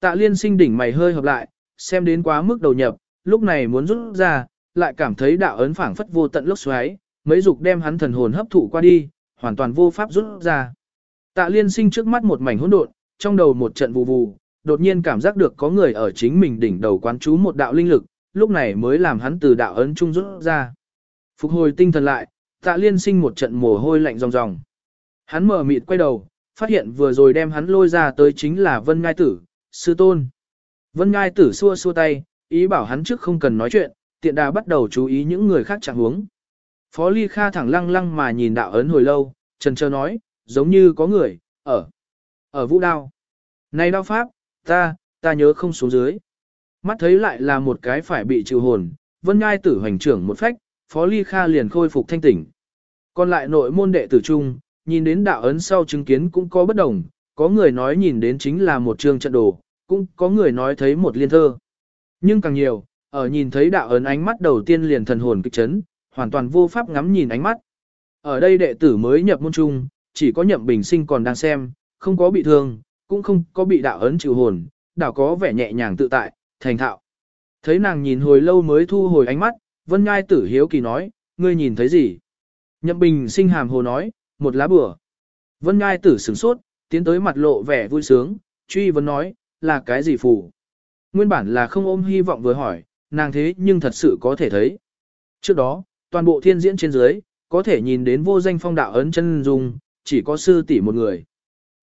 Tạ liên sinh đỉnh mày hơi hợp lại, xem đến quá mức đầu nhập, lúc này muốn rút ra, lại cảm thấy đạo ấn phảng phất vô tận lốc xoáy, mấy dục đem hắn thần hồn hấp thụ qua đi, hoàn toàn vô pháp rút ra. Tạ liên sinh trước mắt một mảnh hỗn độn, trong đầu một trận vù vù, đột nhiên cảm giác được có người ở chính mình đỉnh đầu quán chú một đạo linh lực, lúc này mới làm hắn từ đạo ấn trung rút ra. Phục hồi tinh thần lại, tạ liên sinh một trận mồ hôi lạnh ròng ròng. Hắn mở mịt quay đầu, phát hiện vừa rồi đem hắn lôi ra tới chính là Vân Ngai Tử, sư tôn. Vân Ngai Tử xua xua tay, ý bảo hắn trước không cần nói chuyện, tiện đà bắt đầu chú ý những người khác chẳng huống. Phó Ly Kha thẳng lăng lăng mà nhìn đạo ấn hồi lâu, trần trơ nói, giống như có người, ở, ở vũ đao. Này đao pháp, ta, ta nhớ không xuống dưới. Mắt thấy lại là một cái phải bị trừ hồn, vân ngai tử hoành trưởng một phách, Phó Ly Kha liền khôi phục thanh tỉnh. Còn lại nội môn đệ tử trung, nhìn đến đạo ấn sau chứng kiến cũng có bất đồng, có người nói nhìn đến chính là một trường trận đồ, cũng có người nói thấy một liên thơ. Nhưng càng nhiều, ở nhìn thấy đạo ấn ánh mắt đầu tiên liền thần hồn kịch chấn, hoàn toàn vô pháp ngắm nhìn ánh mắt. Ở đây đệ tử mới nhập môn trung, chỉ có nhậm bình sinh còn đang xem, không có bị thương, cũng không có bị đạo ấn chịu hồn, đảo có vẻ nhẹ nhàng tự tại, thành thạo. Thấy nàng nhìn hồi lâu mới thu hồi ánh mắt, vân ngai tử hiếu kỳ nói, ngươi nhìn thấy gì? Nhậm bình sinh hàm hồ nói, một lá bừa Vân ngai tử sửng sốt, tiến tới mặt lộ vẻ vui sướng, truy vấn nói, là cái gì phù? Nguyên bản là không ôm hy vọng vừa hỏi, nàng thế nhưng thật sự có thể thấy. Trước đó, toàn bộ thiên diễn trên dưới, có thể nhìn đến vô danh phong đạo ấn chân dung, chỉ có sư tỷ một người.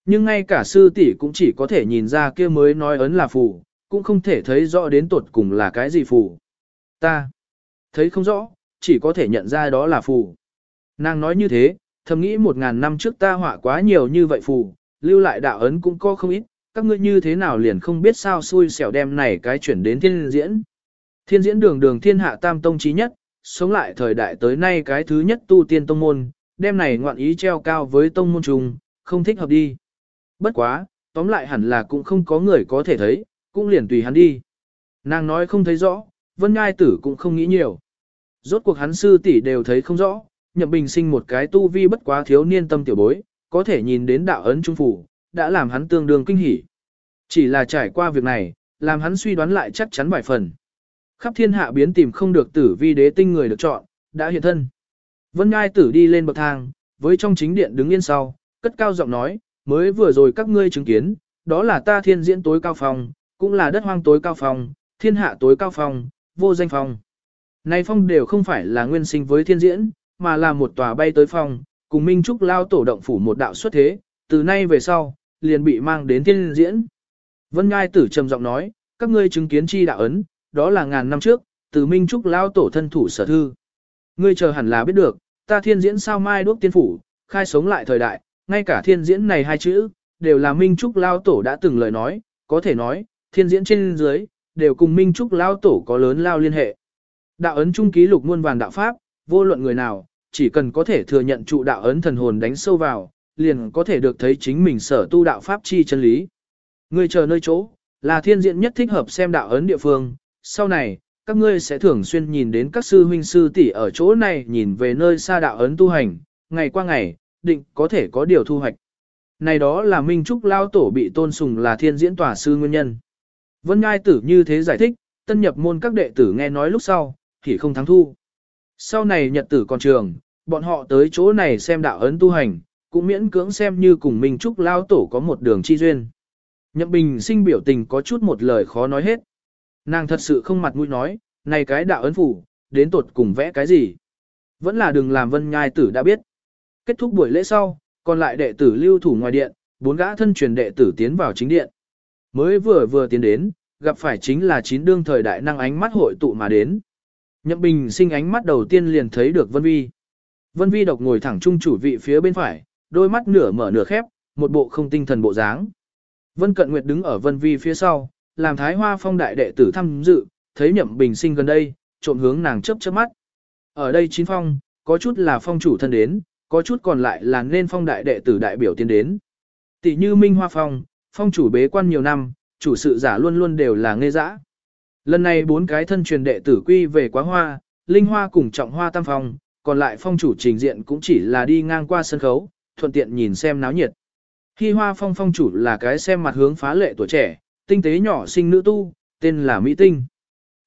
Nhưng ngay cả sư tỷ cũng chỉ có thể nhìn ra kia mới nói ấn là phù, cũng không thể thấy rõ đến tột cùng là cái gì phù. Ta thấy không rõ, chỉ có thể nhận ra đó là phù. Nàng nói như thế, thầm nghĩ một ngàn năm trước ta họa quá nhiều như vậy phù, lưu lại đạo ấn cũng có không ít, các ngươi như thế nào liền không biết sao xui xẻo đem này cái chuyển đến thiên diễn. Thiên diễn đường đường thiên hạ tam tông trí nhất, sống lại thời đại tới nay cái thứ nhất tu tiên tông môn, đem này ngoạn ý treo cao với tông môn trùng, không thích hợp đi. Bất quá, tóm lại hẳn là cũng không có người có thể thấy, cũng liền tùy hắn đi. Nàng nói không thấy rõ, Vân Ngai Tử cũng không nghĩ nhiều. Rốt cuộc hắn sư tỷ đều thấy không rõ, Nhậm Bình sinh một cái tu vi bất quá thiếu niên tâm tiểu bối, có thể nhìn đến đạo ấn trung phủ, đã làm hắn tương đương kinh hỉ. Chỉ là trải qua việc này, làm hắn suy đoán lại chắc chắn vài phần. Khắp thiên hạ biến tìm không được tử vi đế tinh người được chọn, đã hiện thân. Vân Ngai Tử đi lên bậc thang, với trong chính điện đứng yên sau, cất cao giọng nói, mới vừa rồi các ngươi chứng kiến, đó là ta thiên diễn tối cao phòng, cũng là đất hoang tối cao phòng, thiên hạ tối cao phòng, vô danh phòng. Này phong đều không phải là nguyên sinh với thiên diễn, mà là một tòa bay tới phòng, cùng Minh Trúc lao tổ động phủ một đạo xuất thế, từ nay về sau, liền bị mang đến thiên diễn. Vân Ngai Tử trầm giọng nói, các ngươi chứng kiến chi đạo ấn, đó là ngàn năm trước, từ Minh Trúc lao tổ thân thủ sở thư. Ngươi chờ hẳn là biết được, ta thiên diễn sao mai đuốc tiên phủ, khai sống lại thời đại, ngay cả thiên diễn này hai chữ, đều là Minh Trúc lao tổ đã từng lời nói, có thể nói, thiên diễn trên dưới, đều cùng Minh Trúc lao tổ có lớn lao liên hệ. Đạo ấn trung ký lục muôn vàng đạo pháp, vô luận người nào, chỉ cần có thể thừa nhận trụ đạo ấn thần hồn đánh sâu vào, liền có thể được thấy chính mình sở tu đạo pháp chi chân lý. Ngươi chờ nơi chỗ, là thiên diện nhất thích hợp xem đạo ấn địa phương, sau này, các ngươi sẽ thường xuyên nhìn đến các sư huynh sư tỷ ở chỗ này nhìn về nơi xa đạo ấn tu hành, ngày qua ngày, định có thể có điều thu hoạch. Này đó là Minh Trúc Lao Tổ bị tôn sùng là thiên diễn tòa sư nguyên nhân. Vân Ngai Tử như thế giải thích, tân nhập môn các đệ tử nghe nói lúc sau, thì không thắng thu. Sau này nhật tử còn trường, bọn họ tới chỗ này xem đạo ấn tu hành, cũng miễn cưỡng xem như cùng Minh Trúc Lao Tổ có một đường chi duyên. Nhậm Bình sinh biểu tình có chút một lời khó nói hết. Nàng thật sự không mặt mũi nói, này cái đạo ấn phủ, đến tột cùng vẽ cái gì. Vẫn là đừng làm vân nhai tử đã biết. Kết thúc buổi lễ sau, còn lại đệ tử lưu thủ ngoài điện, bốn gã thân truyền đệ tử tiến vào chính điện. Mới vừa vừa tiến đến, gặp phải chính là chín đương thời đại năng ánh mắt hội tụ mà đến. Nhậm Bình sinh ánh mắt đầu tiên liền thấy được Vân Vi. Vân Vi độc ngồi thẳng trung chủ vị phía bên phải, đôi mắt nửa mở nửa khép, một bộ không tinh thần bộ dáng. Vân Cận Nguyệt đứng ở Vân Vi phía sau, làm Thái Hoa Phong đại đệ tử tham dự, thấy Nhậm Bình sinh gần đây, trộm hướng nàng chớp chớp mắt. Ở đây chín phong, có chút là phong chủ thân đến, có chút còn lại là nên phong đại đệ tử đại biểu tiến đến. Tỷ như Minh Hoa Phong, phong chủ bế quan nhiều năm, chủ sự giả luôn luôn đều là nghe dã. Lần này bốn cái thân truyền đệ tử quy về quá hoa, linh hoa cùng trọng hoa tam phong, còn lại phong chủ trình diện cũng chỉ là đi ngang qua sân khấu, thuận tiện nhìn xem náo nhiệt. Hi hoa phong phong chủ là cái xem mặt hướng phá lệ tuổi trẻ, tinh tế nhỏ sinh nữ tu, tên là Mỹ Tinh.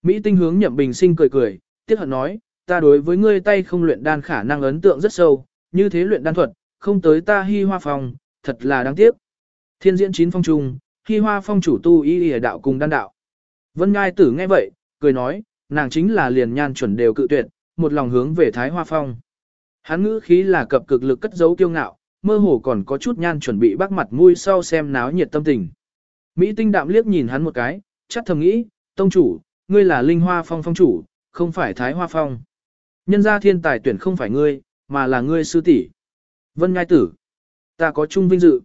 Mỹ Tinh hướng Nhậm Bình Sinh cười cười, tiếc hận nói, ta đối với ngươi tay không luyện đan khả năng ấn tượng rất sâu, như thế luyện đan thuật, không tới ta Hi hoa Phong, thật là đáng tiếc. Thiên diễn chín phong trùng, Hi hoa phong chủ tu y y đạo cùng đan đạo. Vân Ngai Tử nghe vậy, cười nói, nàng chính là liền nhan chuẩn đều cự tuyệt, một lòng hướng về Thái Hoa Phong. Hắn ngữ khí là cập cực lực cất giấu kiêu ngạo, mơ hồ còn có chút nhan chuẩn bị bác mặt mũi sau xem náo nhiệt tâm tình. Mỹ tinh đạm liếc nhìn hắn một cái, chắc thầm nghĩ, tông chủ, ngươi là linh hoa phong phong chủ, không phải thái hoa phong. Nhân gia thiên tài tuyển không phải ngươi, mà là ngươi sư tỷ. Vân Nhai Tử. Ta có chung vinh dự.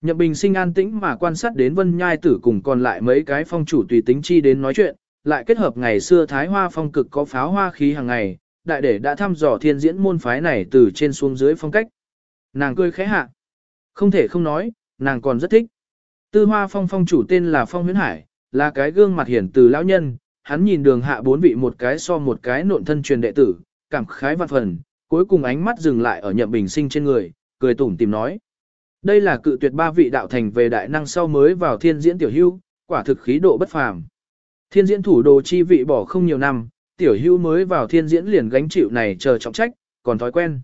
Nhậm Bình sinh an tĩnh mà quan sát đến Vân Nhai Tử cùng còn lại mấy cái phong chủ tùy tính chi đến nói chuyện, lại kết hợp ngày xưa Thái Hoa phong cực có pháo hoa khí hàng ngày, đại để đã thăm dò thiên diễn môn phái này từ trên xuống dưới phong cách. Nàng cười khẽ hạ. Không thể không nói, nàng còn rất thích. Tư hoa phong phong chủ tên là Phong Huyến Hải, là cái gương mặt hiển từ lão nhân, hắn nhìn đường hạ bốn vị một cái so một cái nộn thân truyền đệ tử, cảm khái vạn phần, cuối cùng ánh mắt dừng lại ở nhậm bình sinh trên người, cười tủm tìm nói. Đây là cự tuyệt ba vị đạo thành về đại năng sau mới vào thiên diễn tiểu hưu, quả thực khí độ bất phàm. Thiên diễn thủ đồ chi vị bỏ không nhiều năm, tiểu hưu mới vào thiên diễn liền gánh chịu này chờ trọng trách, còn thói quen.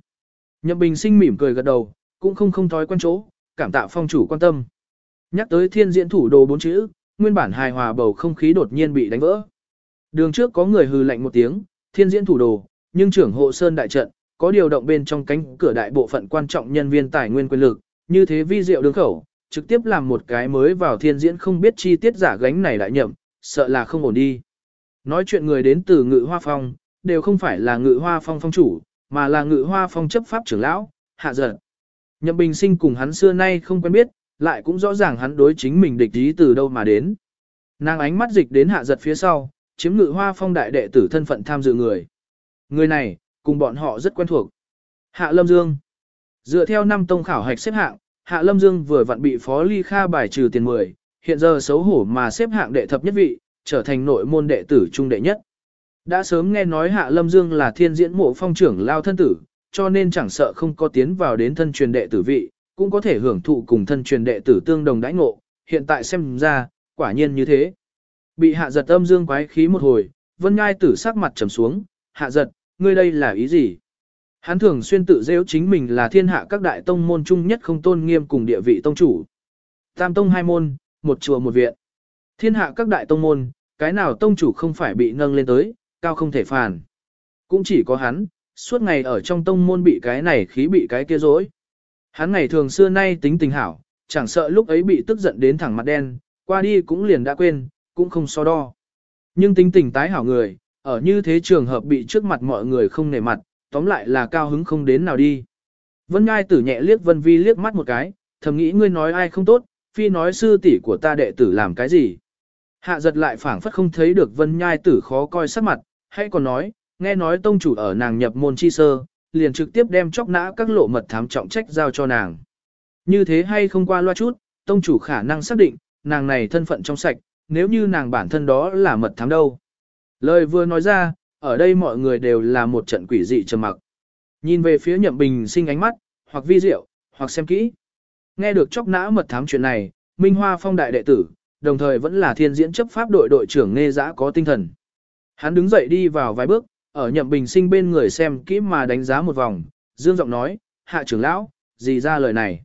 Nhậm bình sinh mỉm cười gật đầu, cũng không không thói quen chỗ, cảm tạ phong chủ quan tâm. Nhắc tới thiên diễn thủ đồ bốn chữ, nguyên bản hài hòa bầu không khí đột nhiên bị đánh vỡ. Đường trước có người hừ lạnh một tiếng, thiên diễn thủ đồ, nhưng trưởng hộ sơn đại trận, có điều động bên trong cánh cửa đại bộ phận quan trọng nhân viên tài nguyên quyền lực, như thế vi diệu đường khẩu, trực tiếp làm một cái mới vào thiên diễn không biết chi tiết giả gánh này lại nhậm, sợ là không ổn đi. Nói chuyện người đến từ ngự hoa phong, đều không phải là ngự hoa phong phong chủ, mà là ngự hoa phong chấp pháp trưởng lão, hạ giật. Nhậm bình sinh cùng hắn xưa nay không quen biết, lại cũng rõ ràng hắn đối chính mình địch ý từ đâu mà đến. Nàng ánh mắt dịch đến hạ giật phía sau, chiếm ngự hoa phong đại đệ tử thân phận tham dự người. Người này, cùng bọn họ rất quen thuộc. Hạ Lâm Dương. Dựa theo năm tông khảo hạch xếp hạng, Hạ Lâm Dương vừa vặn bị Phó Ly Kha bài trừ tiền 10, hiện giờ xấu hổ mà xếp hạng đệ thập nhất vị, trở thành nội môn đệ tử trung đệ nhất. Đã sớm nghe nói Hạ Lâm Dương là thiên diễn mộ phong trưởng lao thân tử, cho nên chẳng sợ không có tiến vào đến thân truyền đệ tử vị, cũng có thể hưởng thụ cùng thân truyền đệ tử tương đồng đãi ngộ, hiện tại xem ra, quả nhiên như thế. Bị hạ giật âm dương quái khí một hồi, vân ngai tử sắc mặt trầm xuống, hạ giật, ngươi đây là ý gì? Hắn thường xuyên tự dễu chính mình là thiên hạ các đại tông môn chung nhất không tôn nghiêm cùng địa vị tông chủ. Tam tông hai môn, một chùa một viện. Thiên hạ các đại tông môn, cái nào tông chủ không phải bị nâng lên tới, cao không thể phản. Cũng chỉ có hắn, suốt ngày ở trong tông môn bị cái này khí bị cái kia dối. Hắn ngày thường xưa nay tính tình hảo, chẳng sợ lúc ấy bị tức giận đến thẳng mặt đen, qua đi cũng liền đã quên, cũng không so đo. Nhưng tính tình tái hảo người, ở như thế trường hợp bị trước mặt mọi người không nể mặt, tóm lại là cao hứng không đến nào đi. Vân Ngai tử nhẹ liếc Vân Vi liếc mắt một cái, thầm nghĩ ngươi nói ai không tốt, phi nói sư tỷ của ta đệ tử làm cái gì. Hạ giật lại phảng phất không thấy được Vân Nhai tử khó coi sắc mặt, hay còn nói, nghe nói tông chủ ở nàng nhập môn chi sơ, liền trực tiếp đem chóc nã các lộ mật thám trọng trách giao cho nàng. Như thế hay không qua loa chút, tông chủ khả năng xác định, nàng này thân phận trong sạch, nếu như nàng bản thân đó là mật thám đâu. Lời vừa nói ra, ở đây mọi người đều là một trận quỷ dị trầm mặc. Nhìn về phía nhậm bình sinh ánh mắt, hoặc vi diệu, hoặc xem kỹ. Nghe được chóc nã mật thám chuyện này, Minh Hoa phong đại đệ tử, đồng thời vẫn là thiên diễn chấp pháp đội đội trưởng nghe dã có tinh thần. Hắn đứng dậy đi vào vài bước, ở nhậm bình sinh bên người xem kỹ mà đánh giá một vòng, dương giọng nói, hạ trưởng lão, gì ra lời này.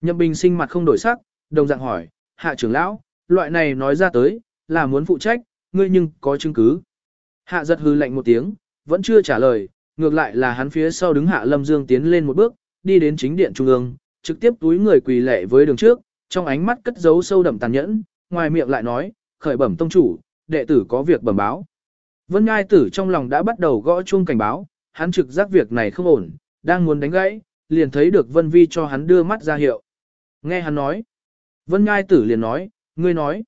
Nhậm bình sinh mặt không đổi sắc, đồng dạng hỏi, hạ trưởng lão, loại này nói ra tới, là muốn phụ trách, ngươi nhưng có chứng cứ. Hạ giật hư lạnh một tiếng, vẫn chưa trả lời, ngược lại là hắn phía sau đứng hạ lâm dương tiến lên một bước, đi đến chính điện trung ương, trực tiếp túi người quỳ lệ với đường trước, trong ánh mắt cất giấu sâu đậm tàn nhẫn, ngoài miệng lại nói, khởi bẩm tông chủ, đệ tử có việc bẩm báo. Vân Ngai tử trong lòng đã bắt đầu gõ chuông cảnh báo, hắn trực giác việc này không ổn, đang muốn đánh gãy, liền thấy được Vân Vi cho hắn đưa mắt ra hiệu. Nghe hắn nói. Vân Ngai tử liền nói, ngươi nói.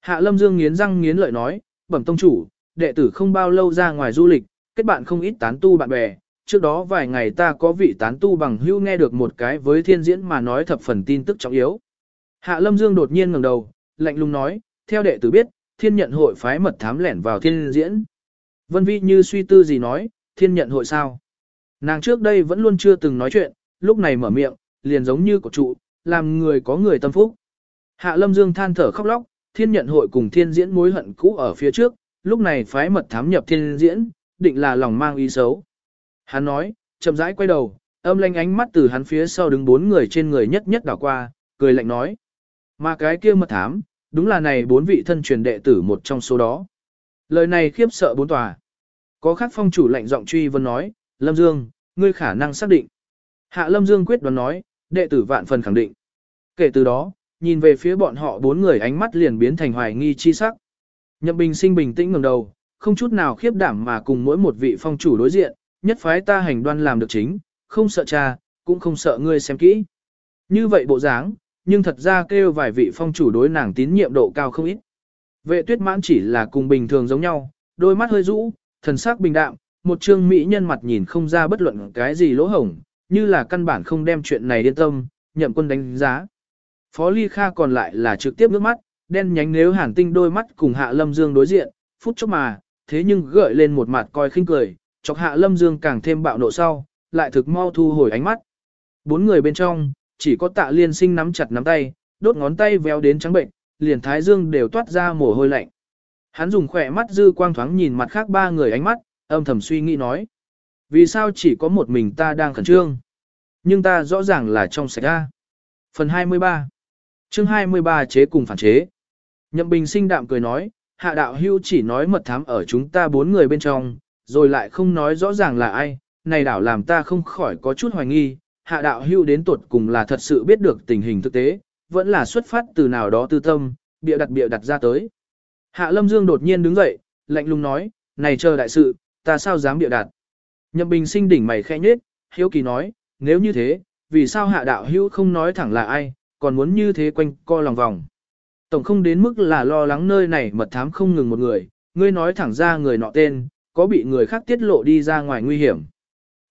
Hạ Lâm Dương nghiến răng nghiến lợi nói, bẩm tông chủ, đệ tử không bao lâu ra ngoài du lịch, kết bạn không ít tán tu bạn bè. Trước đó vài ngày ta có vị tán tu bằng hưu nghe được một cái với thiên diễn mà nói thập phần tin tức trọng yếu. Hạ Lâm Dương đột nhiên ngẩng đầu, lạnh lùng nói, theo đệ tử biết, thiên nhận hội phái mật thám lẻn vào thiên diễn. Vân Vi như suy tư gì nói, thiên nhận hội sao? Nàng trước đây vẫn luôn chưa từng nói chuyện, lúc này mở miệng, liền giống như cổ trụ, làm người có người tâm phúc. Hạ Lâm Dương than thở khóc lóc, thiên nhận hội cùng thiên diễn mối hận cũ ở phía trước, lúc này phái mật thám nhập thiên diễn, định là lòng mang ý xấu. Hắn nói, chậm rãi quay đầu, âm lanh ánh mắt từ hắn phía sau đứng bốn người trên người nhất nhất đảo qua, cười lạnh nói. Mà cái kia mật thám, đúng là này bốn vị thân truyền đệ tử một trong số đó. Lời này khiếp sợ bốn tòa. Có khác phong chủ lệnh giọng truy vân nói, Lâm Dương, ngươi khả năng xác định. Hạ Lâm Dương quyết đoán nói, đệ tử vạn phần khẳng định. Kể từ đó, nhìn về phía bọn họ bốn người ánh mắt liền biến thành hoài nghi chi sắc. Nhậm Bình sinh bình tĩnh ngẩng đầu, không chút nào khiếp đảm mà cùng mỗi một vị phong chủ đối diện, nhất phái ta hành đoan làm được chính, không sợ cha, cũng không sợ ngươi xem kỹ. Như vậy bộ dáng, nhưng thật ra kêu vài vị phong chủ đối nàng tín nhiệm độ cao không ít. Vệ tuyết mãn chỉ là cùng bình thường giống nhau, đôi mắt hơi rũ, thần sắc bình đạm, một trương mỹ nhân mặt nhìn không ra bất luận cái gì lỗ hổng, như là căn bản không đem chuyện này yên tâm, nhậm quân đánh giá. Phó Ly Kha còn lại là trực tiếp nước mắt, đen nhánh nếu hàn tinh đôi mắt cùng Hạ Lâm Dương đối diện, phút chốc mà, thế nhưng gợi lên một mặt coi khinh cười, chọc Hạ Lâm Dương càng thêm bạo nộ sau, lại thực mau thu hồi ánh mắt. Bốn người bên trong, chỉ có tạ liên sinh nắm chặt nắm tay, đốt ngón tay véo đến trắng bệnh, liền thái dương đều toát ra mồ hôi lạnh. Hắn dùng khỏe mắt dư quang thoáng nhìn mặt khác ba người ánh mắt, âm thầm suy nghĩ nói. Vì sao chỉ có một mình ta đang khẩn trương? Nhưng ta rõ ràng là trong sạch ra. Phần 23 chương 23 chế cùng phản chế. Nhậm Bình sinh đạm cười nói, hạ đạo hưu chỉ nói mật thám ở chúng ta bốn người bên trong, rồi lại không nói rõ ràng là ai, này đảo làm ta không khỏi có chút hoài nghi, hạ đạo hưu đến tuột cùng là thật sự biết được tình hình thực tế, vẫn là xuất phát từ nào đó tư tâm, bịa đặt bịa đặt ra tới. Hạ Lâm Dương đột nhiên đứng dậy, lạnh lùng nói, này chờ đại sự, ta sao dám bịa đặt. Nhậm Bình sinh đỉnh mày khẽ nhếch, hiếu kỳ nói, nếu như thế, vì sao hạ đạo hữu không nói thẳng là ai, còn muốn như thế quanh co lòng vòng. Tổng không đến mức là lo lắng nơi này mật thám không ngừng một người, ngươi nói thẳng ra người nọ tên, có bị người khác tiết lộ đi ra ngoài nguy hiểm.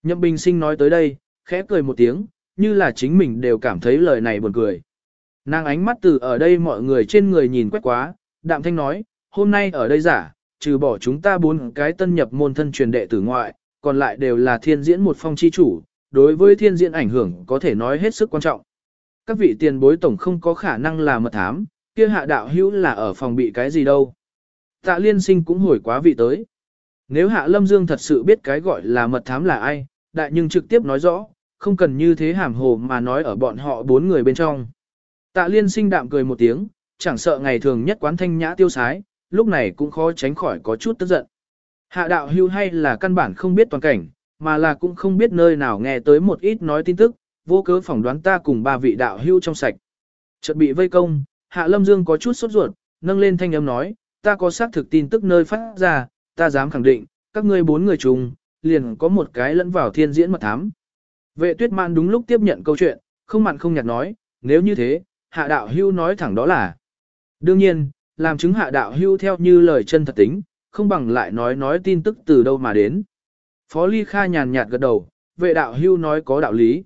Nhậm Bình Sinh nói tới đây, khẽ cười một tiếng, như là chính mình đều cảm thấy lời này buồn cười. Nàng ánh mắt từ ở đây mọi người trên người nhìn quét quá, đạm thanh nói, hôm nay ở đây giả, trừ bỏ chúng ta bốn cái tân nhập môn thân truyền đệ tử ngoại, còn lại đều là thiên diễn một phong chi chủ, đối với thiên diễn ảnh hưởng có thể nói hết sức quan trọng. Các vị tiền bối tổng không có khả năng là mật thám, kia hạ đạo hữu là ở phòng bị cái gì đâu. Tạ liên sinh cũng hồi quá vị tới. Nếu hạ lâm dương thật sự biết cái gọi là mật thám là ai, đại nhưng trực tiếp nói rõ, không cần như thế hàm hồ mà nói ở bọn họ bốn người bên trong. Tạ liên sinh đạm cười một tiếng, chẳng sợ ngày thường nhất quán thanh nhã tiêu sái, lúc này cũng khó tránh khỏi có chút tức giận. Hạ đạo hưu hay là căn bản không biết toàn cảnh, mà là cũng không biết nơi nào nghe tới một ít nói tin tức, vô cớ phỏng đoán ta cùng ba vị đạo hưu trong sạch. Chợt bị vây công, Hạ Lâm Dương có chút sốt ruột, nâng lên thanh âm nói, ta có xác thực tin tức nơi phát ra, ta dám khẳng định, các ngươi bốn người chung, liền có một cái lẫn vào thiên diễn mật thám. Vệ tuyết mạn đúng lúc tiếp nhận câu chuyện, không mặn không nhạt nói, nếu như thế, hạ đạo hưu nói thẳng đó là. Đương nhiên, làm chứng hạ đạo hưu theo như lời chân thật tính, không bằng lại nói nói tin tức từ đâu mà đến. Phó Ly Kha nhàn nhạt gật đầu, vệ đạo hưu nói có đạo lý.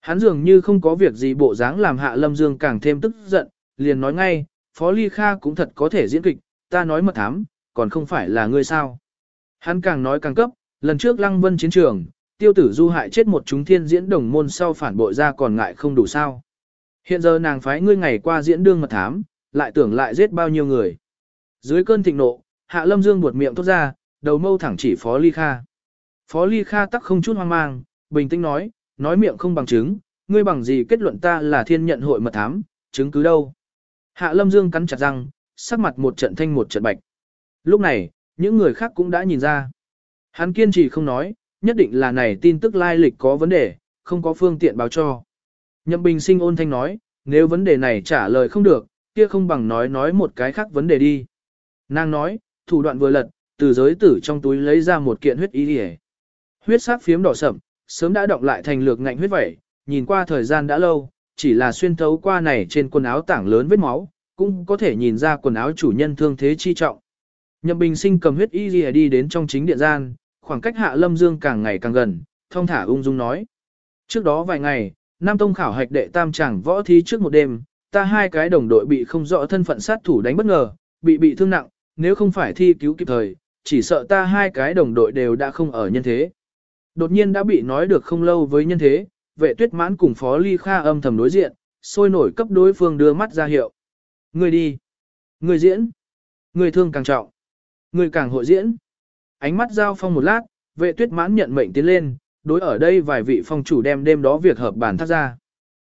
Hắn dường như không có việc gì bộ dáng làm hạ lâm dương càng thêm tức giận, liền nói ngay, Phó Ly Kha cũng thật có thể diễn kịch, ta nói mật thám, còn không phải là ngươi sao. Hắn càng nói càng cấp, lần trước lăng vân chiến trường, tiêu tử du hại chết một chúng thiên diễn đồng môn sau phản bội ra còn ngại không đủ sao. Hiện giờ nàng phái ngươi ngày qua diễn đương mật thám, lại tưởng lại giết bao nhiêu người. Dưới cơn thịnh nộ, hạ lâm dương buột miệng tốt ra, đầu mâu thẳng chỉ Phó Ly Kha. Phó Ly Kha tắc không chút hoang mang, bình tĩnh nói, nói miệng không bằng chứng, ngươi bằng gì kết luận ta là thiên nhận hội mật thám, chứng cứ đâu. Hạ lâm dương cắn chặt răng, sắc mặt một trận thanh một trận bạch. Lúc này, những người khác cũng đã nhìn ra. Hắn kiên trì không nói, nhất định là này tin tức lai lịch có vấn đề, không có phương tiện báo cho. Nhậm Bình sinh ôn thanh nói, nếu vấn đề này trả lời không được, kia không bằng nói nói một cái khác vấn đề đi. Nàng nói, thủ đoạn vừa lật, từ giới tử trong túi lấy ra một kiện huyết y hề. Huyết sắc phiếm đỏ sậm, sớm đã động lại thành lược ngạnh huyết vẩy, nhìn qua thời gian đã lâu, chỉ là xuyên thấu qua này trên quần áo tảng lớn vết máu, cũng có thể nhìn ra quần áo chủ nhân thương thế chi trọng. Nhậm Bình Sinh cầm huyết y lìa đi đến trong chính điện gian, khoảng cách Hạ Lâm Dương càng ngày càng gần, thông thả ung dung nói. Trước đó vài ngày, Nam Tông khảo hạch đệ tam chẳng võ thí trước một đêm, ta hai cái đồng đội bị không rõ thân phận sát thủ đánh bất ngờ, bị bị thương nặng, nếu không phải thi cứu kịp thời, chỉ sợ ta hai cái đồng đội đều đã không ở nhân thế. Đột nhiên đã bị nói được không lâu với nhân thế, vệ tuyết mãn cùng Phó Ly Kha âm thầm đối diện, sôi nổi cấp đối phương đưa mắt ra hiệu. Người đi. Người diễn. Người thương càng trọng. Người càng hội diễn. Ánh mắt giao phong một lát, vệ tuyết mãn nhận mệnh tiến lên, đối ở đây vài vị phong chủ đem đêm đó việc hợp bản thác ra.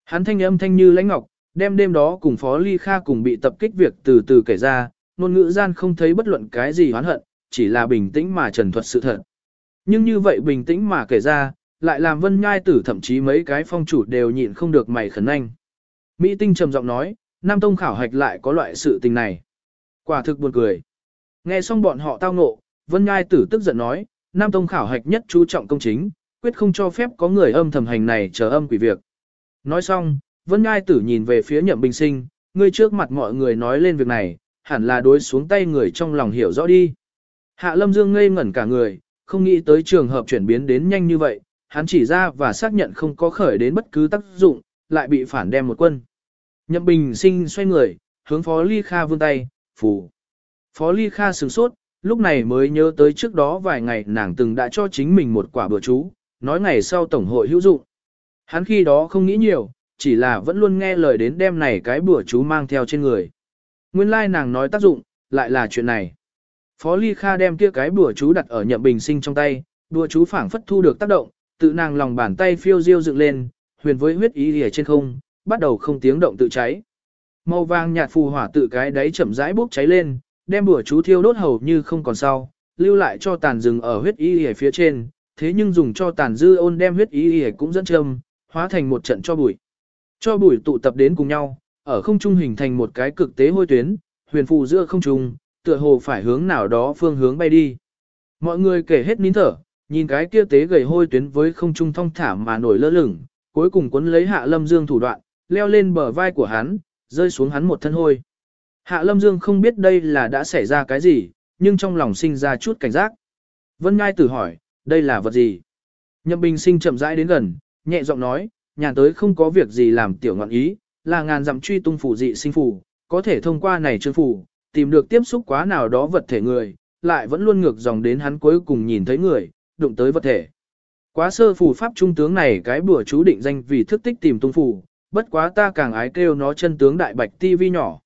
Hắn thanh âm thanh như lãnh ngọc, đem đêm đó cùng Phó Ly Kha cùng bị tập kích việc từ từ kể ra, ngôn ngữ gian không thấy bất luận cái gì hoán hận, chỉ là bình tĩnh mà trần thuật sự thật. Nhưng như vậy bình tĩnh mà kể ra, lại làm vân nhai tử thậm chí mấy cái phong chủ đều nhịn không được mày khẩn anh. Mỹ tinh trầm giọng nói, Nam Tông khảo hạch lại có loại sự tình này. Quả thực buồn cười. Nghe xong bọn họ tao ngộ, vân nhai tử tức giận nói, Nam Tông khảo hạch nhất chú trọng công chính, quyết không cho phép có người âm thầm hành này chờ âm quỷ việc. Nói xong, Vân Ngai Tử nhìn về phía Nhậm Bình Sinh, ngươi trước mặt mọi người nói lên việc này, hẳn là đối xuống tay người trong lòng hiểu rõ đi. Hạ Lâm Dương ngây ngẩn cả người, không nghĩ tới trường hợp chuyển biến đến nhanh như vậy, hắn chỉ ra và xác nhận không có khởi đến bất cứ tác dụng, lại bị phản đem một quân. Nhậm Bình Sinh xoay người, hướng Phó Ly Kha vươn tay, phủ. Phó Ly Kha sửng sốt, lúc này mới nhớ tới trước đó vài ngày nàng từng đã cho chính mình một quả bữa chú, nói ngày sau tổng hội hữu dụng. Hắn khi đó không nghĩ nhiều, chỉ là vẫn luôn nghe lời đến đêm này cái bữa chú mang theo trên người. Nguyên lai nàng nói tác dụng, lại là chuyện này. Phó Ly Kha đem kia cái bùa chú đặt ở nhậm bình sinh trong tay, bùa chú phảng phất thu được tác động, tự nàng lòng bàn tay phiêu diêu dựng lên, huyền với huyết ý lìa trên không, bắt đầu không tiếng động tự cháy. Màu vàng nhạt phù hỏa tự cái đáy chậm rãi bốc cháy lên, đem bùa chú thiêu đốt hầu như không còn sau, lưu lại cho tàn rừng ở huyết ý lìa phía trên, thế nhưng dùng cho tàn dư ôn đem huyết ý lìa cũng dẫn châm, hóa thành một trận cho bụi. Cho bụi tụ tập đến cùng nhau, ở không trung hình thành một cái cực tế hôi tuyến, huyền phù giữa không trung, tựa hồ phải hướng nào đó phương hướng bay đi. Mọi người kể hết nín thở, nhìn cái kia tế gầy hôi tuyến với không trung thong thả mà nổi lơ lửng, cuối cùng cuốn lấy Hạ Lâm Dương thủ đoạn, leo lên bờ vai của hắn, rơi xuống hắn một thân hôi. Hạ Lâm Dương không biết đây là đã xảy ra cái gì, nhưng trong lòng sinh ra chút cảnh giác. Vân Ngai tử hỏi, đây là vật gì? Nhậm Bình Sinh chậm rãi đến gần, nhẹ giọng nói, nhàn tới không có việc gì làm tiểu ngọn ý, là ngàn dặm truy tung phủ dị sinh phủ, có thể thông qua này chương phủ, tìm được tiếp xúc quá nào đó vật thể người, lại vẫn luôn ngược dòng đến hắn cuối cùng nhìn thấy người, đụng tới vật thể. Quá sơ phủ pháp trung tướng này cái bữa chú định danh vì thức tích tìm tung phủ, bất quá ta càng ái kêu nó chân tướng đại bạch ti vi nhỏ.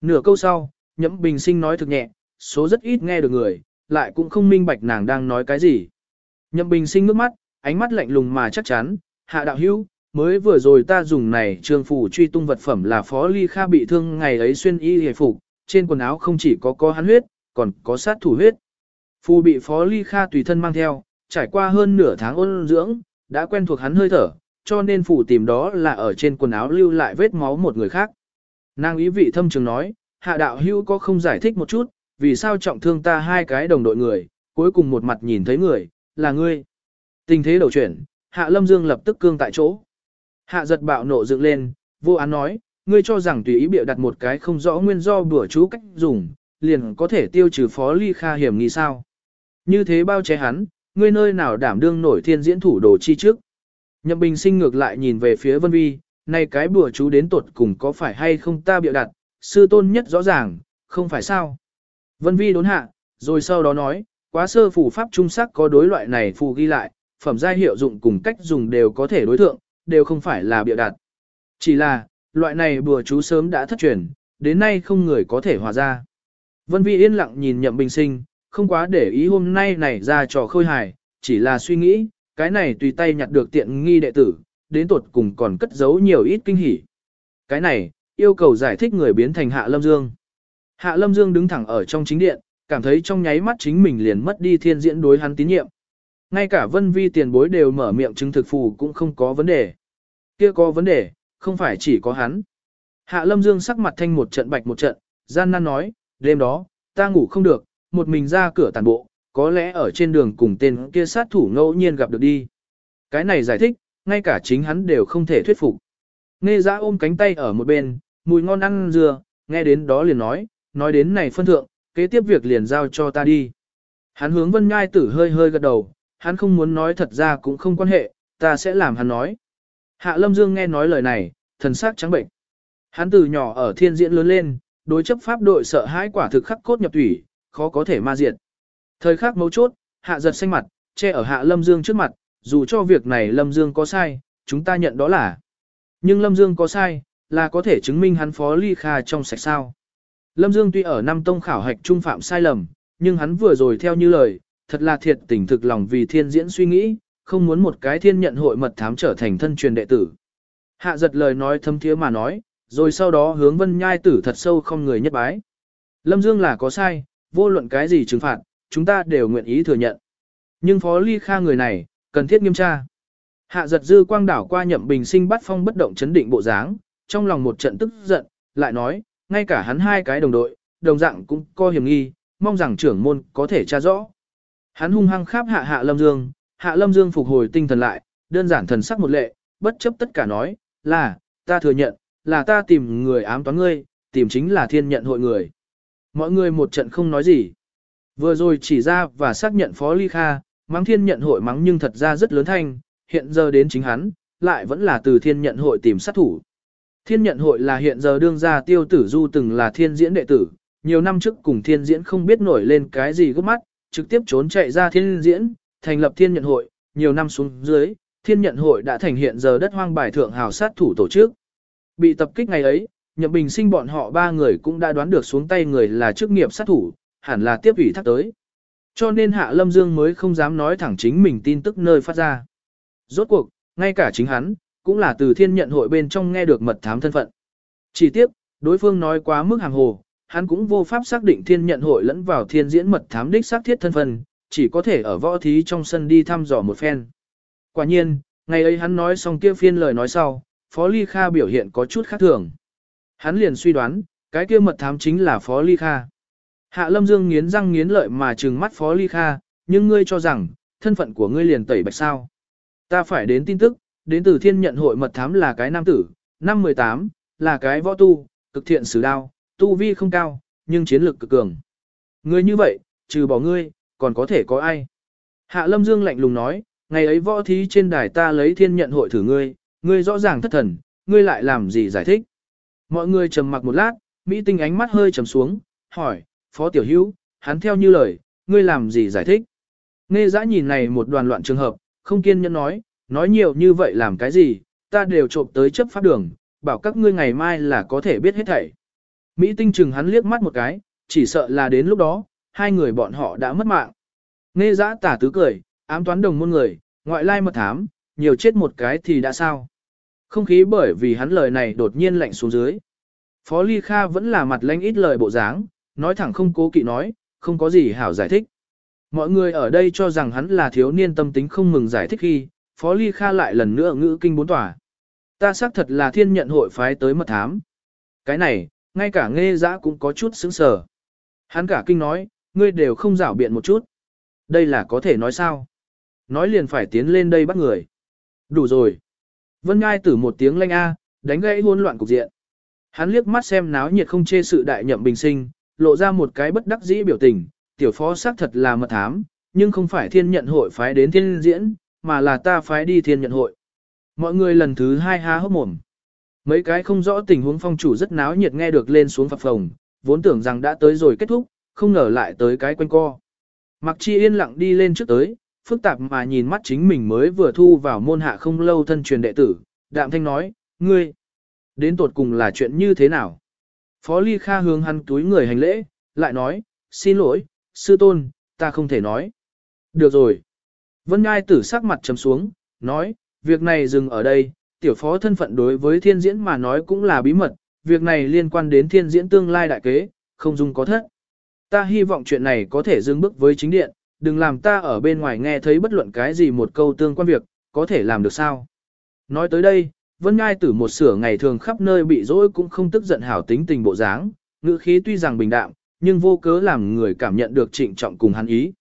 Nửa câu sau, nhậm bình sinh nói thực nhẹ, số rất ít nghe được người, lại cũng không minh bạch nàng đang nói cái gì. Nhậm bình sinh nước mắt, ánh mắt lạnh lùng mà chắc chắn, hạ đạo hữu, mới vừa rồi ta dùng này trương phủ truy tung vật phẩm là phó ly kha bị thương ngày ấy xuyên y hề phục, trên quần áo không chỉ có có hắn huyết, còn có sát thủ huyết. Phù bị phó ly kha tùy thân mang theo, trải qua hơn nửa tháng ôn dưỡng, đã quen thuộc hắn hơi thở, cho nên phù tìm đó là ở trên quần áo lưu lại vết máu một người khác. Nàng ý vị thâm trường nói, hạ đạo hữu có không giải thích một chút, vì sao trọng thương ta hai cái đồng đội người, cuối cùng một mặt nhìn thấy người, là ngươi. Tình thế đầu chuyển, hạ lâm dương lập tức cương tại chỗ. Hạ giật bạo nộ dựng lên, vô án nói, ngươi cho rằng tùy ý biểu đặt một cái không rõ nguyên do bữa chú cách dùng, liền có thể tiêu trừ phó ly kha hiểm nghi sao. Như thế bao che hắn, ngươi nơi nào đảm đương nổi thiên diễn thủ đồ chi trước. Nhậm bình sinh ngược lại nhìn về phía vân vi, này cái bữa chú đến tột cùng có phải hay không ta biểu đặt, sư tôn nhất rõ ràng, không phải sao. Vân vi đốn hạ, rồi sau đó nói, quá sơ phù pháp trung sắc có đối loại này phù ghi lại, phẩm giai hiệu dụng cùng cách dùng đều có thể đối thượng, đều không phải là bịa đặt. Chỉ là, loại này bùa chú sớm đã thất truyền, đến nay không người có thể hòa ra. Vân Vi yên lặng nhìn nhậm bình sinh, không quá để ý hôm nay này ra trò khôi hài, chỉ là suy nghĩ, cái này tùy tay nhặt được tiện nghi đệ tử, đến tột cùng còn cất giấu nhiều ít kinh hỉ. Cái này, yêu cầu giải thích người biến thành Hạ Lâm Dương. Hạ Lâm Dương đứng thẳng ở trong chính điện, cảm thấy trong nháy mắt chính mình liền mất đi thiên diễn đối hắn tín nhiệm. Ngay cả vân vi tiền bối đều mở miệng chứng thực phù cũng không có vấn đề. Kia có vấn đề, không phải chỉ có hắn. Hạ Lâm Dương sắc mặt thanh một trận bạch một trận, gian nan nói, đêm đó, ta ngủ không được, một mình ra cửa tàn bộ, có lẽ ở trên đường cùng tên kia sát thủ ngẫu nhiên gặp được đi. Cái này giải thích, ngay cả chính hắn đều không thể thuyết phục. Nghe ra ôm cánh tay ở một bên, mùi ngon ăn dừa, nghe đến đó liền nói, nói đến này phân thượng, kế tiếp việc liền giao cho ta đi. Hắn hướng vân nhai tử hơi hơi gật đầu, hắn không muốn nói thật ra cũng không quan hệ, ta sẽ làm hắn nói. Hạ Lâm Dương nghe nói lời này, thần sắc trắng bệnh. Hắn từ nhỏ ở thiên diễn lớn lên, đối chấp pháp đội sợ hãi quả thực khắc cốt nhập thủy, khó có thể ma diệt. Thời khắc mấu chốt, hạ giật xanh mặt, che ở hạ Lâm Dương trước mặt, dù cho việc này Lâm Dương có sai, chúng ta nhận đó là. Nhưng Lâm Dương có sai, là có thể chứng minh hắn phó ly kha trong sạch sao. Lâm Dương tuy ở năm tông khảo hạch trung phạm sai lầm, nhưng hắn vừa rồi theo như lời, thật là thiệt tình thực lòng vì thiên diễn suy nghĩ, không muốn một cái thiên nhận hội mật thám trở thành thân truyền đệ tử. Hạ giật lời nói thâm thiế mà nói, rồi sau đó hướng vân nhai tử thật sâu không người nhất bái. Lâm Dương là có sai, vô luận cái gì trừng phạt, chúng ta đều nguyện ý thừa nhận. Nhưng Phó Ly Kha người này, cần thiết nghiêm tra. Hạ giật dư quang đảo qua nhậm bình sinh bắt phong bất động chấn định bộ dáng, trong lòng một trận tức giận, lại nói, ngay cả hắn hai cái đồng đội, đồng dạng cũng có hiểm nghi, mong rằng trưởng môn có thể tra rõ. Hắn hung hăng kháp hạ hạ lâm dương, hạ lâm dương phục hồi tinh thần lại, đơn giản thần sắc một lệ, bất chấp tất cả nói, là, ta thừa nhận, là ta tìm người ám toán ngươi, tìm chính là thiên nhận hội người. Mọi người một trận không nói gì. Vừa rồi chỉ ra và xác nhận Phó Ly Kha, mắng thiên nhận hội mắng nhưng thật ra rất lớn thanh, hiện giờ đến chính hắn, lại vẫn là từ thiên nhận hội tìm sát thủ. Thiên nhận hội là hiện giờ đương gia tiêu tử du từng là thiên diễn đệ tử, nhiều năm trước cùng thiên diễn không biết nổi lên cái gì gấp mắt, trực tiếp trốn chạy ra thiên diễn, thành lập thiên nhận hội, nhiều năm xuống dưới, thiên nhận hội đã thành hiện giờ đất hoang bài thượng hào sát thủ tổ chức. Bị tập kích ngày ấy, nhậm bình sinh bọn họ ba người cũng đã đoán được xuống tay người là chức nghiệp sát thủ, hẳn là tiếp ủy thác tới. Cho nên Hạ Lâm Dương mới không dám nói thẳng chính mình tin tức nơi phát ra. Rốt cuộc, ngay cả chính hắn, cũng là từ thiên nhận hội bên trong nghe được mật thám thân phận. Chỉ tiếc, đối phương nói quá mức hàng hồ, hắn cũng vô pháp xác định thiên nhận hội lẫn vào thiên diễn mật thám đích xác thiết thân phận, chỉ có thể ở võ thí trong sân đi thăm dò một phen. Quả nhiên, ngày ấy hắn nói xong kia phiên lời nói sau, Phó Ly Kha biểu hiện có chút khác thường. Hắn liền suy đoán, cái kia mật thám chính là Phó Ly Kha. Hạ Lâm Dương nghiến răng nghiến lợi mà trừng mắt Phó Ly Kha, nhưng ngươi cho rằng, thân phận của ngươi liền tẩy bạch sao. Ta phải đến tin tức, đến từ thiên nhận hội mật thám là cái nam tử, năm 18, là cái võ tu, cực thiện sử đao, tu vi không cao, nhưng chiến lược cực cường. Ngươi như vậy, trừ bỏ ngươi, còn có thể có ai? Hạ Lâm Dương lạnh lùng nói, ngày ấy võ thí trên đài ta lấy thiên nhận hội thử ngươi, ngươi rõ ràng thất thần, ngươi lại làm gì giải thích? Mọi người trầm mặc một lát, Mỹ tinh ánh mắt hơi trầm xuống, hỏi, Phó Tiểu Hữu, hắn theo như lời, ngươi làm gì giải thích? Nghe dã nhìn này một đoàn loạn trường hợp, không kiên nhẫn nói, nói nhiều như vậy làm cái gì, ta đều trộm tới chấp pháp đường, bảo các ngươi ngày mai là có thể biết hết thảy. Mỹ tinh chừng hắn liếc mắt một cái, chỉ sợ là đến lúc đó, hai người bọn họ đã mất mạng. Nghe Giã tả tứ cười, ám toán đồng môn người, ngoại lai mật thám, nhiều chết một cái thì đã sao. Không khí bởi vì hắn lời này đột nhiên lạnh xuống dưới. Phó Ly Kha vẫn là mặt lãnh ít lời bộ dáng, nói thẳng không cố kỵ nói, không có gì hảo giải thích. Mọi người ở đây cho rằng hắn là thiếu niên tâm tính không mừng giải thích khi, Phó Ly Kha lại lần nữa ngữ kinh bốn tòa. Ta xác thật là thiên nhận hội phái tới mật thám. Cái này, ngay cả nghe dã cũng có chút sững sờ. Hắn cả kinh nói, ngươi đều không rảo biện một chút. Đây là có thể nói sao? Nói liền phải tiến lên đây bắt người. Đủ rồi. Vân Ngai tử một tiếng lanh A, đánh gãy hỗn loạn cục diện. Hắn liếc mắt xem náo nhiệt không chê sự đại nhậm bình sinh, lộ ra một cái bất đắc dĩ biểu tình, tiểu phó xác thật là mật thám, nhưng không phải thiên nhận hội phái đến thiên diễn, mà là ta phái đi thiên nhận hội. Mọi người lần thứ hai há hốc mồm. Mấy cái không rõ tình huống phong chủ rất náo nhiệt nghe được lên xuống phập phồng, vốn tưởng rằng đã tới rồi kết thúc, không ngờ lại tới cái quanh co. Mặc chi yên lặng đi lên trước tới, phức tạp mà nhìn mắt chính mình mới vừa thu vào môn hạ không lâu thân truyền đệ tử, đạm thanh nói, ngươi, đến tột cùng là chuyện như thế nào? Phó Ly Kha hướng hắn túi người hành lễ, lại nói, xin lỗi, sư tôn, ta không thể nói. Được rồi. Vân Ngai tử sắc mặt trầm xuống, nói, việc này dừng ở đây, tiểu phó thân phận đối với thiên diễn mà nói cũng là bí mật, việc này liên quan đến thiên diễn tương lai đại kế, không dung có thất. Ta hy vọng chuyện này có thể dừng bước với chính điện, đừng làm ta ở bên ngoài nghe thấy bất luận cái gì một câu tương quan việc, có thể làm được sao. Nói tới đây, Vân Ngai tử một sửa ngày thường khắp nơi bị dỗi cũng không tức giận hảo tính tình bộ dáng, ngữ khí tuy rằng bình đạm, nhưng vô cớ làm người cảm nhận được trịnh trọng cùng hắn ý.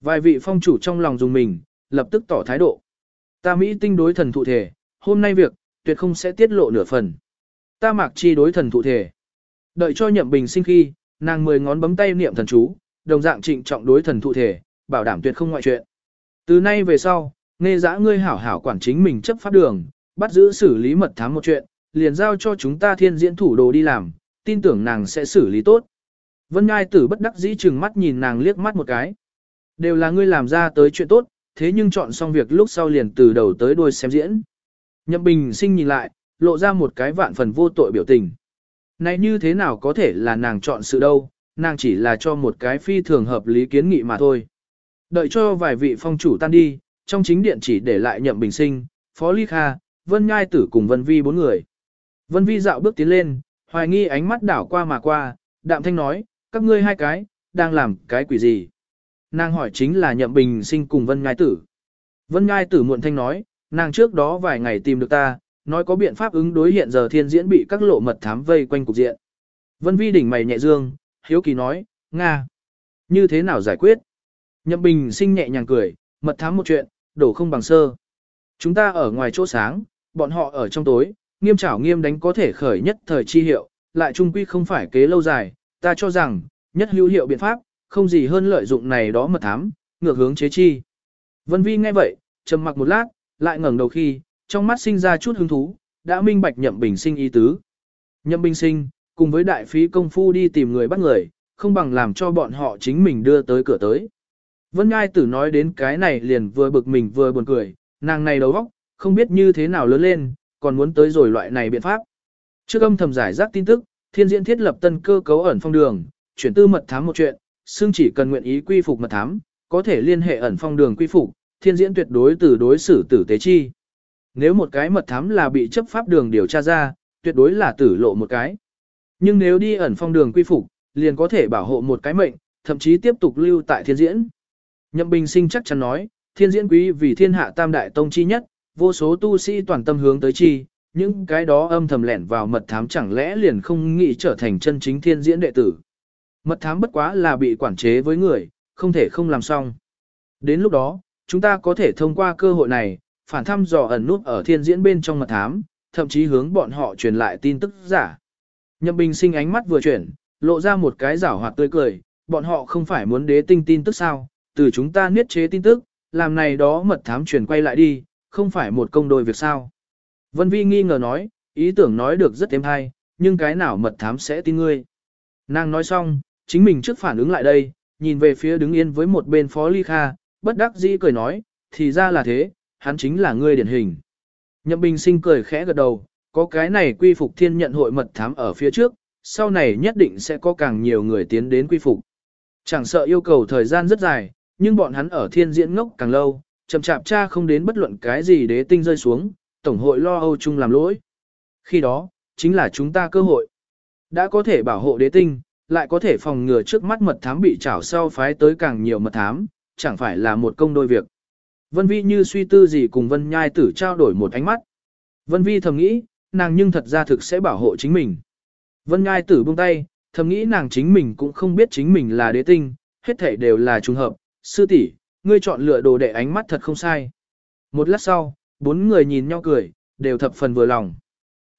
Vài vị phong chủ trong lòng dùng mình, lập tức tỏ thái độ. Ta Mỹ tinh đối thần thụ thể, hôm nay việc, tuyệt không sẽ tiết lộ nửa phần. Ta mạc chi đối thần thụ thể. Đợi cho nhậm bình sinh khi, nàng mười ngón bấm tay niệm thần chú, đồng dạng trịnh trọng đối thần thụ thể, bảo đảm tuyệt không ngoại chuyện. Từ nay về sau, nghe dã ngươi hảo hảo quản chính mình chấp pháp đường, bắt giữ xử lý mật thám một chuyện, liền giao cho chúng ta thiên diễn thủ đồ đi làm, tin tưởng nàng sẽ xử lý tốt. Vân Ngai tử bất đắc dĩ chừng mắt nhìn nàng liếc mắt một cái. Đều là ngươi làm ra tới chuyện tốt, thế nhưng chọn xong việc lúc sau liền từ đầu tới đuôi xem diễn. Nhậm Bình sinh nhìn lại, lộ ra một cái vạn phần vô tội biểu tình. Này như thế nào có thể là nàng chọn sự đâu, nàng chỉ là cho một cái phi thường hợp lý kiến nghị mà thôi. Đợi cho vài vị phong chủ tan đi, trong chính điện chỉ để lại nhậm bình sinh, phó ly kha, vân ngai tử cùng vân vi bốn người. Vân vi dạo bước tiến lên, hoài nghi ánh mắt đảo qua mà qua, đạm thanh nói, các ngươi hai cái, đang làm cái quỷ gì? Nàng hỏi chính là nhậm bình sinh cùng vân ngai tử. Vân ngai tử muộn thanh nói, nàng trước đó vài ngày tìm được ta, nói có biện pháp ứng đối hiện giờ thiên diễn bị các lộ mật thám vây quanh cục diện. Vân vi đỉnh mày nhẹ dương, hiếu kỳ nói, Nga, như thế nào giải quyết? Nhậm bình sinh nhẹ nhàng cười, mật thám một chuyện, đổ không bằng sơ. Chúng ta ở ngoài chỗ sáng, bọn họ ở trong tối, nghiêm trảo nghiêm đánh có thể khởi nhất thời chi hiệu, lại trung quy không phải kế lâu dài, ta cho rằng, nhất hữu hiệu biện pháp, không gì hơn lợi dụng này đó mật thám, ngược hướng chế chi. Vân Vi nghe vậy, trầm mặc một lát, lại ngẩng đầu khi, trong mắt sinh ra chút hứng thú, đã minh bạch nhậm bình sinh ý tứ. Nhậm bình sinh, cùng với đại phí công phu đi tìm người bắt người, không bằng làm cho bọn họ chính mình đưa tới cửa tới. Vân Ngai Tử nói đến cái này liền vừa bực mình vừa buồn cười, nàng này đầu óc, không biết như thế nào lớn lên, còn muốn tới rồi loại này biện pháp. Trước âm thầm giải rác tin tức, thiên diễn thiết lập tân cơ cấu ẩn phong đường, chuyển tư mật thám một chuyện, xương chỉ cần nguyện ý quy phục mật thám, có thể liên hệ ẩn phong đường quy phục, thiên diễn tuyệt đối từ đối xử tử tế chi. Nếu một cái mật thám là bị chấp pháp đường điều tra ra, tuyệt đối là tử lộ một cái. Nhưng nếu đi ẩn phong đường quy phục, liền có thể bảo hộ một cái mệnh, thậm chí tiếp tục lưu tại thiên diễn. Nhậm Bình Sinh chắc chắn nói, thiên diễn quý vì thiên hạ tam đại tông chi nhất, vô số tu sĩ toàn tâm hướng tới chi, những cái đó âm thầm lẻn vào mật thám chẳng lẽ liền không nghĩ trở thành chân chính thiên diễn đệ tử. Mật thám bất quá là bị quản chế với người, không thể không làm xong. Đến lúc đó, chúng ta có thể thông qua cơ hội này, phản thăm dò ẩn nút ở thiên diễn bên trong mật thám, thậm chí hướng bọn họ truyền lại tin tức giả. Nhậm Bình sinh ánh mắt vừa chuyển, lộ ra một cái giảo hoạt tươi cười, bọn họ không phải muốn đế tinh tin tức sao, từ chúng ta niết chế tin tức, làm này đó mật thám truyền quay lại đi, không phải một công đôi việc sao. Vân Vi nghi ngờ nói, ý tưởng nói được rất thêm hay, nhưng cái nào mật thám sẽ tin ngươi. Nàng nói xong, chính mình trước phản ứng lại đây, nhìn về phía đứng yên với một bên phó ly kha, bất đắc dĩ cười nói, thì ra là thế, hắn chính là ngươi điển hình. Nhậm Bình sinh cười khẽ gật đầu, có cái này quy phục thiên nhận hội mật thám ở phía trước, sau này nhất định sẽ có càng nhiều người tiến đến quy phục. Chẳng sợ yêu cầu thời gian rất dài, nhưng bọn hắn ở thiên diễn ngốc càng lâu, chậm chạp cha không đến bất luận cái gì đế tinh rơi xuống, tổng hội lo âu chung làm lỗi. Khi đó, chính là chúng ta cơ hội. Đã có thể bảo hộ đế tinh, lại có thể phòng ngừa trước mắt mật thám bị trảo sau phái tới càng nhiều mật thám, chẳng phải là một công đôi việc. Vân Vi như suy tư gì cùng Vân Nhai tử trao đổi một ánh mắt. Vân Vi thầm nghĩ, nàng nhưng thật ra thực sẽ bảo hộ chính mình. Vân Nhai tử buông tay, thầm nghĩ nàng chính mình cũng không biết chính mình là đế tinh, hết thảy đều là trùng hợp, sư tỷ, ngươi chọn lựa đồ đệ ánh mắt thật không sai. Một lát sau, bốn người nhìn nhau cười, đều thập phần vừa lòng.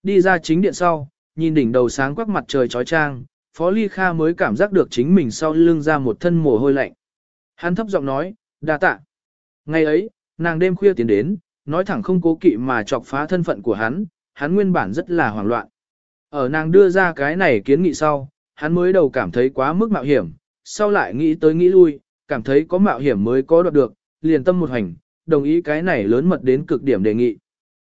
Đi ra chính điện sau, nhìn đỉnh đầu sáng quắc mặt trời trói trang, Phó Ly Kha mới cảm giác được chính mình sau lưng ra một thân mồ hôi lạnh. Hắn thấp giọng nói, đa tạ. Ngày ấy, nàng đêm khuya tiến đến, nói thẳng không cố kỵ mà chọc phá thân phận của hắn, hắn nguyên bản rất là hoảng loạn. Ở nàng đưa ra cái này kiến nghị sau, hắn mới đầu cảm thấy quá mức mạo hiểm, sau lại nghĩ tới nghĩ lui, cảm thấy có mạo hiểm mới có đoạt được, liền tâm một hành, đồng ý cái này lớn mật đến cực điểm đề nghị.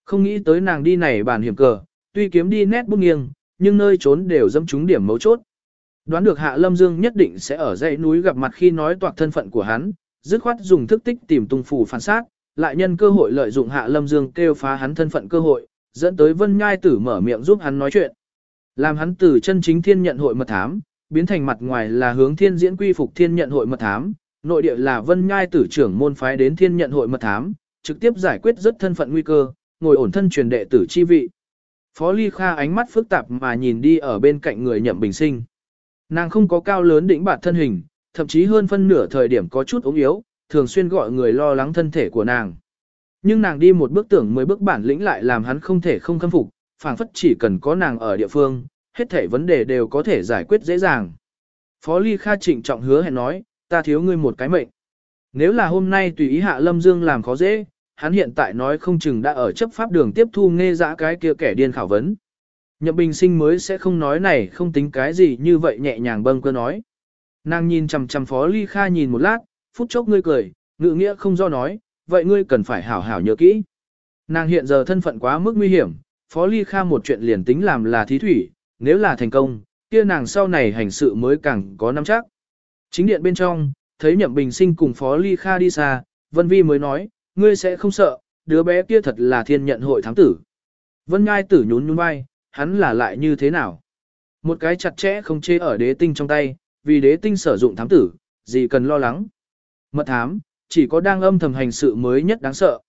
Không nghĩ tới nàng đi này bàn hiểm cờ, tuy kiếm đi nét bút nghiêng, nhưng nơi trốn đều dâm trúng điểm mấu chốt. Đoán được Hạ Lâm Dương nhất định sẽ ở dãy núi gặp mặt khi nói toạc thân phận của hắn, dứt khoát dùng thức tích tìm tung phủ phản sát, lại nhân cơ hội lợi dụng Hạ Lâm Dương kêu phá hắn thân phận cơ hội, dẫn tới Vân Nhai Tử mở miệng giúp hắn nói chuyện. Làm hắn từ chân chính thiên nhận hội mật thám, biến thành mặt ngoài là hướng thiên diễn quy phục thiên nhận hội mật thám, nội địa là Vân Nhai Tử trưởng môn phái đến thiên nhận hội mật thám, trực tiếp giải quyết rất thân phận nguy cơ, ngồi ổn thân truyền đệ tử chi vị. Phó Ly Kha ánh mắt phức tạp mà nhìn đi ở bên cạnh người nhậm bình sinh. Nàng không có cao lớn đỉnh bạt thân hình, thậm chí hơn phân nửa thời điểm có chút ốm yếu, thường xuyên gọi người lo lắng thân thể của nàng. Nhưng nàng đi một bước tưởng mới bước bản lĩnh lại làm hắn không thể không khâm phục, phảng phất chỉ cần có nàng ở địa phương, hết thảy vấn đề đều có thể giải quyết dễ dàng. Phó Ly Kha trịnh trọng hứa hẹn nói, ta thiếu ngươi một cái mệnh. Nếu là hôm nay tùy ý hạ Lâm Dương làm khó dễ, hắn hiện tại nói không chừng đã ở chấp pháp đường tiếp thu nghe dã cái kia kẻ điên khảo vấn. Nhậm bình sinh mới sẽ không nói này không tính cái gì như vậy nhẹ nhàng bâng cơ nói. Nàng nhìn chằm chằm phó ly kha nhìn một lát, phút chốc ngươi cười, ngự nghĩa không do nói, vậy ngươi cần phải hảo hảo nhớ kỹ. Nàng hiện giờ thân phận quá mức nguy hiểm, phó ly kha một chuyện liền tính làm là thí thủy, nếu là thành công, kia nàng sau này hành sự mới càng có nắm chắc. Chính điện bên trong, thấy Nhậm Bình Sinh cùng Phó Ly Kha đi xa, Vân Vi mới nói, ngươi sẽ không sợ, đứa bé kia thật là thiên nhận hội thám tử. Vân Ngai tử nhún nhún vai, hắn là lại như thế nào? Một cái chặt chẽ không chê ở đế tinh trong tay, vì đế tinh sử dụng thám tử, gì cần lo lắng. Mật thám, chỉ có đang âm thầm hành sự mới nhất đáng sợ.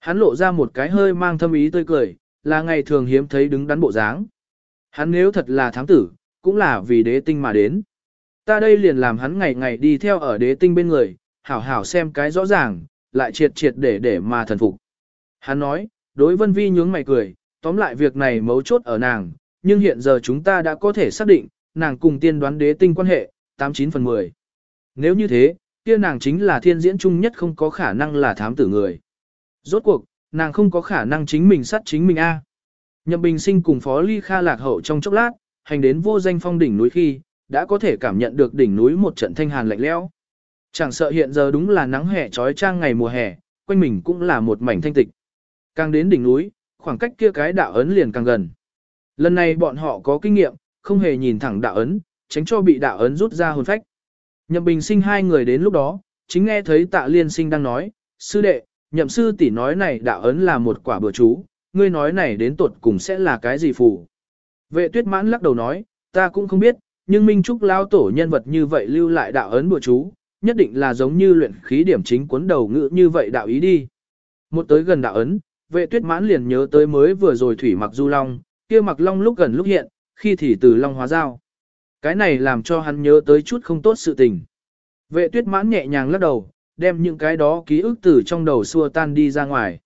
Hắn lộ ra một cái hơi mang thâm ý tươi cười, là ngày thường hiếm thấy đứng đắn bộ dáng. Hắn nếu thật là thám tử, cũng là vì đế tinh mà đến. Ta đây liền làm hắn ngày ngày đi theo ở đế tinh bên người, hảo hảo xem cái rõ ràng, lại triệt triệt để để mà thần phục. Hắn nói, đối vân vi nhướng mày cười, tóm lại việc này mấu chốt ở nàng, nhưng hiện giờ chúng ta đã có thể xác định, nàng cùng tiên đoán đế tinh quan hệ, 89 phần 10. Nếu như thế, kia nàng chính là thiên diễn chung nhất không có khả năng là thám tử người. Rốt cuộc, nàng không có khả năng chính mình sát chính mình a. Nhậm Bình Sinh cùng Phó Ly Kha lạc hậu trong chốc lát, hành đến vô danh phong đỉnh núi khi, đã có thể cảm nhận được đỉnh núi một trận thanh hàn lạnh lẽo. Chẳng sợ hiện giờ đúng là nắng hè trói trang ngày mùa hè, quanh mình cũng là một mảnh thanh tịch. Càng đến đỉnh núi, khoảng cách kia cái đạo ấn liền càng gần. Lần này bọn họ có kinh nghiệm, không hề nhìn thẳng đạo ấn, tránh cho bị đạo ấn rút ra hồn phách. Nhậm Bình Sinh hai người đến lúc đó, chính nghe thấy Tạ Liên Sinh đang nói, sư đệ, nhậm sư tỷ nói này đạo ấn là một quả bừa chú, ngươi nói này đến tuột cùng sẽ là cái gì phù. Vệ tuyết mãn lắc đầu nói, ta cũng không biết, nhưng Minh Trúc lao tổ nhân vật như vậy lưu lại đạo ấn bừa chú, nhất định là giống như luyện khí điểm chính cuốn đầu ngữ như vậy đạo ý đi. Một tới gần đạo ấn, vệ tuyết mãn liền nhớ tới mới vừa rồi thủy mặc du long, kia mặc long lúc gần lúc hiện, khi thì từ long hóa dao. Cái này làm cho hắn nhớ tới chút không tốt sự tình. Vệ tuyết mãn nhẹ nhàng lắc đầu, đem những cái đó ký ức từ trong đầu xua tan đi ra ngoài.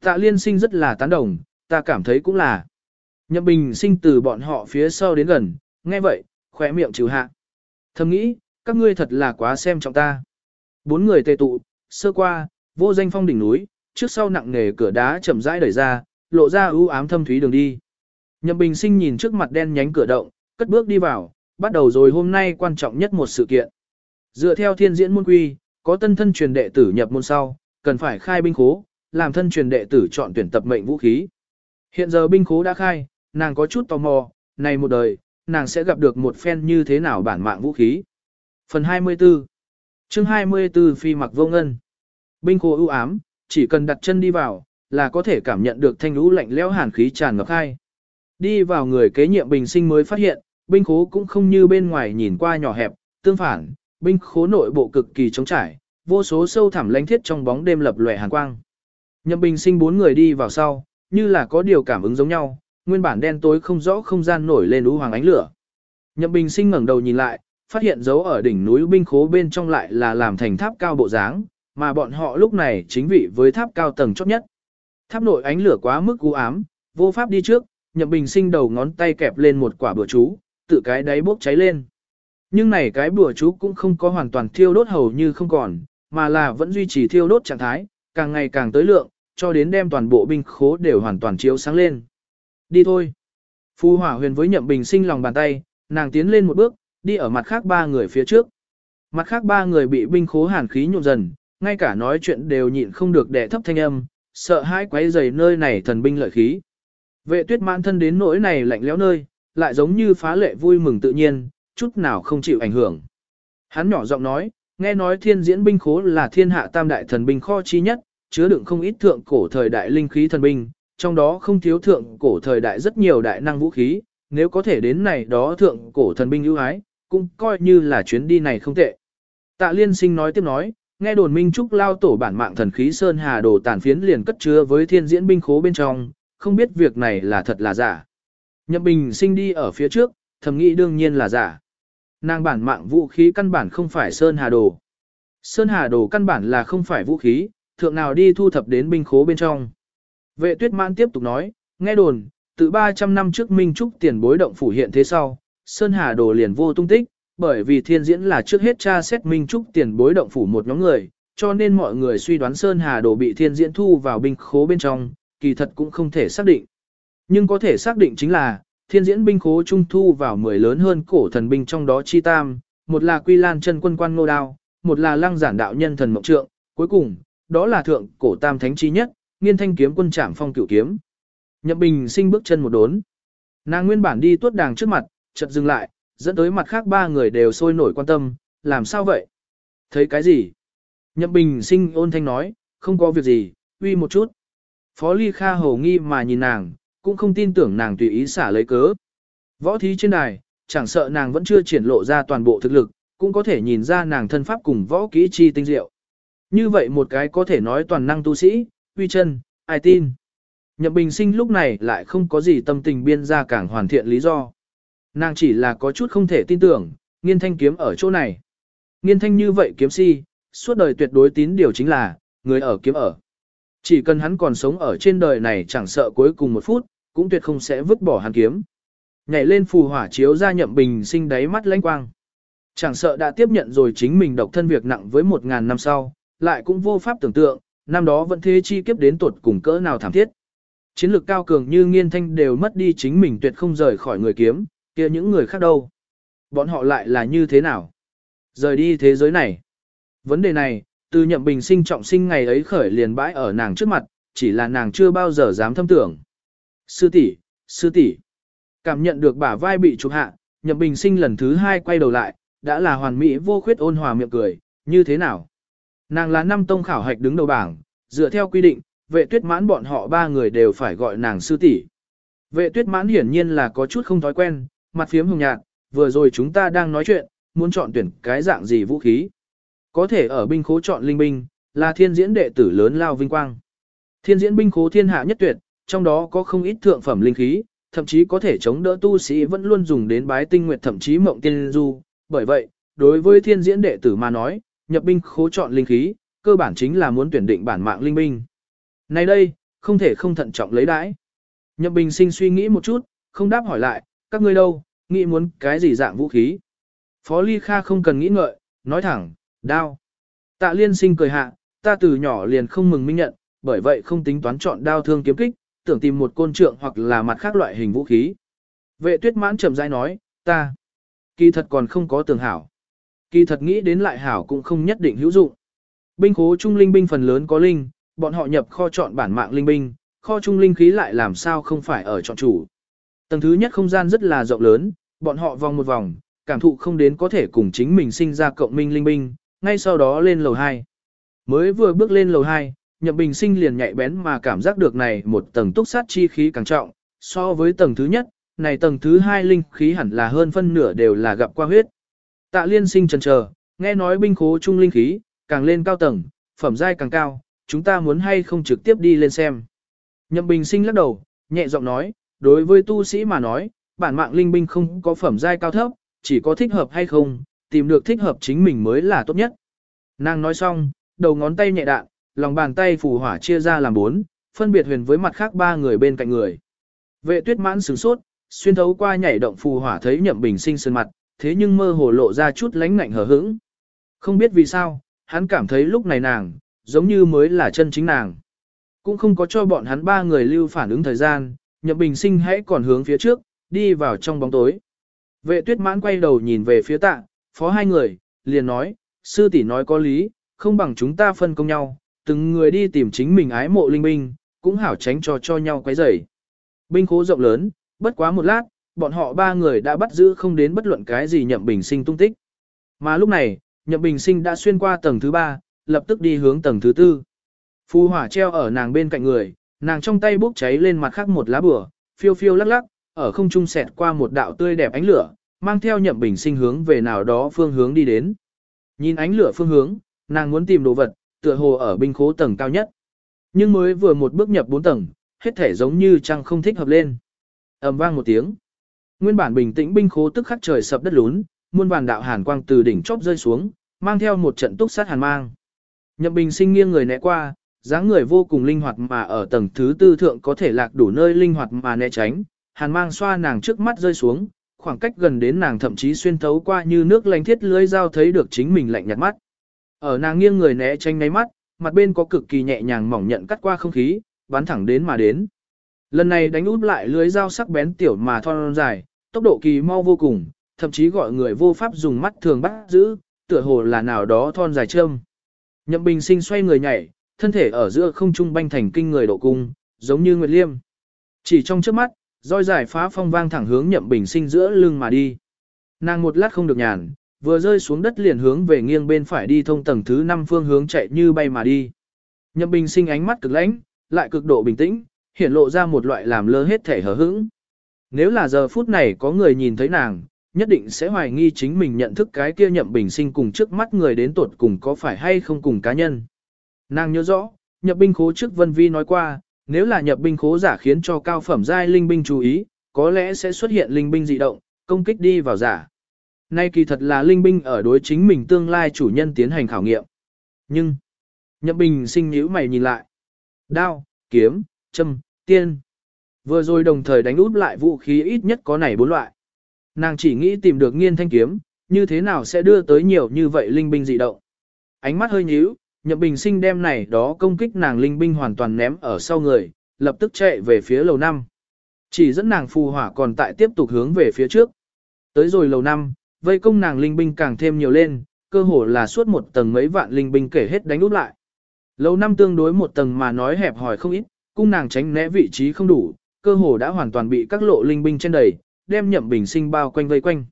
Tạ liên sinh rất là tán đồng, ta cảm thấy cũng là. Nhậm bình sinh từ bọn họ phía sau đến gần, nghe vậy, khỏe miệng trừ hạ. Thầm nghĩ, các ngươi thật là quá xem trọng ta. Bốn người tề tụ, sơ qua, vô danh phong đỉnh núi, trước sau nặng nề cửa đá chậm rãi đẩy ra, lộ ra ưu ám thâm thúy đường đi. Nhậm bình sinh nhìn trước mặt đen nhánh cửa động, cất bước đi vào, bắt đầu rồi hôm nay quan trọng nhất một sự kiện. Dựa theo thiên diễn môn quy, có tân thân truyền đệ tử nhập môn sau, cần phải khai binh khố, làm thân truyền đệ tử chọn tuyển tập mệnh vũ khí. Hiện giờ binh khố đã khai, nàng có chút tò mò, này một đời, nàng sẽ gặp được một phen như thế nào bản mạng vũ khí. Phần 24 chương 24 Phi mặc vô ngân Binh khố ưu ám, chỉ cần đặt chân đi vào, là có thể cảm nhận được thanh lũ lạnh lẽo hàn khí tràn ngập hai Đi vào người kế nhiệm bình sinh mới phát hiện, binh khố cũng không như bên ngoài nhìn qua nhỏ hẹp, tương phản, binh khố nội bộ cực kỳ trống trải, vô số sâu thẳm lánh thiết trong bóng đêm lập lòe hàn quang. Nhậm Bình Sinh bốn người đi vào sau, như là có điều cảm ứng giống nhau, nguyên bản đen tối không rõ không gian nổi lên ú hoàng ánh lửa. Nhậm Bình Sinh ngẩng đầu nhìn lại, phát hiện dấu ở đỉnh núi binh khố bên trong lại là làm thành tháp cao bộ dáng, mà bọn họ lúc này chính vị với tháp cao tầng chót nhất. Tháp nội ánh lửa quá mức u ám, vô pháp đi trước, Nhậm Bình Sinh đầu ngón tay kẹp lên một quả bữa chú, tự cái đáy bốc cháy lên. Nhưng này cái bùa chú cũng không có hoàn toàn thiêu đốt hầu như không còn, mà là vẫn duy trì thiêu đốt trạng thái, càng ngày càng tới lượng, cho đến đem toàn bộ binh khố đều hoàn toàn chiếu sáng lên. Đi thôi. Phu hỏa huyền với nhậm bình sinh lòng bàn tay, nàng tiến lên một bước, đi ở mặt khác ba người phía trước. Mặt khác ba người bị binh khố hàn khí nhộn dần, ngay cả nói chuyện đều nhịn không được đẻ thấp thanh âm, sợ hãi quấy rầy nơi này thần binh lợi khí. Vệ tuyết mãn thân đến nỗi này lạnh lẽo nơi, lại giống như phá lệ vui mừng tự nhiên, chút nào không chịu ảnh hưởng. Hắn nhỏ giọng nói, nghe nói thiên diễn binh khố là thiên hạ tam đại thần binh kho chi nhất, chứa đựng không ít thượng cổ thời đại linh khí thần binh, trong đó không thiếu thượng cổ thời đại rất nhiều đại năng vũ khí, nếu có thể đến này đó thượng cổ thần binh ưu ái, cũng coi như là chuyến đi này không tệ. Tạ liên sinh nói tiếp nói, nghe đồn minh trúc lao tổ bản mạng thần khí sơn hà đồ tàn phiến liền cất chứa với thiên diễn binh khố bên trong, không biết việc này là thật là giả. Nhậm bình sinh đi ở phía trước, thầm nghĩ đương nhiên là giả. Nàng bản mạng vũ khí căn bản không phải Sơn Hà Đồ. Sơn Hà Đồ căn bản là không phải vũ khí, thượng nào đi thu thập đến binh khố bên trong. Vệ tuyết mãn tiếp tục nói, nghe đồn, từ 300 năm trước Minh Trúc tiền bối động phủ hiện thế sau, Sơn Hà Đồ liền vô tung tích, bởi vì thiên diễn là trước hết tra xét Minh Trúc tiền bối động phủ một nhóm người, cho nên mọi người suy đoán Sơn Hà Đồ bị thiên diễn thu vào binh khố bên trong, kỳ thật cũng không thể xác định. Nhưng có thể xác định chính là, thiên diễn binh khố trung thu vào 10 lớn hơn cổ thần binh trong đó chi tam, một là quy lan chân quân quan ngô đao, một là lăng giản đạo nhân thần mộng trượng, cuối cùng, đó là thượng cổ tam thánh chi nhất, nghiên thanh kiếm quân trảm phong cửu kiếm. Nhậm bình sinh bước chân một đốn. Nàng nguyên bản đi tuốt đàng trước mặt, chợt dừng lại, dẫn tới mặt khác ba người đều sôi nổi quan tâm, làm sao vậy? Thấy cái gì? Nhậm bình sinh ôn thanh nói, không có việc gì, uy một chút. Phó Ly Kha hầu nghi mà nhìn nàng, cũng không tin tưởng nàng tùy ý xả lấy cớ. Võ thí trên đài, chẳng sợ nàng vẫn chưa triển lộ ra toàn bộ thực lực, cũng có thể nhìn ra nàng thân pháp cùng võ kỹ chi tinh diệu. Như vậy một cái có thể nói toàn năng tu sĩ, uy chân, ai tin. Nhậm bình sinh lúc này lại không có gì tâm tình biên ra càng hoàn thiện lý do. Nàng chỉ là có chút không thể tin tưởng, nghiên thanh kiếm ở chỗ này. Nghiên thanh như vậy kiếm si, suốt đời tuyệt đối tín điều chính là, người ở kiếm ở. Chỉ cần hắn còn sống ở trên đời này chẳng sợ cuối cùng một phút, cũng tuyệt không sẽ vứt bỏ hắn kiếm. Nhảy lên phù hỏa chiếu ra nhậm bình sinh đáy mắt lãnh quang. Chẳng sợ đã tiếp nhận rồi chính mình độc thân việc nặng với một ngàn năm sau, lại cũng vô pháp tưởng tượng, năm đó vẫn thế chi kiếp đến tuột cùng cỡ nào thảm thiết. Chiến lược cao cường như nghiên thanh đều mất đi chính mình tuyệt không rời khỏi người kiếm, kia những người khác đâu. Bọn họ lại là như thế nào? Rời đi thế giới này. Vấn đề này, từ nhậm bình sinh trọng sinh ngày ấy khởi liền bãi ở nàng trước mặt, chỉ là nàng chưa bao giờ dám thâm tưởng. Sư tỷ, sư tỷ. Cảm nhận được bả vai bị chụp hạ, nhậm bình sinh lần thứ hai quay đầu lại, đã là hoàn mỹ vô khuyết ôn hòa miệng cười, như thế nào? Nàng là năm tông khảo hạch đứng đầu bảng, dựa theo quy định, vệ tuyết mãn bọn họ ba người đều phải gọi nàng sư tỷ. Vệ tuyết mãn hiển nhiên là có chút không thói quen, mặt phiếm hồng nhạt, vừa rồi chúng ta đang nói chuyện, muốn chọn tuyển cái dạng gì vũ khí. Có thể ở binh khố chọn linh binh, là thiên diễn đệ tử lớn lao vinh quang. Thiên diễn binh khố thiên hạ nhất tuyệt, trong đó có không ít thượng phẩm linh khí, thậm chí có thể chống đỡ tu sĩ vẫn luôn dùng đến bái tinh nguyệt thậm chí mộng tiên du. Bởi vậy, đối với thiên diễn đệ tử mà nói, nhập binh khố chọn linh khí, cơ bản chính là muốn tuyển định bản mạng linh binh. Này đây, không thể không thận trọng lấy đãi. Nhập bình sinh suy nghĩ một chút, không đáp hỏi lại, các ngươi đâu, nghĩ muốn cái gì dạng vũ khí. Phó Ly Kha không cần nghĩ ngợi, nói thẳng, đao. Tạ liên sinh cười hạ, ta từ nhỏ liền không mừng minh nhận, bởi vậy không tính toán chọn đao thương kiếm kích, tưởng tìm một côn trượng hoặc là mặt khác loại hình vũ khí. Vệ tuyết mãn chậm rãi nói, ta, kỳ thật còn không có tưởng hảo. Kỳ thật nghĩ đến lại hảo cũng không nhất định hữu dụng. Binh khố trung linh binh phần lớn có linh, bọn họ nhập kho chọn bản mạng linh binh, kho trung linh khí lại làm sao không phải ở chọn chủ. Tầng thứ nhất không gian rất là rộng lớn, bọn họ vòng một vòng, cảm thụ không đến có thể cùng chính mình sinh ra cộng minh linh binh, ngay sau đó lên lầu 2. Mới vừa bước lên lầu 2, Nhậm Bình Sinh liền nhạy bén mà cảm giác được này một tầng túc sát chi khí càng trọng, so với tầng thứ nhất, này tầng thứ hai linh khí hẳn là hơn phân nửa đều là gặp qua huyết. Tạ Liên Sinh chần chờ, nghe nói binh khố trung linh khí, càng lên cao tầng, phẩm giai càng cao, chúng ta muốn hay không trực tiếp đi lên xem. Nhậm Bình Sinh lắc đầu, nhẹ giọng nói, đối với tu sĩ mà nói, bản mạng linh binh không có phẩm giai cao thấp, chỉ có thích hợp hay không, tìm được thích hợp chính mình mới là tốt nhất. Nàng nói xong, đầu ngón tay nhẹ đạn, lòng bàn tay phù hỏa chia ra làm bốn, phân biệt huyền với mặt khác ba người bên cạnh người. Vệ tuyết mãn sửng sốt, xuyên thấu qua nhảy động phù hỏa thấy nhậm bình sinh sơn mặt, thế nhưng mơ hồ lộ ra chút lánh ngạnh hở hững. Không biết vì sao, hắn cảm thấy lúc này nàng, giống như mới là chân chính nàng. Cũng không có cho bọn hắn ba người lưu phản ứng thời gian, nhậm bình sinh hãy còn hướng phía trước, đi vào trong bóng tối. Vệ tuyết mãn quay đầu nhìn về phía tạ, phó hai người, liền nói, sư tỷ nói có lý, không bằng chúng ta phân công nhau, từng người đi tìm chính mình ái mộ linh binh, cũng hảo tránh cho cho nhau quấy rầy. Binh khố rộng lớn, bất quá một lát, bọn họ ba người đã bắt giữ không đến bất luận cái gì nhậm bình sinh tung tích. Mà lúc này, nhậm bình sinh đã xuyên qua tầng thứ ba, lập tức đi hướng tầng thứ tư. Phu hỏa treo ở nàng bên cạnh người, nàng trong tay bốc cháy lên mặt khác một lá bửa, phiêu phiêu lắc lắc, ở không trung xẹt qua một đạo tươi đẹp ánh lửa, mang theo nhậm bình sinh hướng về nào đó phương hướng đi đến. Nhìn ánh lửa phương hướng, nàng muốn tìm đồ vật, tựa hồ ở binh khố tầng cao nhất. Nhưng mới vừa một bước nhập bốn tầng, hết thể giống như trăng không thích hợp lên. ầm vang một tiếng. Nguyên bản bình tĩnh binh khố tức khắc trời sập đất lún, muôn vàn đạo hàn quang từ đỉnh chóp rơi xuống, mang theo một trận túc sát hàn mang. Nhậm Bình sinh nghiêng người né qua, dáng người vô cùng linh hoạt mà ở tầng thứ tư thượng có thể lạc đủ nơi linh hoạt mà né tránh, hàn mang xoa nàng trước mắt rơi xuống, khoảng cách gần đến nàng thậm chí xuyên thấu qua như nước lanh thiết lưới dao thấy được chính mình lạnh nhạt mắt. Ở nàng nghiêng người né tránh ngáy mắt, mặt bên có cực kỳ nhẹ nhàng mỏng nhận cắt qua không khí, bắn thẳng đến mà đến. Lần này đánh út lại lưới dao sắc bén tiểu mà thon dài, tốc độ kỳ mau vô cùng, thậm chí gọi người vô pháp dùng mắt thường bắt giữ, tựa hồ là nào đó thon dài châm. Nhậm Bình Sinh xoay người nhảy, thân thể ở giữa không trung banh thành kinh người độ cung, giống như nguyệt liêm. Chỉ trong trước mắt, roi giải phá phong vang thẳng hướng nhậm bình sinh giữa lưng mà đi. Nàng một lát không được nhàn, vừa rơi xuống đất liền hướng về nghiêng bên phải đi thông tầng thứ 5 phương hướng chạy như bay mà đi. Nhậm bình sinh ánh mắt cực lãnh, lại cực độ bình tĩnh, hiện lộ ra một loại làm lơ hết thể hờ hững. Nếu là giờ phút này có người nhìn thấy nàng, nhất định sẽ hoài nghi chính mình nhận thức cái kia nhậm bình sinh cùng trước mắt người đến tuột cùng có phải hay không cùng cá nhân. Nàng nhớ rõ, nhập binh khố trước Vân Vi nói qua, nếu là nhập binh khố giả khiến cho cao phẩm giai linh binh chú ý, có lẽ sẽ xuất hiện linh binh dị động, công kích đi vào giả. Nay kỳ thật là linh binh ở đối chính mình tương lai chủ nhân tiến hành khảo nghiệm. Nhưng, nhập bình sinh nhíu mày nhìn lại. Đao, kiếm, châm, tiên. Vừa rồi đồng thời đánh út lại vũ khí ít nhất có này bốn loại. Nàng chỉ nghĩ tìm được nghiên thanh kiếm, như thế nào sẽ đưa tới nhiều như vậy linh binh dị động. Ánh mắt hơi nhíu, nhậm bình sinh đem này đó công kích nàng linh binh hoàn toàn ném ở sau người, lập tức chạy về phía lầu năm. Chỉ dẫn nàng phù hỏa còn tại tiếp tục hướng về phía trước. Tới rồi lầu năm, vây công nàng linh binh càng thêm nhiều lên, cơ hồ là suốt một tầng mấy vạn linh binh kể hết đánh úp lại. Lầu năm tương đối một tầng mà nói hẹp hỏi không ít, cung nàng tránh né vị trí không đủ, cơ hồ đã hoàn toàn bị các lộ linh binh trên đầy, đem nhậm bình sinh bao quanh vây quanh.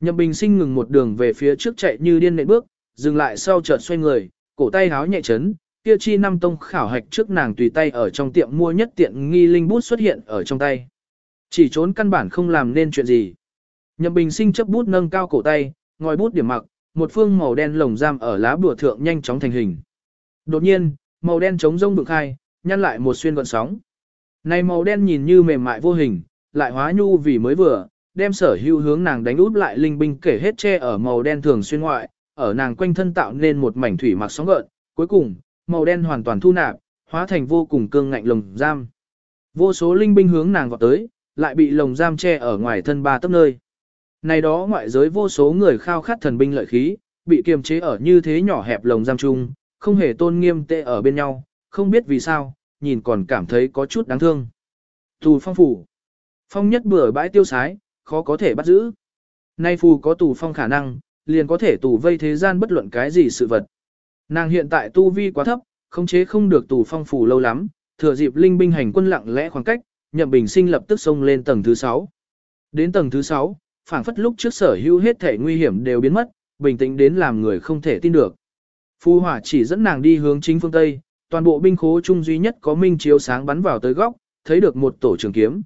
Nhậm bình sinh ngừng một đường về phía trước chạy như điên nện bước, dừng lại sau chợt xoay người, cổ tay háo nhẹ chấn, kia chi năm tông khảo hạch trước nàng tùy tay ở trong tiệm mua nhất tiện nghi linh bút xuất hiện ở trong tay. Chỉ trốn căn bản không làm nên chuyện gì. Nhậm bình sinh chấp bút nâng cao cổ tay, ngòi bút điểm mặc, một phương màu đen lồng giam ở lá bùa thượng nhanh chóng thành hình. Đột nhiên, màu đen trống rông bực khai, nhăn lại một xuyên gọn sóng. Này màu đen nhìn như mềm mại vô hình, lại hóa nhu vì mới vừa, đem sở hữu hướng nàng đánh út lại linh binh kể hết che ở màu đen thường xuyên ngoại, ở nàng quanh thân tạo nên một mảnh thủy mặc sóng gợn, cuối cùng, màu đen hoàn toàn thu nạp, hóa thành vô cùng cương ngạnh lồng giam. Vô số linh binh hướng nàng vọt tới, lại bị lồng giam che ở ngoài thân ba tấc nơi. Này đó ngoại giới vô số người khao khát thần binh lợi khí, bị kiềm chế ở như thế nhỏ hẹp lồng giam chung, không hề tôn nghiêm tệ ở bên nhau, không biết vì sao, nhìn còn cảm thấy có chút đáng thương. Tù phong phủ. Phong nhất bừa bãi tiêu sái, khó có thể bắt giữ. Nay phù có tù phong khả năng, liền có thể tù vây thế gian bất luận cái gì sự vật. Nàng hiện tại tu vi quá thấp, khống chế không được tù phong phủ lâu lắm, thừa dịp linh binh hành quân lặng lẽ khoảng cách, nhậm bình sinh lập tức xông lên tầng thứ 6. Đến tầng thứ 6, phảng phất lúc trước sở hữu hết thể nguy hiểm đều biến mất, bình tĩnh đến làm người không thể tin được. Phu hỏa chỉ dẫn nàng đi hướng chính phương Tây, toàn bộ binh khố chung duy nhất có minh chiếu sáng bắn vào tới góc, thấy được một tổ trường kiếm.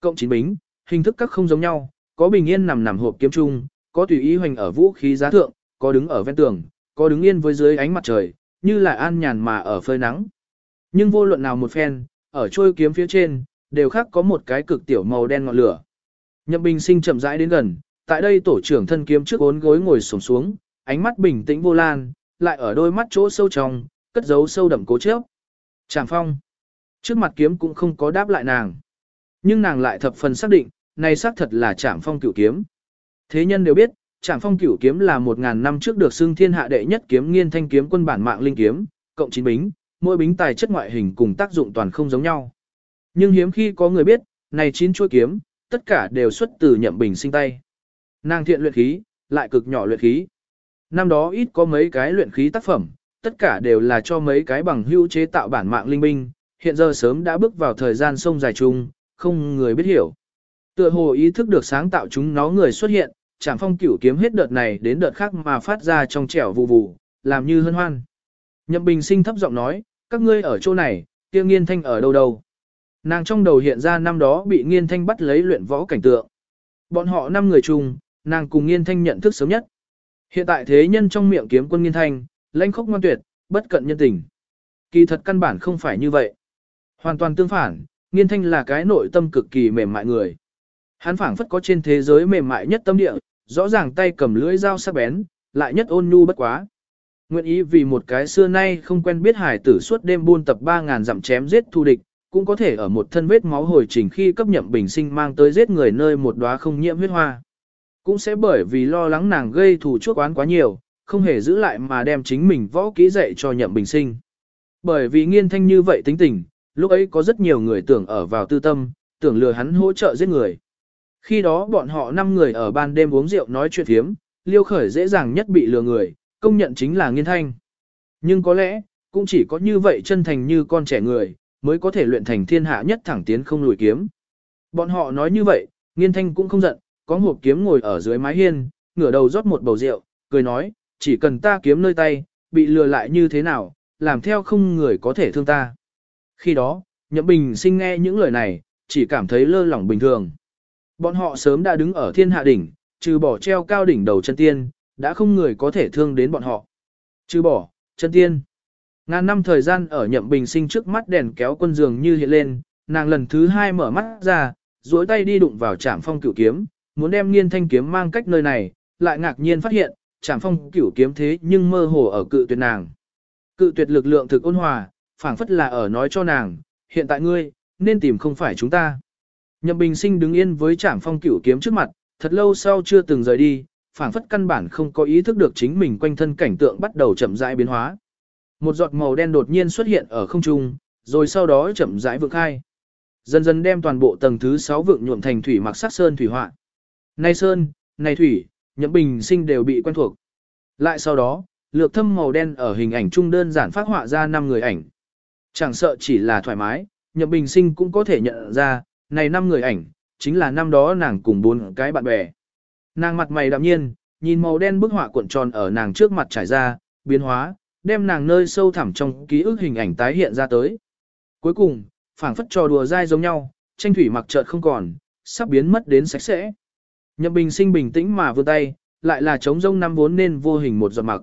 Cộng chín bính, hình thức các không giống nhau, có bình yên nằm nằm hộp kiếm chung, có tùy ý hoành ở vũ khí giá thượng, có đứng ở ven tường, có đứng yên với dưới ánh mặt trời, như là an nhàn mà ở phơi nắng. Nhưng vô luận nào một phen, ở trôi kiếm phía trên, đều khác có một cái cực tiểu màu đen ngọn lửa. Nhậm Bình Sinh chậm rãi đến gần, tại đây tổ trưởng thân kiếm trước bốn gối ngồi xổm xuống, ánh mắt bình tĩnh vô lan, lại ở đôi mắt chỗ sâu trong, cất giấu sâu đậm cố chấp. Trảm Phong. Trước mặt kiếm cũng không có đáp lại nàng. Nhưng nàng lại thập phần xác định, này xác thật là Trảm Phong cửu kiếm. Thế nhân đều biết, trạng Phong cửu kiếm là 1000 năm trước được xưng thiên hạ đệ nhất kiếm nghiên thanh kiếm quân bản mạng linh kiếm, cộng chín bính, mỗi bính tài chất ngoại hình cùng tác dụng toàn không giống nhau. Nhưng hiếm khi có người biết, này chín chuôi kiếm, tất cả đều xuất từ nhậm bình sinh tay. Nàng thiện luyện khí, lại cực nhỏ luyện khí. Năm đó ít có mấy cái luyện khí tác phẩm, tất cả đều là cho mấy cái bằng hữu chế tạo bản mạng linh binh, hiện giờ sớm đã bước vào thời gian sông dài chung, không người biết hiểu. Tựa hồ ý thức được sáng tạo chúng nó người xuất hiện, chẳng phong cửu kiếm hết đợt này đến đợt khác mà phát ra trong trẻo vụ vụ, làm như hân hoan. Nhậm bình sinh thấp giọng nói, các ngươi ở chỗ này, kia nghiên thanh ở đâu đâu. Nàng trong đầu hiện ra năm đó bị nghiên thanh bắt lấy luyện võ cảnh tượng. Bọn họ năm người chung, nàng cùng nghiên thanh nhận thức sớm nhất. Hiện tại thế nhân trong miệng kiếm quân nghiên thanh, lãnh khốc ngoan tuyệt, bất cận nhân tình. Kỳ thật căn bản không phải như vậy. Hoàn toàn tương phản, nghiên thanh là cái nội tâm cực kỳ mềm mại người. Hắn phảng phất có trên thế giới mềm mại nhất tâm địa, rõ ràng tay cầm lưỡi dao sắc bén, lại nhất ôn nhu bất quá. Nguyện ý vì một cái xưa nay không quen biết hải tử suốt đêm buôn tập 3.000 dặm chém giết thù địch, cũng có thể ở một thân vết máu hồi trình khi cấp nhậm bình sinh mang tới giết người nơi một đóa không nhiễm huyết hoa. Cũng sẽ bởi vì lo lắng nàng gây thù chuốc oán quá nhiều, không hề giữ lại mà đem chính mình võ kỹ dạy cho nhậm bình sinh. Bởi vì nghiên thanh như vậy tính tình, lúc ấy có rất nhiều người tưởng ở vào tư tâm, tưởng lừa hắn hỗ trợ giết người. Khi đó bọn họ 5 người ở ban đêm uống rượu nói chuyện thiếm, liêu khởi dễ dàng nhất bị lừa người, công nhận chính là nghiên thanh. Nhưng có lẽ, cũng chỉ có như vậy chân thành như con trẻ người, mới có thể luyện thành thiên hạ nhất thẳng tiến không lùi kiếm. Bọn họ nói như vậy, nghiên thanh cũng không giận, có hộp kiếm ngồi ở dưới mái hiên, ngửa đầu rót một bầu rượu, cười nói, chỉ cần ta kiếm nơi tay, bị lừa lại như thế nào, làm theo không người có thể thương ta. Khi đó, Nhậm Bình sinh nghe những lời này, chỉ cảm thấy lơ lỏng bình thường. Bọn họ sớm đã đứng ở thiên hạ đỉnh, trừ bỏ treo cao đỉnh đầu chân tiên, đã không người có thể thương đến bọn họ. Trừ bỏ, chân tiên. Ngàn năm thời gian ở Nhậm Bình sinh trước mắt đèn kéo quân giường như hiện lên, nàng lần thứ hai mở mắt ra, duỗi tay đi đụng vào trạm phong cửu kiếm, muốn đem nghiên thanh kiếm mang cách nơi này, lại ngạc nhiên phát hiện, trạm phong cửu kiếm thế nhưng mơ hồ ở cự tuyệt nàng. Cự tuyệt lực lượng thực ôn hòa, phảng phất là ở nói cho nàng, hiện tại ngươi, nên tìm không phải chúng ta. Nhậm Bình Sinh đứng yên với trạm phong cửu kiếm trước mặt, thật lâu sau chưa từng rời đi, phảng phất căn bản không có ý thức được chính mình quanh thân cảnh tượng bắt đầu chậm rãi biến hóa. Một giọt màu đen đột nhiên xuất hiện ở không trung, rồi sau đó chậm rãi vượng khai. Dần dần đem toàn bộ tầng thứ 6 vượng nhuộm thành thủy mặc sắc sơn thủy họa. Nay sơn, này thủy, Nhậm Bình Sinh đều bị quen thuộc. Lại sau đó, lược thâm màu đen ở hình ảnh trung đơn giản phát họa ra năm người ảnh. Chẳng sợ chỉ là thoải mái, Nhậm Bình Sinh cũng có thể nhận ra, này năm người ảnh, chính là năm đó nàng cùng bốn cái bạn bè. Nàng mặt mày đạm nhiên, nhìn màu đen bức họa cuộn tròn ở nàng trước mặt trải ra, biến hóa, đem nàng nơi sâu thẳm trong ký ức hình ảnh tái hiện ra tới. Cuối cùng, phảng phất trò đùa dai giống nhau, tranh thủy mặc chợt không còn, sắp biến mất đến sạch sẽ. Nhậm Bình Sinh bình tĩnh mà vươn tay, lại là trống rông năm vốn nên vô hình một giọt mặc.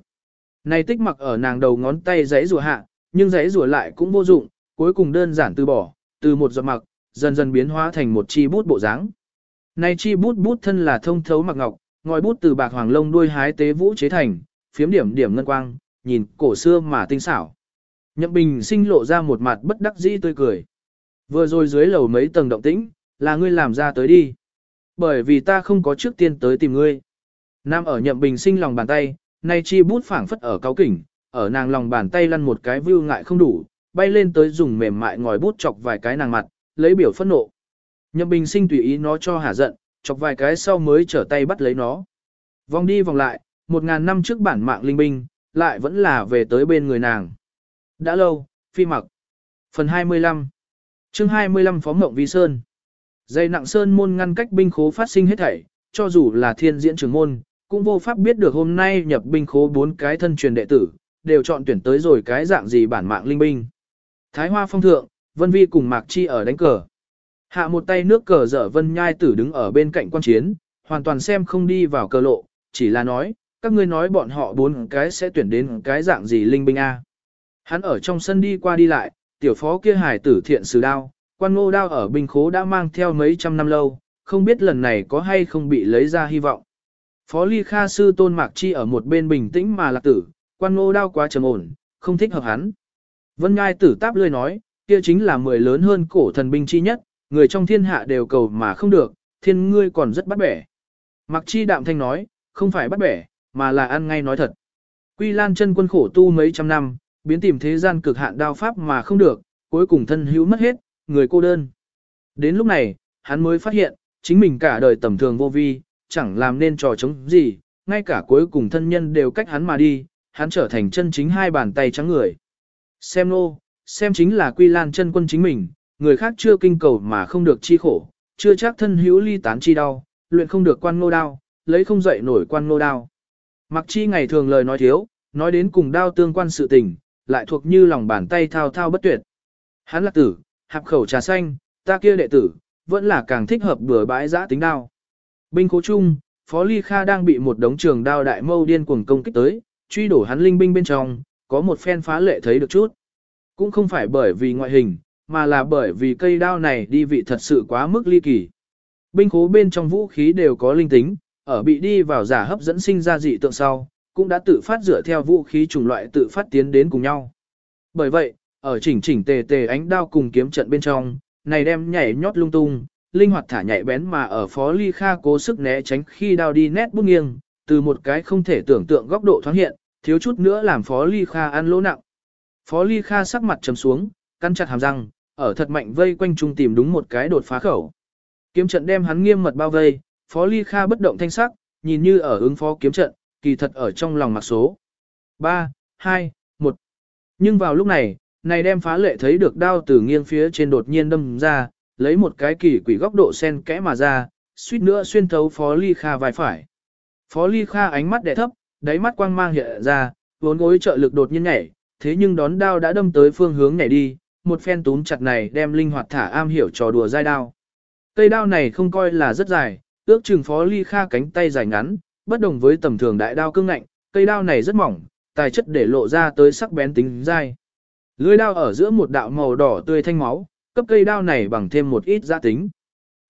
Này tích mặc ở nàng đầu ngón tay giấy rùa hạ, nhưng giấy rùa lại cũng vô dụng, cuối cùng đơn giản từ bỏ, từ một giọt mặc, dần dần biến hóa thành một chi bút bộ dáng. Này chi bút bút thân là thông thấu mặc ngọc, ngòi bút từ bạc hoàng lông đuôi hái tế vũ chế thành, phiếm điểm điểm ngân quang, nhìn cổ xưa mà tinh xảo. Nhậm Bình sinh lộ ra một mặt bất đắc dĩ tươi cười. Vừa rồi dưới lầu mấy tầng động tĩnh, là ngươi làm ra tới đi. Bởi vì ta không có trước tiên tới tìm ngươi. Nam ở Nhậm Bình sinh lòng bàn tay, nay chi bút phảng phất ở cao kỉnh, ở nàng lòng bàn tay lăn một cái view ngại không đủ, bay lên tới dùng mềm mại ngòi bút chọc vài cái nàng mặt, lấy biểu phẫn nộ. Nhậm Bình sinh tùy ý nó cho hả giận, chọc vài cái sau mới trở tay bắt lấy nó. Vòng đi vòng lại, một ngàn năm trước bản mạng linh binh, lại vẫn là về tới bên người nàng. Đã lâu, phi mặc. Phần 25 chương 25 Phó ngộng Vi Sơn Dây nặng sơn môn ngăn cách binh khố phát sinh hết thảy, cho dù là thiên diễn trường môn, cũng vô pháp biết được hôm nay nhập binh khố bốn cái thân truyền đệ tử, đều chọn tuyển tới rồi cái dạng gì bản mạng linh binh. Thái Hoa Phong Thượng, Vân Vi cùng Mạc Chi ở đánh cờ. Hạ một tay nước cờ dở Vân Nhai tử đứng ở bên cạnh quan chiến, hoàn toàn xem không đi vào cờ lộ, chỉ là nói, các ngươi nói bọn họ bốn cái sẽ tuyển đến cái dạng gì linh binh A. Hắn ở trong sân đi qua đi lại, tiểu phó kia hải tử thiện sử đao, quan ngô đao ở binh khố đã mang theo mấy trăm năm lâu, không biết lần này có hay không bị lấy ra hy vọng. Phó Ly Kha sư Tôn Mạc Chi ở một bên bình tĩnh mà lạc tử, quan ngô đao quá trầm ổn, không thích hợp hắn. Vân Ngai tử táp lươi nói, kia chính là mười lớn hơn cổ thần binh chi nhất, người trong thiên hạ đều cầu mà không được, thiên ngươi còn rất bắt bẻ. mặc Chi đạm thanh nói, không phải bắt bẻ, mà là ăn ngay nói thật. Quy Lan chân quân khổ tu mấy trăm năm, biến tìm thế gian cực hạn đao pháp mà không được, cuối cùng thân hữu mất hết, người cô đơn. Đến lúc này, hắn mới phát hiện, chính mình cả đời tầm thường vô vi, chẳng làm nên trò chống gì, ngay cả cuối cùng thân nhân đều cách hắn mà đi, hắn trở thành chân chính hai bàn tay trắng người. Xem nô, xem chính là quy lan chân quân chính mình, người khác chưa kinh cầu mà không được chi khổ, chưa chắc thân hữu ly tán chi đau, luyện không được quan ngô đao, lấy không dậy nổi quan ngô đao. Mặc chi ngày thường lời nói thiếu, nói đến cùng đao tương quan sự tình, lại thuộc như lòng bàn tay thao thao bất tuyệt. Hắn là tử, hạp khẩu trà xanh, ta kia đệ tử, vẫn là càng thích hợp bừa bãi giã tính đao. Binh cố chung, Phó Ly Kha đang bị một đống trường đao đại mâu điên cuồng công kích tới, truy đổ hắn linh binh bên trong, có một phen phá lệ thấy được chút. Cũng không phải bởi vì ngoại hình, mà là bởi vì cây đao này đi vị thật sự quá mức ly kỳ. Binh khố bên trong vũ khí đều có linh tính, ở bị đi vào giả hấp dẫn sinh ra dị tượng sau, cũng đã tự phát dựa theo vũ khí chủng loại tự phát tiến đến cùng nhau. Bởi vậy, ở chỉnh chỉnh tề tề ánh đao cùng kiếm trận bên trong, này đem nhảy nhót lung tung, linh hoạt thả nhảy bén mà ở Phó Ly Kha cố sức né tránh khi đao đi nét bút nghiêng, từ một cái không thể tưởng tượng góc độ thoáng hiện, thiếu chút nữa làm Phó Ly Kha ăn lỗ nặng. Phó Ly Kha sắc mặt trầm xuống, căn chặt hàm răng, ở thật mạnh vây quanh trung tìm đúng một cái đột phá khẩu. Kiếm trận đem hắn nghiêm mật bao vây, Phó Ly Kha bất động thanh sắc, nhìn như ở ứng phó kiếm trận, kỳ thật ở trong lòng mặc số. 3, 2, 1. Nhưng vào lúc này, này đem phá lệ thấy được đao từ nghiêng phía trên đột nhiên đâm ra, lấy một cái kỳ quỷ góc độ sen kẽ mà ra, suýt nữa xuyên thấu Phó Ly Kha vai phải. Phó Ly Kha ánh mắt đè thấp, đáy mắt quang mang hiện ra, vốn gối trợ lực đột nhiên nhảy, thế nhưng đón đao đã đâm tới phương hướng này đi, một phen túm chặt này đem linh hoạt thả am hiểu trò đùa dai đao. Cây đao này không coi là rất dài, ước chừng Phó Ly Kha cánh tay dài ngắn, bất đồng với tầm thường đại đao cương ngạnh, cây đao này rất mỏng, tài chất để lộ ra tới sắc bén tính dai. Lưỡi đao ở giữa một đạo màu đỏ tươi thanh máu, cấp cây đao này bằng thêm một ít giá tính.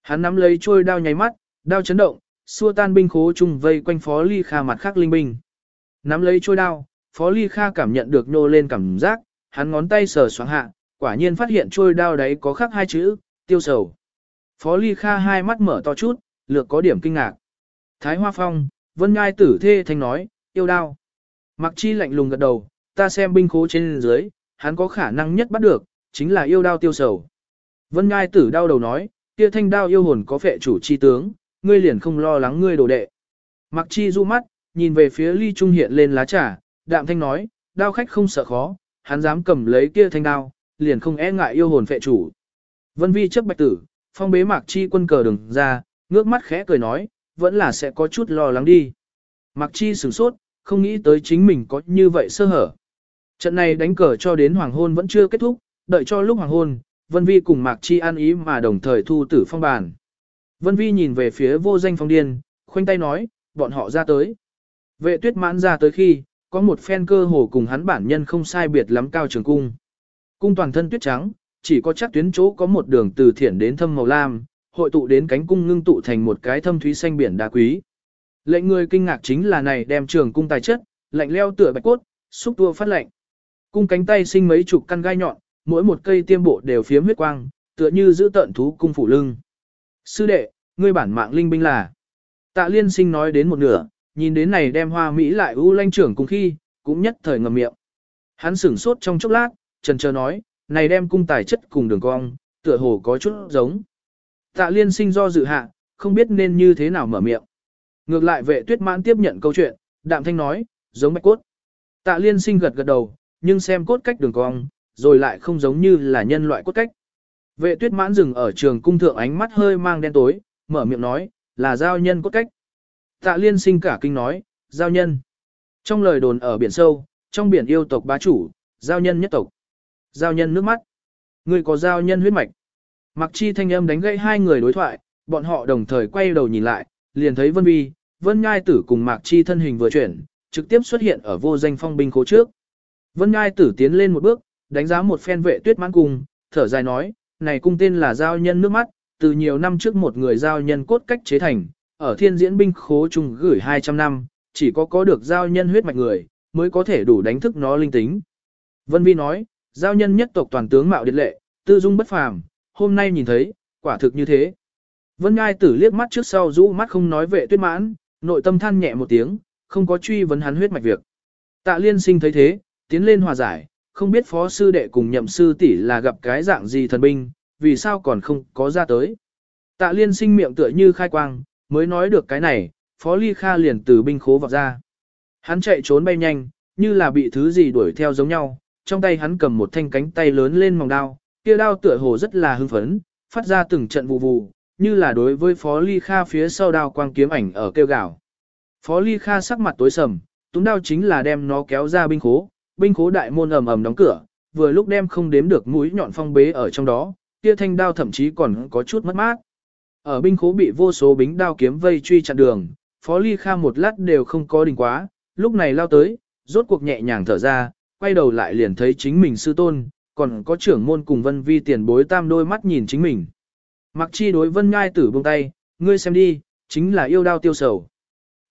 Hắn nắm lấy trôi đao nháy mắt, đao chấn động, xua tan binh khố chung vây quanh Phó Ly Kha mặt khác linh binh. Nắm lấy trôi đao, Phó Ly Kha cảm nhận được nô lên cảm giác, hắn ngón tay sờ xoáng hạ, quả nhiên phát hiện trôi đao đấy có khắc hai chữ, tiêu sầu. Phó Ly Kha hai mắt mở to chút, lược có điểm kinh ngạc. Thái Hoa Phong, Vân Ngai tử thê thanh nói, yêu đao. Mặc chi lạnh lùng gật đầu, ta xem binh khố trên dưới, hắn có khả năng nhất bắt được, chính là yêu đao tiêu sầu. Vân Ngai tử đau đầu nói, kia thanh đao yêu hồn có phệ chủ chi tướng, ngươi liền không lo lắng ngươi đồ đệ. Mặc chi du mắt, nhìn về phía ly trung hiện lên lá trà, đạm thanh nói, đao khách không sợ khó, hắn dám cầm lấy kia thanh đao, liền không e ngại yêu hồn phệ chủ. Vân vi chấp bạch tử, phong bế mạc chi quân cờ đừng ra, ngước mắt khẽ cười nói, vẫn là sẽ có chút lo lắng đi. Mạc chi sửng sốt, không nghĩ tới chính mình có như vậy sơ hở. Trận này đánh cờ cho đến hoàng hôn vẫn chưa kết thúc, đợi cho lúc hoàng hôn, Vân Vi cùng Mạc Chi an ý mà đồng thời thu tử phong bàn. Vân Vi nhìn về phía vô danh phong điên, khoanh tay nói, bọn họ ra tới. Vệ tuyết mãn ra tới khi, có một phen cơ hồ cùng hắn bản nhân không sai biệt lắm cao trường cung. Cung toàn thân tuyết trắng, chỉ có chắc tuyến chỗ có một đường từ thiển đến thâm màu lam, hội tụ đến cánh cung ngưng tụ thành một cái thâm thúy xanh biển đá quý. Lệnh người kinh ngạc chính là này đem trường cung tài chất, lạnh leo tựa bạch cốt, xúc tua phát lạnh. Cung cánh tay sinh mấy chục căn gai nhọn, mỗi một cây tiêm bộ đều phiếm huyết quang, tựa như giữ tận thú cung phủ lưng. Sư đệ, ngươi bản mạng linh binh là. Tạ liên sinh nói đến một nửa, nhìn đến này đem hoa Mỹ lại u lanh trưởng cùng khi, cũng nhất thời ngầm miệng. Hắn sửng sốt trong chốc lát, trần chờ nói, này đem cung tài chất cùng đường cong, tựa hồ có chút giống. Tạ liên sinh do dự hạ, không biết nên như thế nào mở miệng. Ngược lại vệ tuyết mãn tiếp nhận câu chuyện, đạm thanh nói, giống bạch cốt. Tạ liên sinh gật gật đầu, nhưng xem cốt cách đường cong, rồi lại không giống như là nhân loại cốt cách. Vệ tuyết mãn dừng ở trường cung thượng ánh mắt hơi mang đen tối, mở miệng nói, là giao nhân cốt cách. Tạ liên sinh cả kinh nói, giao nhân. Trong lời đồn ở biển sâu, trong biển yêu tộc bá chủ, giao nhân nhất tộc. Giao nhân nước mắt. Người có giao nhân huyết mạch. Mặc chi thanh âm đánh gãy hai người đối thoại, bọn họ đồng thời quay đầu nhìn lại, liền thấy Vân Vi, Vân Ngai Tử cùng Mạc Chi thân hình vừa chuyển, trực tiếp xuất hiện ở vô danh phong binh cố trước. Vân Ngai Tử tiến lên một bước, đánh giá một phen vệ tuyết mãn cung, thở dài nói, này cung tên là giao nhân nước mắt, từ nhiều năm trước một người giao nhân cốt cách chế thành, ở thiên diễn binh khố trùng gửi 200 năm, chỉ có có được giao nhân huyết mạch người, mới có thể đủ đánh thức nó linh tính. Vân Vi nói, giao nhân nhất tộc toàn tướng mạo điệt lệ, tư dung bất phàm, hôm nay nhìn thấy, quả thực như thế. Vân Ngai tử liếc mắt trước sau rũ mắt không nói vệ tuyết mãn, nội tâm than nhẹ một tiếng, không có truy vấn hắn huyết mạch việc. Tạ liên sinh thấy thế, tiến lên hòa giải, không biết phó sư đệ cùng nhậm sư tỷ là gặp cái dạng gì thần binh, vì sao còn không có ra tới. Tạ liên sinh miệng tựa như khai quang, mới nói được cái này, phó ly kha liền từ binh khố vọt ra. Hắn chạy trốn bay nhanh, như là bị thứ gì đuổi theo giống nhau, trong tay hắn cầm một thanh cánh tay lớn lên mỏng đao, kia đao tựa hồ rất là hưng phấn, phát ra từng trận vụ vụ, như là đối với phó ly kha phía sau đao quang kiếm ảnh ở kêu gào. Phó ly kha sắc mặt tối sầm, túng đao chính là đem nó kéo ra binh khố, binh khố đại môn ầm ầm đóng cửa, vừa lúc đem không đếm được mũi nhọn phong bế ở trong đó, kia thanh đao thậm chí còn có chút mất mát. Ở binh khố bị vô số bính đao kiếm vây truy chặn đường, Phó Ly Kha một lát đều không có đình quá, lúc này lao tới, rốt cuộc nhẹ nhàng thở ra, quay đầu lại liền thấy chính mình sư tôn, còn có trưởng môn cùng Vân Vi tiền bối tam đôi mắt nhìn chính mình. Mặc chi đối Vân Ngai tử buông tay, ngươi xem đi, chính là yêu đao tiêu sầu.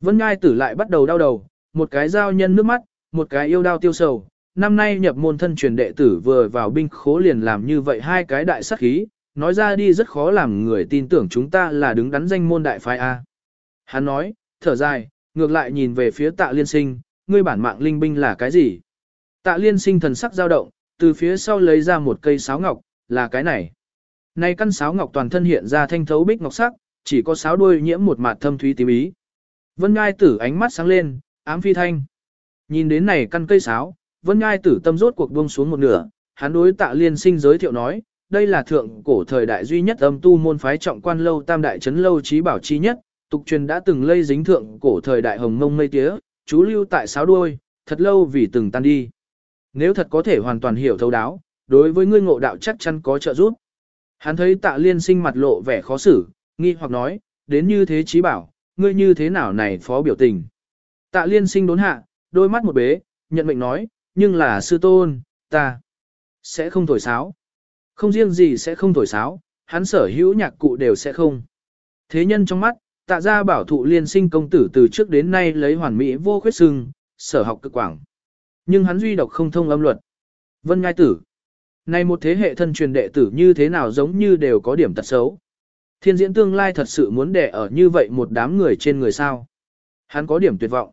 Vân Ngai tử lại bắt đầu đau đầu, một cái giao nhân nước mắt, một cái yêu đao tiêu sầu. Năm nay nhập môn thân truyền đệ tử vừa vào binh khố liền làm như vậy hai cái đại sắc khí, nói ra đi rất khó làm người tin tưởng chúng ta là đứng đắn danh môn đại phái A. Hắn nói, thở dài, ngược lại nhìn về phía tạ liên sinh, ngươi bản mạng linh binh là cái gì? Tạ liên sinh thần sắc dao động, từ phía sau lấy ra một cây sáo ngọc, là cái này. nay căn sáo ngọc toàn thân hiện ra thanh thấu bích ngọc sắc, chỉ có sáo đuôi nhiễm một mạt thâm thúy tím ý. Vân Ngai tử ánh mắt sáng lên, ám phi thanh. Nhìn đến này căn cây sáo, Vân Ngai tử tâm rốt cuộc buông xuống một nửa, hắn đối tạ liên sinh giới thiệu nói, đây là thượng cổ thời đại duy nhất âm tu môn phái trọng quan lâu tam đại trấn lâu trí bảo chi nhất, tục truyền đã từng lây dính thượng cổ thời đại hồng mông mây tía, chú lưu tại sáu đuôi, thật lâu vì từng tan đi. Nếu thật có thể hoàn toàn hiểu thấu đáo, đối với ngươi ngộ đạo chắc chắn có trợ giúp. Hắn thấy tạ liên sinh mặt lộ vẻ khó xử, nghi hoặc nói, đến như thế trí bảo, ngươi như thế nào này phó biểu tình. Tạ liên sinh đốn hạ, đôi mắt một bế, nhận mệnh nói, nhưng là sư tôn, ta sẽ không thổi sáo. Không riêng gì sẽ không thổi sáo, hắn sở hữu nhạc cụ đều sẽ không. Thế nhân trong mắt, tạ ra bảo thụ liên sinh công tử từ trước đến nay lấy hoàn mỹ vô khuyết sưng, sở học cực quảng. Nhưng hắn duy độc không thông âm luật. Vân Ngai Tử. Này một thế hệ thân truyền đệ tử như thế nào giống như đều có điểm tật xấu. Thiên diễn tương lai thật sự muốn đẻ ở như vậy một đám người trên người sao. Hắn có điểm tuyệt vọng.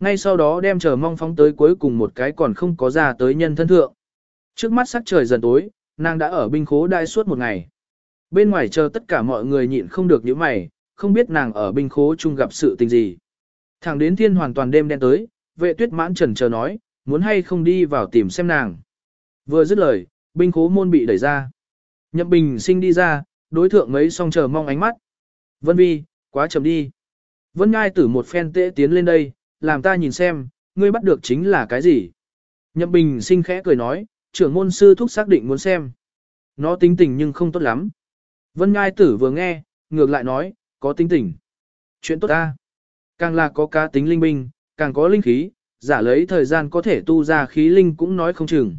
Ngay sau đó đem chờ mong phóng tới cuối cùng một cái còn không có ra tới nhân thân thượng. Trước mắt sắc trời dần tối, nàng đã ở binh khố đai suốt một ngày. Bên ngoài chờ tất cả mọi người nhịn không được những mày, không biết nàng ở binh khố chung gặp sự tình gì. Thẳng đến thiên hoàn toàn đêm đen tới, vệ tuyết mãn trần chờ nói, muốn hay không đi vào tìm xem nàng. Vừa dứt lời, binh khố môn bị đẩy ra. Nhậm bình sinh đi ra, đối thượng mấy song chờ mong ánh mắt. Vân vi, quá chậm đi. Vân ngai tử một phen tễ tiến lên đây, làm ta nhìn xem, ngươi bắt được chính là cái gì. Nhậm bình sinh khẽ cười nói, trưởng môn sư thúc xác định muốn xem. Nó tính tình nhưng không tốt lắm. Vân ngai tử vừa nghe, ngược lại nói, có tính tình. Chuyện tốt ta. Càng là có cá tính linh binh, càng có linh khí, giả lấy thời gian có thể tu ra khí linh cũng nói không chừng.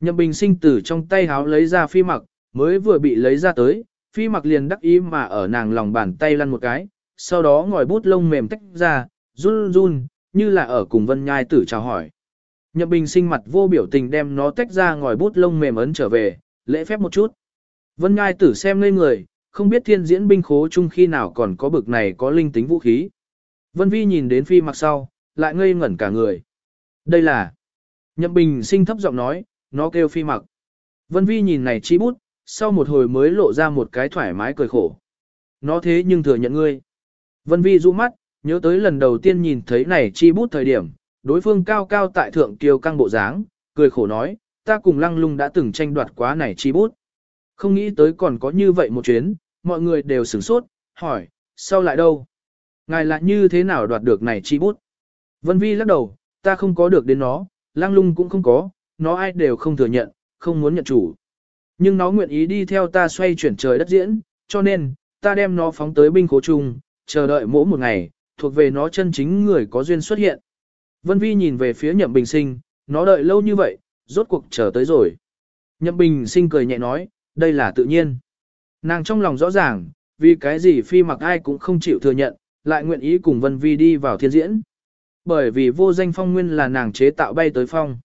Nhậm bình sinh tử trong tay háo lấy ra phi mặc, mới vừa bị lấy ra tới, phi mặc liền đắc ý mà ở nàng lòng bàn tay lăn một cái, sau đó ngòi bút lông mềm tách ra, run run, như là ở cùng vân nhai tử chào hỏi. Nhậm bình sinh mặt vô biểu tình đem nó tách ra ngòi bút lông mềm ấn trở về, lễ phép một chút. Vân nhai tử xem ngây người, không biết thiên diễn binh khố chung khi nào còn có bực này có linh tính vũ khí. Vân vi nhìn đến phi mặc sau, lại ngây ngẩn cả người. Đây là... Nhậm bình sinh thấp giọng nói, nó kêu phi mặc. Vân vi nhìn này chi bút, sau một hồi mới lộ ra một cái thoải mái cười khổ. Nó thế nhưng thừa nhận ngươi. Vân vi du mắt, nhớ tới lần đầu tiên nhìn thấy này chi bút thời điểm, đối phương cao cao tại thượng kiều căng bộ dáng, cười khổ nói, ta cùng lăng lung đã từng tranh đoạt quá này chi bút. Không nghĩ tới còn có như vậy một chuyến, mọi người đều sửng sốt, hỏi, sao lại đâu? Ngài lại như thế nào đoạt được này chi bút? Vân Vi lắc đầu, ta không có được đến nó, lang lung cũng không có, nó ai đều không thừa nhận, không muốn nhận chủ. Nhưng nó nguyện ý đi theo ta xoay chuyển trời đất diễn, cho nên, ta đem nó phóng tới binh khố chung, chờ đợi mỗi một ngày, thuộc về nó chân chính người có duyên xuất hiện. Vân Vi nhìn về phía nhậm bình sinh, nó đợi lâu như vậy, rốt cuộc chờ tới rồi. Nhậm bình sinh cười nhẹ nói, đây là tự nhiên. Nàng trong lòng rõ ràng, vì cái gì phi mặc ai cũng không chịu thừa nhận, lại nguyện ý cùng Vân Vi đi vào thiên diễn. Bởi vì vô danh phong nguyên là nàng chế tạo bay tới phong.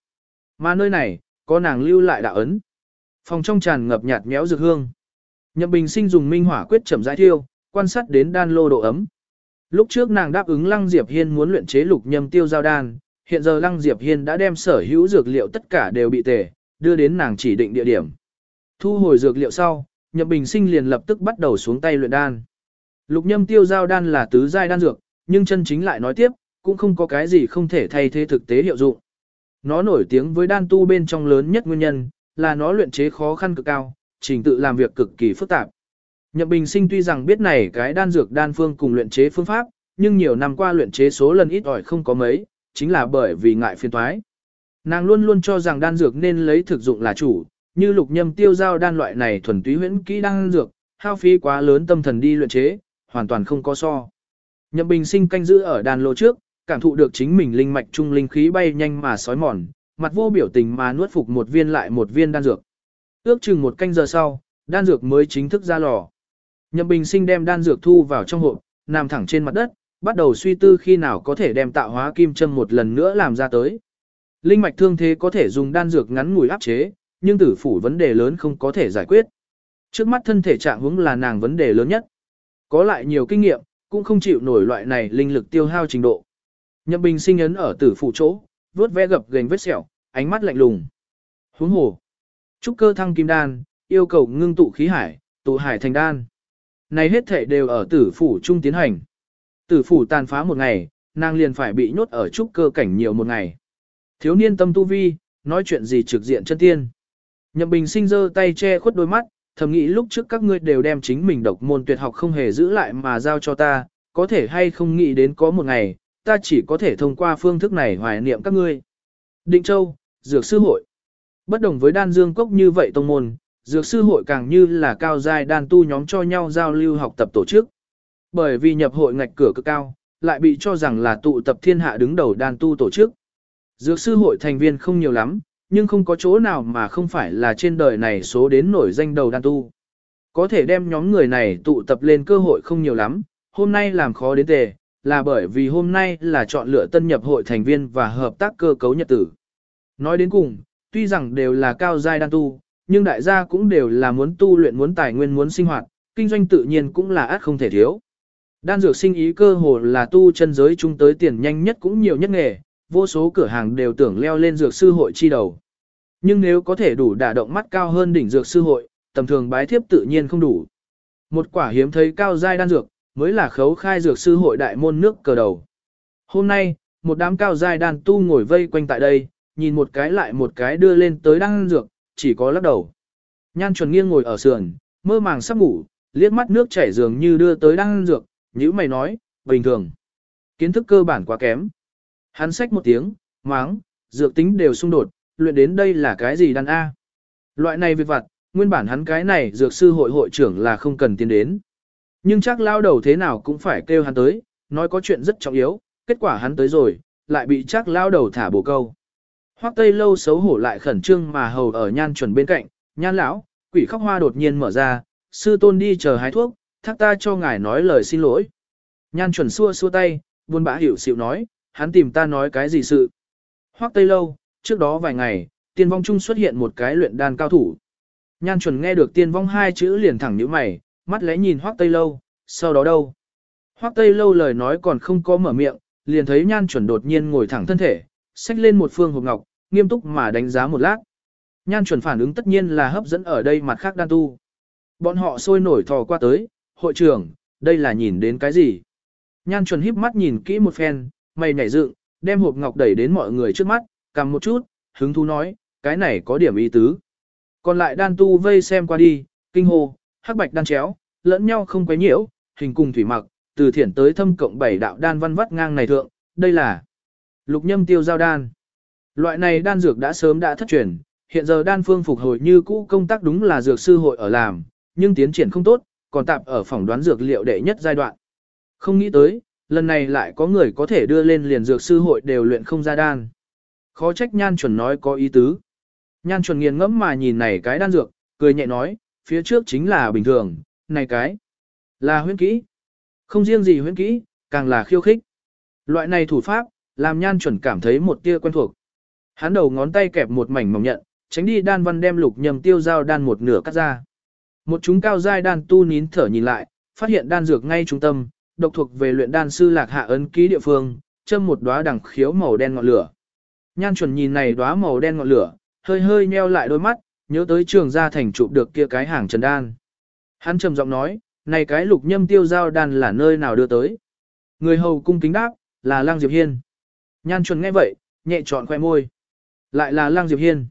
Mà nơi này, có nàng lưu lại đạo ấn. Phòng trong tràn ngập nhạt méo dược hương. Nhậm Bình Sinh dùng minh hỏa quyết chậm rãi thiêu, quan sát đến đan lô độ ấm. Lúc trước nàng đáp ứng Lăng Diệp Hiên muốn luyện chế lục nhâm tiêu giao đan, hiện giờ Lăng Diệp Hiên đã đem sở hữu dược liệu tất cả đều bị tề, đưa đến nàng chỉ định địa điểm. Thu hồi dược liệu sau, Nhậm Bình Sinh liền lập tức bắt đầu xuống tay luyện đan. Lục nhâm tiêu giao đan là tứ giai đan dược, nhưng chân chính lại nói tiếp, cũng không có cái gì không thể thay thế thực tế hiệu dụng. Nó nổi tiếng với đan tu bên trong lớn nhất nguyên nhân, là nó luyện chế khó khăn cực cao, trình tự làm việc cực kỳ phức tạp. Nhậm Bình Sinh tuy rằng biết này cái đan dược đan phương cùng luyện chế phương pháp, nhưng nhiều năm qua luyện chế số lần ít ỏi không có mấy, chính là bởi vì ngại phiền toái. Nàng luôn luôn cho rằng đan dược nên lấy thực dụng là chủ, như lục nhâm tiêu giao đan loại này thuần túy huyễn kỹ đan dược, hao phí quá lớn tâm thần đi luyện chế, hoàn toàn không có so. Nhậm Bình Sinh canh giữ ở đan lô trước, cảm thụ được chính mình linh mạch trung linh khí bay nhanh mà sói mòn, mặt vô biểu tình mà nuốt phục một viên lại một viên đan dược. Ước chừng một canh giờ sau, đan dược mới chính thức ra lò. Nhậm Bình Sinh đem đan dược thu vào trong hộp, nằm thẳng trên mặt đất, bắt đầu suy tư khi nào có thể đem tạo hóa kim châm một lần nữa làm ra tới. Linh mạch thương thế có thể dùng đan dược ngắn ngủi áp chế, nhưng tử phủ vấn đề lớn không có thể giải quyết. Trước mắt thân thể trạng huống là nàng vấn đề lớn nhất. Có lại nhiều kinh nghiệm, cũng không chịu nổi loại này linh lực tiêu hao trình độ. Nhậm Bình sinh ấn ở tử phủ chỗ, vớt ve gập gềnh vết sẹo, ánh mắt lạnh lùng. Huống hồ, trúc cơ thăng kim đan, yêu cầu ngưng tụ khí hải, tụ hải thành đan. Này hết thể đều ở tử phủ trung tiến hành. Tử phủ tàn phá một ngày, nàng liền phải bị nhốt ở trúc cơ cảnh nhiều một ngày. Thiếu niên tâm tu vi, nói chuyện gì trực diện chân tiên. Nhậm Bình sinh giơ tay che khuất đôi mắt, thầm nghĩ lúc trước các ngươi đều đem chính mình độc môn tuyệt học không hề giữ lại mà giao cho ta, có thể hay không nghĩ đến có một ngày, ta chỉ có thể thông qua phương thức này hoài niệm các ngươi. Định Châu, Dược Sư Hội Bất đồng với đan dương cốc như vậy tông môn, Dược Sư Hội càng như là cao giai đan tu nhóm cho nhau giao lưu học tập tổ chức. Bởi vì nhập hội ngạch cửa cực cao, lại bị cho rằng là tụ tập thiên hạ đứng đầu đan tu tổ chức. Dược Sư Hội thành viên không nhiều lắm, nhưng không có chỗ nào mà không phải là trên đời này số đến nổi danh đầu đan tu. Có thể đem nhóm người này tụ tập lên cơ hội không nhiều lắm, hôm nay làm khó đến tề, là bởi vì hôm nay là chọn lựa tân nhập hội thành viên và hợp tác cơ cấu nhật tử. Nói đến cùng, tuy rằng đều là cao giai đan tu, nhưng đại gia cũng đều là muốn tu luyện muốn tài nguyên muốn sinh hoạt, kinh doanh tự nhiên cũng là át không thể thiếu. Đan dược sinh ý cơ hồ là tu chân giới chung tới tiền nhanh nhất cũng nhiều nhất nghề, vô số cửa hàng đều tưởng leo lên dược sư hội chi đầu. Nhưng nếu có thể đủ đả động mắt cao hơn đỉnh dược sư hội, tầm thường bái thiếp tự nhiên không đủ. Một quả hiếm thấy cao giai đan dược, mới là khấu khai dược sư hội đại môn nước cờ đầu. Hôm nay, một đám cao giai đan tu ngồi vây quanh tại đây, nhìn một cái lại một cái đưa lên tới đan dược, chỉ có lắc đầu. Nhan chuẩn nghiêng ngồi ở sườn, mơ màng sắp ngủ, liếc mắt nước chảy dường như đưa tới đang dược, nhữ mày nói, bình thường. Kiến thức cơ bản quá kém. Hắn xách một tiếng, máng, dược tính đều xung đột, luyện đến đây là cái gì đan A. Loại này việc vặt, nguyên bản hắn cái này dược sư hội hội trưởng là không cần tiến đến. Nhưng chắc lao đầu thế nào cũng phải kêu hắn tới, nói có chuyện rất trọng yếu, kết quả hắn tới rồi, lại bị chắc lao đầu thả bổ câu. Hoắc Tây lâu xấu hổ lại khẩn trương mà hầu ở nhan chuẩn bên cạnh, nhan lão, quỷ khóc hoa đột nhiên mở ra, sư tôn đi chờ hái thuốc, thác ta cho ngài nói lời xin lỗi. Nhan chuẩn xua xua tay, buồn bã hiểu xịu nói, hắn tìm ta nói cái gì sự. Hoắc Tây lâu, trước đó vài ngày, tiên vong trung xuất hiện một cái luyện đan cao thủ. Nhan chuẩn nghe được tiên vong hai chữ liền thẳng nhíu mày, mắt lẽ nhìn Hoắc Tây lâu, sau đó đâu? Hoắc Tây lâu lời nói còn không có mở miệng, liền thấy nhan chuẩn đột nhiên ngồi thẳng thân thể, xách lên một phương hộp ngọc, nghiêm túc mà đánh giá một lát. Nhan chuẩn phản ứng tất nhiên là hấp dẫn ở đây mặt khác đan tu. Bọn họ sôi nổi thò qua tới, hội trưởng, đây là nhìn đến cái gì? Nhan chuẩn híp mắt nhìn kỹ một phen, mày nhảy dựng, đem hộp ngọc đẩy đến mọi người trước mắt, cầm một chút, hứng thú nói, cái này có điểm ý tứ. Còn lại đan tu vây xem qua đi, kinh hô, hắc bạch đan chéo, lẫn nhau không quấy nhiễu, hình cùng thủy mặc, từ thiển tới thâm cộng bảy đạo đan văn vắt ngang này thượng, đây là lục nhâm tiêu giao đan. Loại này đan dược đã sớm đã thất truyền, hiện giờ đan phương phục hồi như cũ công tác đúng là dược sư hội ở làm, nhưng tiến triển không tốt, còn tạm ở phòng đoán dược liệu đệ nhất giai đoạn. Không nghĩ tới, lần này lại có người có thể đưa lên liền dược sư hội đều luyện không ra đan. Khó trách nhan chuẩn nói có ý tứ. Nhan chuẩn nghiền ngẫm mà nhìn này cái đan dược, cười nhẹ nói, phía trước chính là bình thường, này cái là huyễn kỹ. Không riêng gì huyễn kỹ, càng là khiêu khích. Loại này thủ pháp, làm nhan chuẩn cảm thấy một tia quen thuộc. Hắn đầu ngón tay kẹp một mảnh mỏng nhận, tránh đi đan văn đem lục nhầm tiêu dao đan một nửa cắt ra. Một chúng cao giai đan tu nín thở nhìn lại, phát hiện đan dược ngay trung tâm, độc thuộc về luyện đan sư lạc hạ ấn ký địa phương, châm một đóa đằng khiếu màu đen ngọn lửa. Nhan chuẩn nhìn này đóa màu đen ngọn lửa, hơi hơi nheo lại đôi mắt, nhớ tới trường gia thành chụp được kia cái hàng trần đan. Hắn trầm giọng nói, này cái lục nhâm tiêu giao đan là nơi nào đưa tới. Người hầu cung kính đáp, là Lang Diệp Hiên. Nhan chuẩn nghe vậy, nhẹ trọn khoe môi. Lại là Lang Diệp Hiên.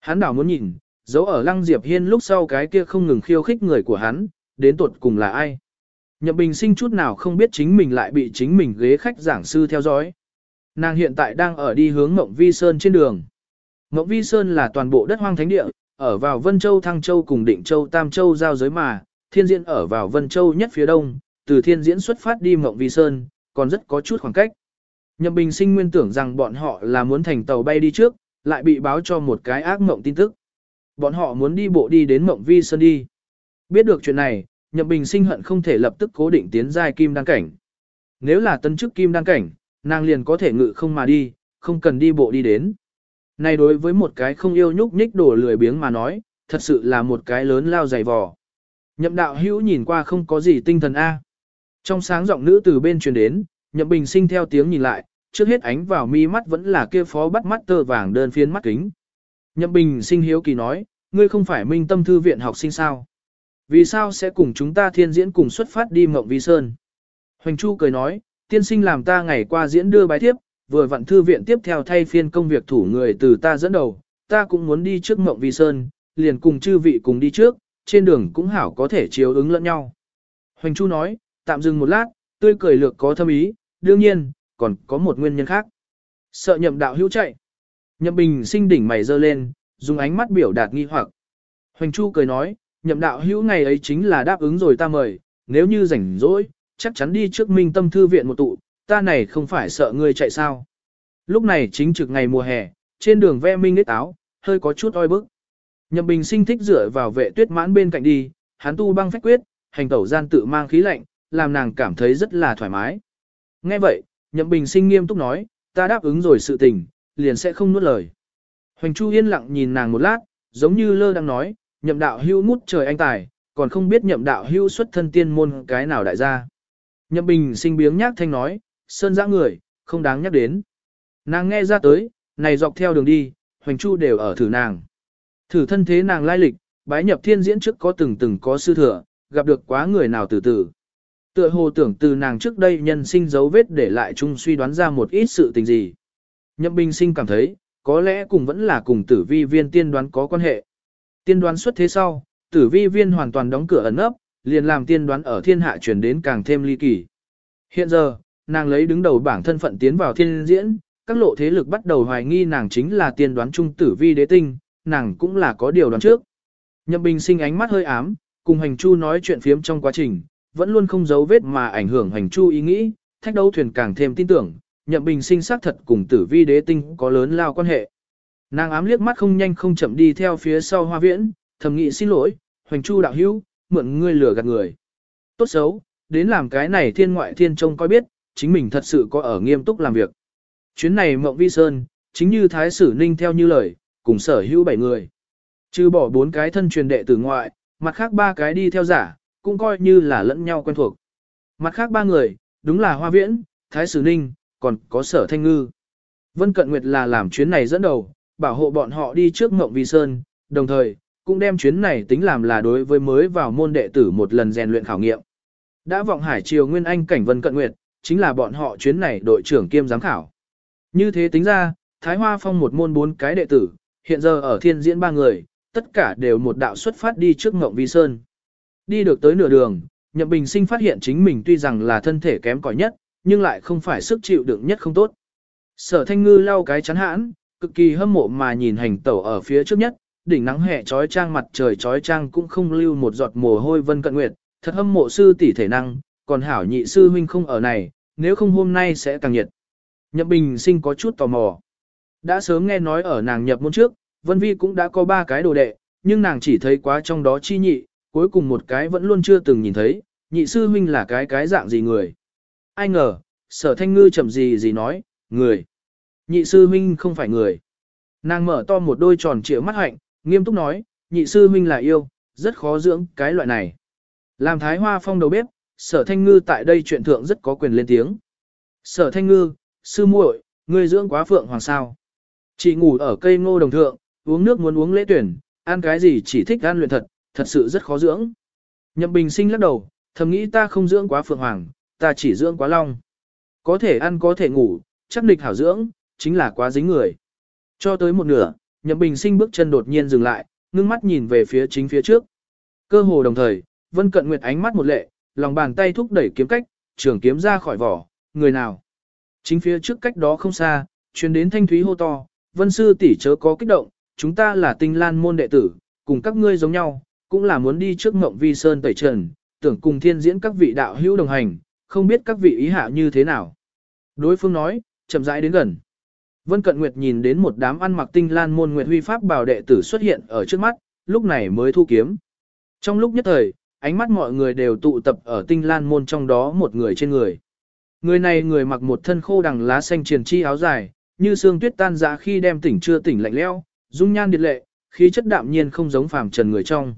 Hắn đảo muốn nhìn, dấu ở Lăng Diệp Hiên lúc sau cái kia không ngừng khiêu khích người của hắn, đến tuột cùng là ai. Nhậm Bình sinh chút nào không biết chính mình lại bị chính mình ghế khách giảng sư theo dõi. Nàng hiện tại đang ở đi hướng Mộng Vi Sơn trên đường. Mộng Vi Sơn là toàn bộ đất hoang thánh địa, ở vào Vân Châu Thăng Châu cùng Định Châu Tam Châu giao giới mà, thiên diễn ở vào Vân Châu nhất phía đông, từ thiên diễn xuất phát đi Mộng Vi Sơn, còn rất có chút khoảng cách. Nhậm Bình sinh nguyên tưởng rằng bọn họ là muốn thành tàu bay đi trước, lại bị báo cho một cái ác mộng tin tức. Bọn họ muốn đi bộ đi đến Mộng Vi Sơn đi. Biết được chuyện này, Nhậm Bình sinh hận không thể lập tức cố định tiến giai kim đan cảnh. Nếu là tân chức kim đan cảnh, nàng liền có thể ngự không mà đi, không cần đi bộ đi đến. Này đối với một cái không yêu nhúc nhích đổ lười biếng mà nói, thật sự là một cái lớn lao dày vò. Nhậm đạo hữu nhìn qua không có gì tinh thần A. Trong sáng giọng nữ từ bên truyền đến, nhậm bình sinh theo tiếng nhìn lại, trước hết ánh vào mi mắt vẫn là kia phó bắt mắt tơ vàng đơn phiên mắt kính. Nhậm bình sinh hiếu kỳ nói, ngươi không phải minh tâm thư viện học sinh sao? Vì sao sẽ cùng chúng ta thiên diễn cùng xuất phát đi mộng vi sơn? Hoành Chu cười nói, tiên sinh làm ta ngày qua diễn đưa bài tiếp, vừa vặn thư viện tiếp theo thay phiên công việc thủ người từ ta dẫn đầu, ta cũng muốn đi trước mộng vi sơn, liền cùng chư vị cùng đi trước, trên đường cũng hảo có thể chiếu ứng lẫn nhau. Hoành Chu nói, tạm dừng một lát, tươi cười lược có thâm ý, đương nhiên, còn có một nguyên nhân khác. Sợ nhậm đạo hữu chạy. Nhậm bình sinh đỉnh mày dơ lên, dùng ánh mắt biểu đạt nghi hoặc. Hoành Chu cười nói, nhậm đạo hữu ngày ấy chính là đáp ứng rồi ta mời, nếu như rảnh rỗi, chắc chắn đi trước minh tâm thư viện một tụ, ta này không phải sợ ngươi chạy sao. Lúc này chính trực ngày mùa hè, trên đường ve minh nết áo, hơi có chút oi bức. Nhậm bình sinh thích dựa vào vệ tuyết mãn bên cạnh đi, hắn tu băng phách quyết, hành tẩu gian tự mang khí lạnh, làm nàng cảm thấy rất là thoải mái. Nghe vậy, nhậm bình sinh nghiêm túc nói, ta đáp ứng rồi sự tình, liền sẽ không nuốt lời. Hoành Chu yên lặng nhìn nàng một lát, giống như lơ đang nói, nhậm đạo hưu ngút trời anh tài, còn không biết nhậm đạo hưu xuất thân tiên môn cái nào đại gia. Nhậm bình sinh biếng nhác thanh nói, sơn dã người, không đáng nhắc đến. Nàng nghe ra tới, này dọc theo đường đi, Hoành Chu đều ở thử nàng. Thử thân thế nàng lai lịch, bái nhập thiên diễn trước có từng từng có sư thừa, gặp được quá người nào từ từ. Tựa hồ tưởng từ nàng trước đây nhân sinh dấu vết để lại chung suy đoán ra một ít sự tình gì. Nhậm bình sinh cảm thấy, có lẽ cùng vẫn là cùng tử vi viên tiên đoán có quan hệ. Tiên đoán xuất thế sau, tử vi viên hoàn toàn đóng cửa ẩn ấp, liền làm tiên đoán ở thiên hạ chuyển đến càng thêm ly kỳ. Hiện giờ, nàng lấy đứng đầu bảng thân phận tiến vào thiên diễn, các lộ thế lực bắt đầu hoài nghi nàng chính là tiên đoán trung tử vi đế tinh, nàng cũng là có điều đoán trước. Nhậm Bình sinh ánh mắt hơi ám, cùng Hành Chu nói chuyện phiếm trong quá trình, vẫn luôn không giấu vết mà ảnh hưởng Hành Chu ý nghĩ, thách đấu thuyền càng thêm tin tưởng, Nhậm Bình sinh xác thật cùng tử vi đế tinh có lớn lao quan hệ. Nàng ám liếc mắt không nhanh không chậm đi theo phía sau hoa viễn, thầm nghị xin lỗi, Hoành Chu đạo hữu, mượn ngươi lừa gạt người. Tốt xấu, đến làm cái này thiên ngoại thiên trông coi biết, chính mình thật sự có ở nghiêm túc làm việc. Chuyến này Mộng Vi Sơn, chính như Thái Sử Ninh theo như lời, cùng sở hữu bảy người. Trừ bỏ bốn cái thân truyền đệ tử ngoại, mặt khác ba cái đi theo giả, cũng coi như là lẫn nhau quen thuộc. Mặt khác ba người, đúng là Hoa Viễn, Thái Sử Ninh, còn có sở Thanh Ngư. Vân Cận Nguyệt là làm chuyến này dẫn đầu, bảo hộ bọn họ đi trước Ngộng Vi Sơn, đồng thời, cũng đem chuyến này tính làm là đối với mới vào môn đệ tử một lần rèn luyện khảo nghiệm. Đã vọng hải triều Nguyên Anh cảnh Vân Cận Nguyệt, chính là bọn họ chuyến này đội trưởng kiêm giám khảo. Như thế tính ra, Thái Hoa Phong một môn bốn cái đệ tử, hiện giờ ở thiên diễn ba người, tất cả đều một đạo xuất phát đi trước Ngộng Vi Sơn. Đi được tới nửa đường, Nhậm Bình Sinh phát hiện chính mình tuy rằng là thân thể kém cỏi nhất, nhưng lại không phải sức chịu đựng nhất không tốt. Sở Thanh Ngư lau cái chắn hãn, cực kỳ hâm mộ mà nhìn hành tẩu ở phía trước nhất, đỉnh nắng hè trói trang mặt trời trói trang cũng không lưu một giọt mồ hôi vân cận nguyệt, thật hâm mộ sư tỷ thể năng, còn hảo nhị sư huynh không ở này, nếu không hôm nay sẽ càng nhiệt. Nhậm Bình Sinh có chút tò mò. Đã sớm nghe nói ở nàng nhập môn trước, Vân Vi cũng đã có ba cái đồ đệ, nhưng nàng chỉ thấy quá trong đó chi nhị, cuối cùng một cái vẫn luôn chưa từng nhìn thấy, nhị sư huynh là cái cái dạng gì người. Ai ngờ, sở thanh ngư chậm gì gì nói, người. Nhị sư huynh không phải người. Nàng mở to một đôi tròn trịa mắt hạnh, nghiêm túc nói, nhị sư huynh là yêu, rất khó dưỡng cái loại này. Làm thái hoa phong đầu bếp, sở thanh ngư tại đây chuyện thượng rất có quyền lên tiếng. Sở thanh ngư, sư muội, ngươi dưỡng quá phượng hoàng sao. Chỉ ngủ ở cây ngô đồng thượng, uống nước muốn uống lễ tuyển, ăn cái gì chỉ thích ăn luyện thật, thật sự rất khó dưỡng. Nhậm bình sinh lắc đầu, thầm nghĩ ta không dưỡng quá phượng hoàng, ta chỉ dưỡng quá long. Có thể ăn có thể ngủ, chắc địch hảo dưỡng, chính là quá dính người. Cho tới một nửa, nhậm bình sinh bước chân đột nhiên dừng lại, ngưng mắt nhìn về phía chính phía trước. Cơ hồ đồng thời, Vân Cận Nguyệt ánh mắt một lệ, lòng bàn tay thúc đẩy kiếm cách, trường kiếm ra khỏi vỏ, người nào. Chính phía trước cách đó không xa, truyền đến thanh thúy hô to, Vân sư tỷ chớ có kích động, chúng ta là tinh lan môn đệ tử, cùng các ngươi giống nhau, cũng là muốn đi trước ngộng vi sơn tẩy trần, tưởng cùng thiên diễn các vị đạo hữu đồng hành, không biết các vị ý hạ như thế nào. Đối phương nói, chậm rãi đến gần. Vân Cận Nguyệt nhìn đến một đám ăn mặc tinh lan môn nguyệt huy pháp bảo đệ tử xuất hiện ở trước mắt, lúc này mới thu kiếm. Trong lúc nhất thời, ánh mắt mọi người đều tụ tập ở tinh lan môn trong đó một người trên người. Người này người mặc một thân khô đằng lá xanh triền chi áo dài, như xương tuyết tan ra khi đem tỉnh chưa tỉnh lạnh leo, dung nhan điệt lệ, khí chất đạm nhiên không giống phàm trần người trong.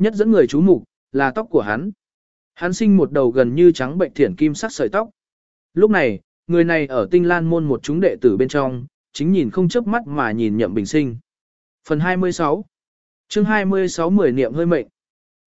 Nhất dẫn người chú mục là tóc của hắn. Hắn sinh một đầu gần như trắng bệnh thiển kim sắc sợi tóc. Lúc này, người này ở tinh lan môn một chúng đệ tử bên trong, chính nhìn không chớp mắt mà nhìn nhậm bình sinh. Phần 26 chương 26 mười niệm hơi mệnh.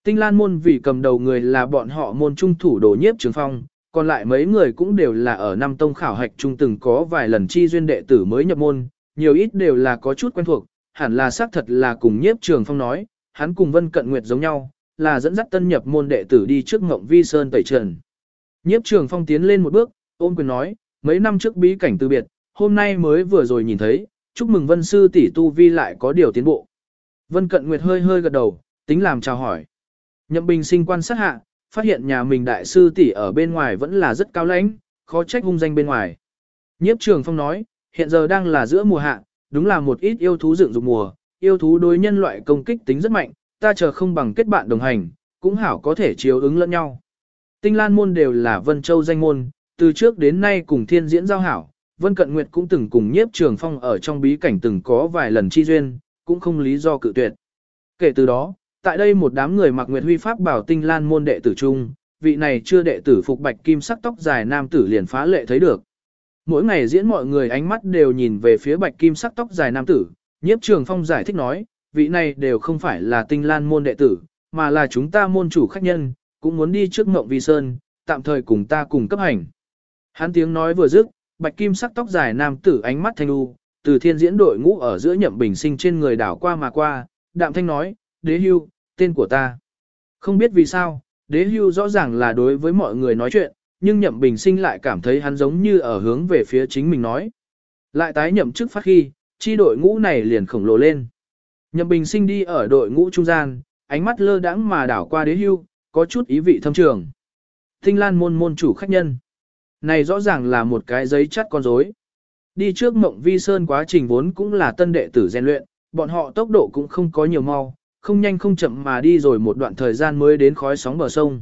Tinh lan môn vì cầm đầu người là bọn họ môn trung thủ đồ nhiếp trường phong, còn lại mấy người cũng đều là ở năm tông khảo hạch trung từng có vài lần chi duyên đệ tử mới nhập môn, nhiều ít đều là có chút quen thuộc, hẳn là xác thật là cùng nhiếp trường phong nói, hắn cùng Vân Cận Nguyệt giống nhau, là dẫn dắt tân nhập môn đệ tử đi trước Ngộng Vi Sơn tẩy trần. Nhiếp trường phong tiến lên một bước, ôm quyền nói, mấy năm trước bí cảnh từ biệt, hôm nay mới vừa rồi nhìn thấy, chúc mừng Vân Sư tỷ tu vi lại có điều tiến bộ. Vân Cận Nguyệt hơi hơi gật đầu, tính làm chào hỏi. Nhậm Bình sinh quan sát hạ, phát hiện nhà mình đại sư tỷ ở bên ngoài vẫn là rất cao lãnh, khó trách hung danh bên ngoài. Nhiếp trường phong nói, hiện giờ đang là giữa mùa hạ, đúng là một ít yêu thú dựng dục mùa, yêu thú đối nhân loại công kích tính rất mạnh, ta chờ không bằng kết bạn đồng hành, cũng hảo có thể chiếu ứng lẫn nhau. Tinh Lan môn đều là Vân Châu danh môn, từ trước đến nay cùng thiên diễn giao hảo, Vân Cận Nguyệt cũng từng cùng nhiếp trường phong ở trong bí cảnh từng có vài lần chi duyên, cũng không lý do cự tuyệt. Kể từ đó, tại đây một đám người mặc Nguyệt Huy Pháp bảo Tinh Lan môn đệ tử chung, vị này chưa đệ tử phục bạch kim sắc tóc dài nam tử liền phá lệ thấy được. Mỗi ngày diễn mọi người ánh mắt đều nhìn về phía bạch kim sắc tóc dài nam tử, nhiếp trường phong giải thích nói, vị này đều không phải là tinh lan môn đệ tử, mà là chúng ta môn chủ khách nhân, cũng muốn đi trước mộng vi sơn, tạm thời cùng ta cùng cấp hành. Hắn tiếng nói vừa dứt, bạch kim sắc tóc dài nam tử ánh mắt thanh u, từ thiên diễn đội ngũ ở giữa nhậm bình sinh trên người đảo qua mà qua, đạm thanh nói, đế hưu, tên của ta. Không biết vì sao, đế hưu rõ ràng là đối với mọi người nói chuyện, nhưng nhậm bình sinh lại cảm thấy hắn giống như ở hướng về phía chính mình nói. Lại tái nhậm chức phát khi, chi đội ngũ này liền khổng lồ lên. Nhậm bình sinh đi ở đội ngũ trung gian, ánh mắt lơ đãng mà đảo qua đế hưu, có chút ý vị thâm trường. Tinh lan môn môn chủ khách nhân. Này rõ ràng là một cái giấy chắt con rối. Đi trước mộng vi sơn quá trình vốn cũng là tân đệ tử rèn luyện, bọn họ tốc độ cũng không có nhiều mau, không nhanh không chậm mà đi rồi một đoạn thời gian mới đến khói sóng bờ sông.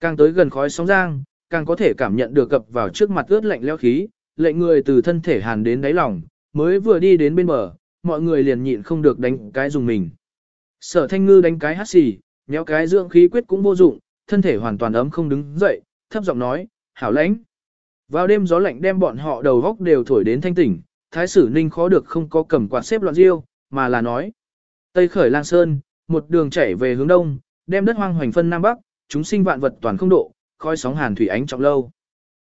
Càng tới gần khói sóng giang, càng có thể cảm nhận được cập vào trước mặt ướt lạnh leo khí, lệnh người từ thân thể hàn đến đáy lòng, mới vừa đi đến bên bờ, mọi người liền nhịn không được đánh cái dùng mình. Sở thanh ngư đánh cái hát xì, nhéo cái dưỡng khí quyết cũng vô dụng, thân thể hoàn toàn ấm không đứng dậy, thấp giọng nói, hảo lãnh. Vào đêm gió lạnh đem bọn họ đầu góc đều thổi đến thanh tỉnh, thái sử ninh khó được không có cầm quạt xếp loạn riêu, mà là nói. Tây khởi lang sơn, một đường chảy về hướng đông, đem đất hoang hoành phân nam bắc, chúng sinh vạn vật toàn không độ, khói sóng hàn thủy ánh trọng lâu.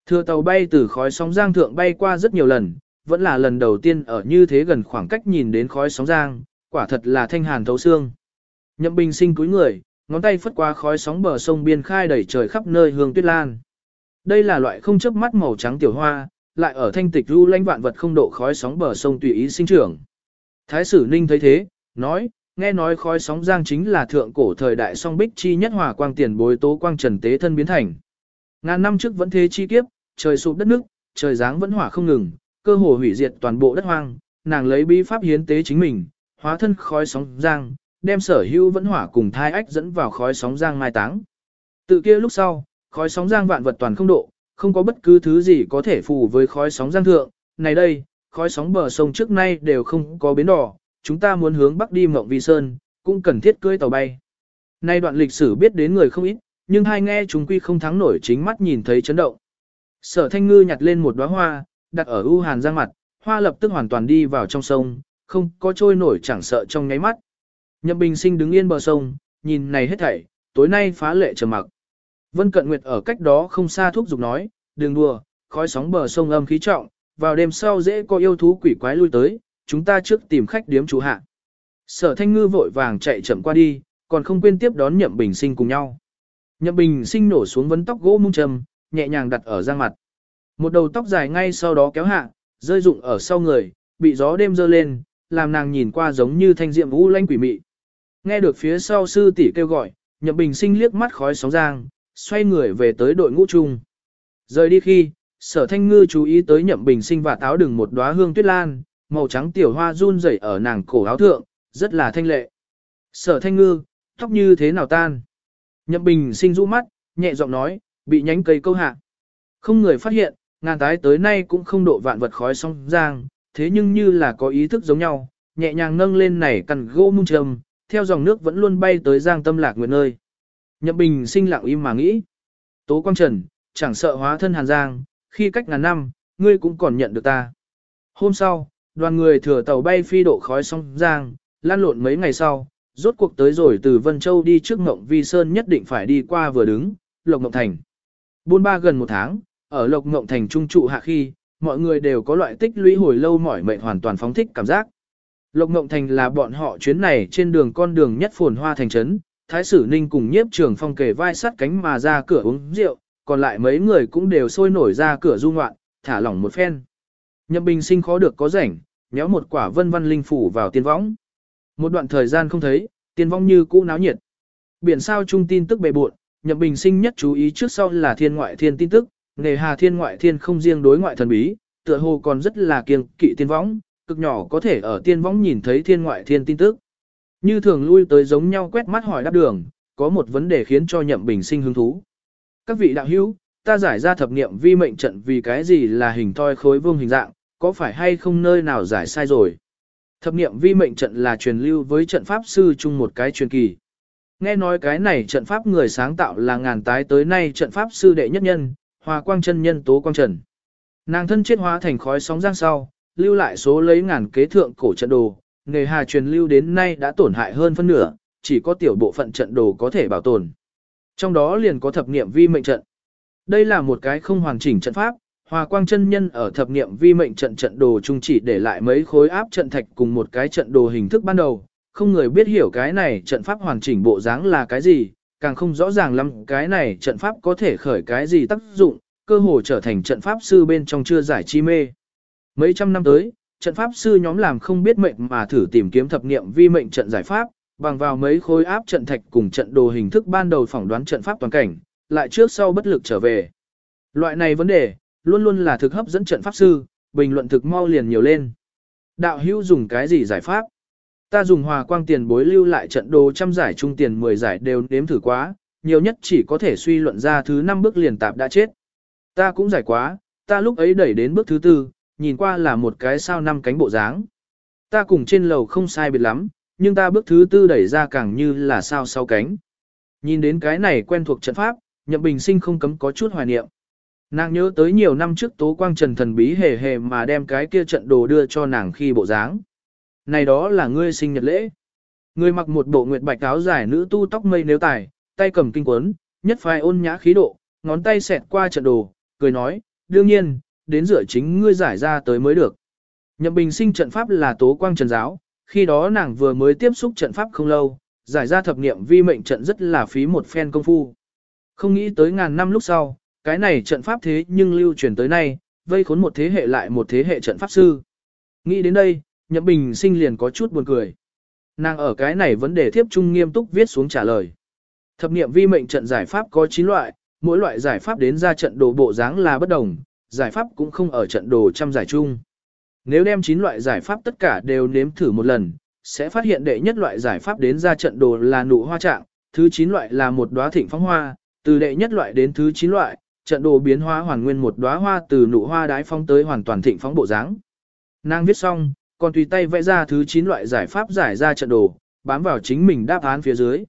Thừa tàu bay từ khói sóng giang thượng bay qua rất nhiều lần, vẫn là lần đầu tiên ở như thế gần khoảng cách nhìn đến khói sóng giang, quả thật là thanh hàn thấu xương. Nhậm Bình sinh cúi người, ngón tay phất qua khói sóng bờ sông biên khai đầy trời khắp nơi hương tuyết lan. Đây là loại không chớp mắt màu trắng tiểu hoa, lại ở thanh tịch du lanh vạn vật không độ khói sóng bờ sông tùy ý sinh trưởng. Thái sử Ninh thấy thế, nói, nghe nói khói sóng giang chính là thượng cổ thời đại song bích chi nhất hòa quang tiền bối tố quang trần tế thân biến thành. Ngàn năm trước vẫn thế chi kiếp, trời sụp đất nước, trời giáng vẫn hỏa không ngừng, cơ hồ hủy diệt toàn bộ đất hoang, nàng lấy bí pháp hiến tế chính mình, hóa thân khói sóng giang, đem sở hữu vẫn hỏa cùng thai ách dẫn vào khói sóng giang mai táng. Tự kia lúc sau, khói sóng giang vạn vật toàn không độ, không có bất cứ thứ gì có thể phù với khói sóng giang thượng. Này đây, khói sóng bờ sông trước nay đều không có biến đỏ, chúng ta muốn hướng bắc đi Mộng Vi Sơn, cũng cần thiết cưỡi tàu bay. Nay đoạn lịch sử biết đến người không ít, nhưng hai nghe chúng quy không thắng nổi chính mắt nhìn thấy chấn động. Sở Thanh Ngư nhặt lên một đóa hoa, đặt ở u hàn giang mặt, hoa lập tức hoàn toàn đi vào trong sông, không có trôi nổi chẳng sợ trong nháy mắt. Nhậm Bình Sinh đứng yên bờ sông, nhìn này hết thảy, tối nay phá lệ trầm mặc. Vân Cận Nguyệt ở cách đó không xa thúc giục nói, đừng đùa, khói sóng bờ sông âm khí trọng, vào đêm sau dễ có yêu thú quỷ quái lui tới, chúng ta trước tìm khách điếm chủ hạ. Sở Thanh Ngư vội vàng chạy chậm qua đi, còn không quên tiếp đón Nhậm Bình Sinh cùng nhau. Nhậm Bình Sinh nổ xuống vấn tóc gỗ mung trầm, nhẹ nhàng đặt ở giang mặt. Một đầu tóc dài ngay sau đó kéo hạ, rơi rụng ở sau người, bị gió đêm dơ lên, làm nàng nhìn qua giống như thanh diệm vũ lanh quỷ mị. Nghe được phía sau sư tỷ kêu gọi, Nhậm Bình Sinh liếc mắt khói sóng giang, xoay người về tới đội ngũ chung. Rời đi khi, sở thanh ngư chú ý tới Nhậm Bình Sinh và táo đừng một đóa hương tuyết lan, màu trắng tiểu hoa run rẩy ở nàng cổ áo thượng, rất là thanh lệ. Sở thanh ngư, tóc như thế nào tan? Nhậm Bình Sinh rũ mắt, nhẹ giọng nói, bị nhánh cây câu hạ. Không người phát hiện, ngàn tái tới nay cũng không độ vạn vật khói song giang, thế nhưng như là có ý thức giống nhau, nhẹ nhàng nâng lên này cằn gỗ mung trầm, theo dòng nước vẫn luôn bay tới giang tâm lạc nguyện nơi. Nhậm Bình sinh lặng im mà nghĩ. Tố Quang Trần, chẳng sợ hóa thân hàn giang, khi cách ngàn năm, ngươi cũng còn nhận được ta. Hôm sau, đoàn người thừa tàu bay phi độ khói song giang, lan lộn mấy ngày sau, rốt cuộc tới rồi từ Vân Châu đi trước Ngộng Vi Sơn nhất định phải đi qua vừa đứng, Lộc Ngộng Thành. Buôn ba gần một tháng, ở Lộc Ngộng Thành trung trụ hạ khi, mọi người đều có loại tích lũy hồi lâu mỏi mệt hoàn toàn phóng thích cảm giác. Lộc Ngộng Thành là bọn họ chuyến này trên đường con đường nhất phồn hoa thành trấn, Thái Sử Ninh cùng nhiếp trường phong kề vai sắt cánh mà ra cửa uống rượu, còn lại mấy người cũng đều sôi nổi ra cửa du ngoạn, thả lỏng một phen. Nhậm Bình sinh khó được có rảnh, nhéo một quả vân văn linh phủ vào tiên võng. Một đoạn thời gian không thấy, tiên võng như cũ náo nhiệt. Biển sao trung tin tức bề buộn, Nhậm Bình sinh nhất chú ý trước sau là thiên ngoại thiên tin tức, nghề hà thiên ngoại thiên không riêng đối ngoại thần bí, tựa hồ còn rất là kiêng kỵ tiên võng, cực nhỏ có thể ở tiên võng nhìn thấy thiên ngoại thiên tin tức. Như thường lui tới giống nhau quét mắt hỏi đáp đường, có một vấn đề khiến cho Nhậm Bình sinh hứng thú. Các vị đạo hữu, ta giải ra thập niệm vi mệnh trận vì cái gì là hình toi khối vương hình dạng, có phải hay không nơi nào giải sai rồi. Thập niệm vi mệnh trận là truyền lưu với trận pháp sư chung một cái truyền kỳ. Nghe nói cái này trận pháp người sáng tạo là ngàn tái tới nay trận pháp sư đệ nhất nhân, hòa quang chân nhân tố quang trần. Nàng thân chết hóa thành khói sóng giang sau, lưu lại số lấy ngàn kế thượng cổ trận đồ, nghề hà truyền lưu đến nay đã tổn hại hơn phân nửa, chỉ có tiểu bộ phận trận đồ có thể bảo tồn. Trong đó liền có thập niệm vi mệnh trận. Đây là một cái không hoàn chỉnh trận pháp, Hòa Quang chân nhân ở thập niệm vi mệnh trận trận đồ trung chỉ để lại mấy khối áp trận thạch cùng một cái trận đồ hình thức ban đầu, không người biết hiểu cái này trận pháp hoàn chỉnh bộ dáng là cái gì, càng không rõ ràng lắm cái này trận pháp có thể khởi cái gì tác dụng, cơ hồ trở thành trận pháp sư bên trong chưa giải chi mê. Mấy trăm năm tới, trận pháp sư nhóm làm không biết mệnh mà thử tìm kiếm thập niệm vi mệnh trận giải pháp, bằng vào mấy khối áp trận thạch cùng trận đồ hình thức ban đầu phỏng đoán trận pháp toàn cảnh, lại trước sau bất lực trở về. Loại này vấn đề, luôn luôn là thực hấp dẫn trận pháp sư, bình luận thực mau liền nhiều lên. Đạo hữu dùng cái gì giải pháp? Ta dùng hòa quang tiền bối lưu lại trận đồ trăm giải trung tiền 10 giải đều nếm thử quá, nhiều nhất chỉ có thể suy luận ra thứ 5 bước liền tạp đã chết. Ta cũng giải quá, ta lúc ấy đẩy đến bước thứ tư, nhìn qua là một cái sao năm cánh bộ dáng. Ta cùng trên lầu không sai biệt lắm, nhưng ta bước thứ tư đẩy ra càng như là sao sau cánh. Nhìn đến cái này quen thuộc trận pháp, Nhậm Bình Sinh không cấm có chút hoài niệm. Nàng nhớ tới nhiều năm trước Tố Quang Trần thần bí hề hề mà đem cái kia trận đồ đưa cho nàng khi bộ dáng. Này đó là ngươi sinh nhật lễ. Ngươi mặc một bộ nguyệt bạch áo dài nữ tu tóc mây nếu tài, tay cầm kinh quấn, nhất phai ôn nhã khí độ, ngón tay xẹt qua trận đồ, cười nói, đương nhiên, đến dựa chính ngươi giải ra tới mới được. Nhậm Bình sinh trận pháp là Tố Quang Trần giáo, khi đó nàng vừa mới tiếp xúc trận pháp không lâu, giải ra thập niệm vi mệnh trận rất là phí một phen công phu. Không nghĩ tới ngàn năm lúc sau, cái này trận pháp thế nhưng lưu truyền tới nay, vây khốn một thế hệ lại một thế hệ trận pháp sư. Nghĩ đến đây, Nhậm Bình sinh liền có chút buồn cười. Nàng ở cái này vấn đề tiếp trung nghiêm túc viết xuống trả lời. Thập niệm vi mệnh trận giải pháp có 9 loại, mỗi loại giải pháp đến ra trận đồ bộ dáng là bất đồng, giải pháp cũng không ở trận đồ trăm giải chung. Nếu đem 9 loại giải pháp tất cả đều nếm thử một lần, sẽ phát hiện đệ nhất loại giải pháp đến ra trận đồ là nụ hoa trạng, thứ 9 loại là một đóa thịnh phong hoa, từ đệ nhất loại đến thứ 9 loại, trận đồ biến hóa hoàn nguyên một đóa hoa từ nụ hoa đái phong tới hoàn toàn thịnh phóng bộ dáng. Nàng viết xong, còn tùy tay vẽ ra thứ 9 loại giải pháp giải ra trận đồ, bám vào chính mình đáp án phía dưới.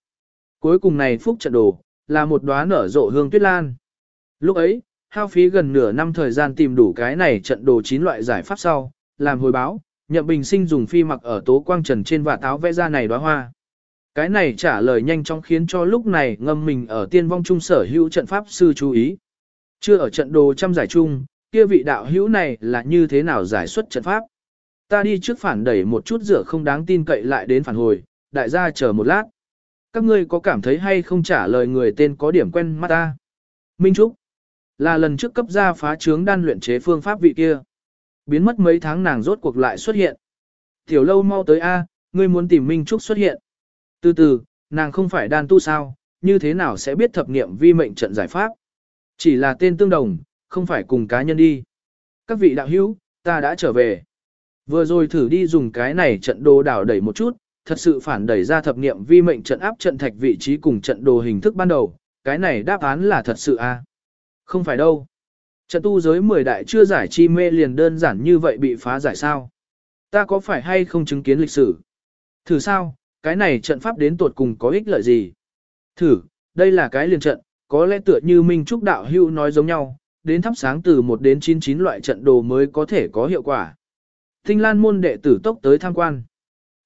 Cuối cùng này phúc trận đồ, là một đóa nở rộ hương tuyết lan. Lúc ấy, hao phí gần nửa năm thời gian tìm đủ cái này trận đồ 9 loại giải pháp sau, làm hồi báo, Nhậm Bình Sinh dùng phi mặc ở tố quang trần trên và táo vẽ ra này đóa hoa. Cái này trả lời nhanh chóng khiến cho lúc này ngâm mình ở tiên vong trung sở hữu trận pháp sư chú ý. Chưa ở trận đồ trăm giải chung, kia vị đạo hữu này là như thế nào giải xuất trận pháp. Ta đi trước phản đẩy một chút rửa không đáng tin cậy lại đến phản hồi, đại gia chờ một lát. Các ngươi có cảm thấy hay không trả lời người tên có điểm quen mắt ta? Minh Trúc. Là lần trước cấp gia phá trướng đan luyện chế phương pháp vị kia. Biến mất mấy tháng nàng rốt cuộc lại xuất hiện. Tiểu lâu mau tới A, ngươi muốn tìm Minh Trúc xuất hiện. Từ từ, nàng không phải đan tu sao, như thế nào sẽ biết thập niệm vi mệnh trận giải pháp? Chỉ là tên tương đồng, không phải cùng cá nhân đi. Các vị đạo hữu, ta đã trở về. Vừa rồi thử đi dùng cái này trận đồ đảo đẩy một chút, thật sự phản đẩy ra thập niệm vi mệnh trận áp trận thạch vị trí cùng trận đồ hình thức ban đầu, cái này đáp án là thật sự a Không phải đâu. Trận tu giới 10 đại chưa giải chi mê liền đơn giản như vậy bị phá giải sao? Ta có phải hay không chứng kiến lịch sử? Thử sao, cái này trận pháp đến tuột cùng có ích lợi gì? Thử, đây là cái liền trận, có lẽ tựa như Minh Trúc Đạo Hưu nói giống nhau, đến thắp sáng từ 1 đến 99 loại trận đồ mới có thể có hiệu quả. Tinh Lan môn đệ tử tốc tới tham quan.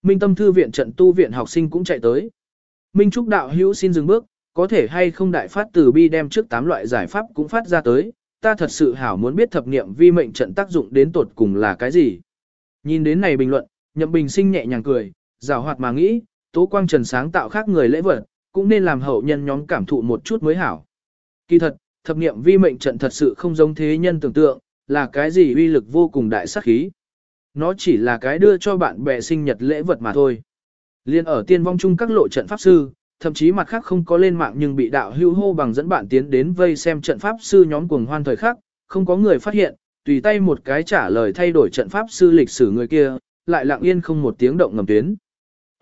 Minh Tâm Thư viện trận tu viện học sinh cũng chạy tới. Minh Trúc Đạo Hữu xin dừng bước, có thể hay không đại phát từ bi đem trước 8 loại giải pháp cũng phát ra tới, ta thật sự hảo muốn biết thập niệm vi mệnh trận tác dụng đến tột cùng là cái gì. Nhìn đến này bình luận, Nhậm Bình Sinh nhẹ nhàng cười, rào hoạt mà nghĩ, Tố Quang Trần sáng tạo khác người lễ vật, cũng nên làm hậu nhân nhóm cảm thụ một chút mới hảo. Kỳ thật, thập niệm vi mệnh trận thật sự không giống thế nhân tưởng tượng, là cái gì uy lực vô cùng đại sắc khí. Nó chỉ là cái đưa cho bạn bè sinh nhật lễ vật mà thôi. Liên ở tiên vong chung các lộ trận pháp sư, thậm chí mặt khác không có lên mạng nhưng bị đạo hưu hô bằng dẫn bạn tiến đến vây xem trận pháp sư nhóm cuồng hoan thời khắc, không có người phát hiện, tùy tay một cái trả lời thay đổi trận pháp sư lịch sử người kia, lại lặng yên không một tiếng động ngầm tuyến.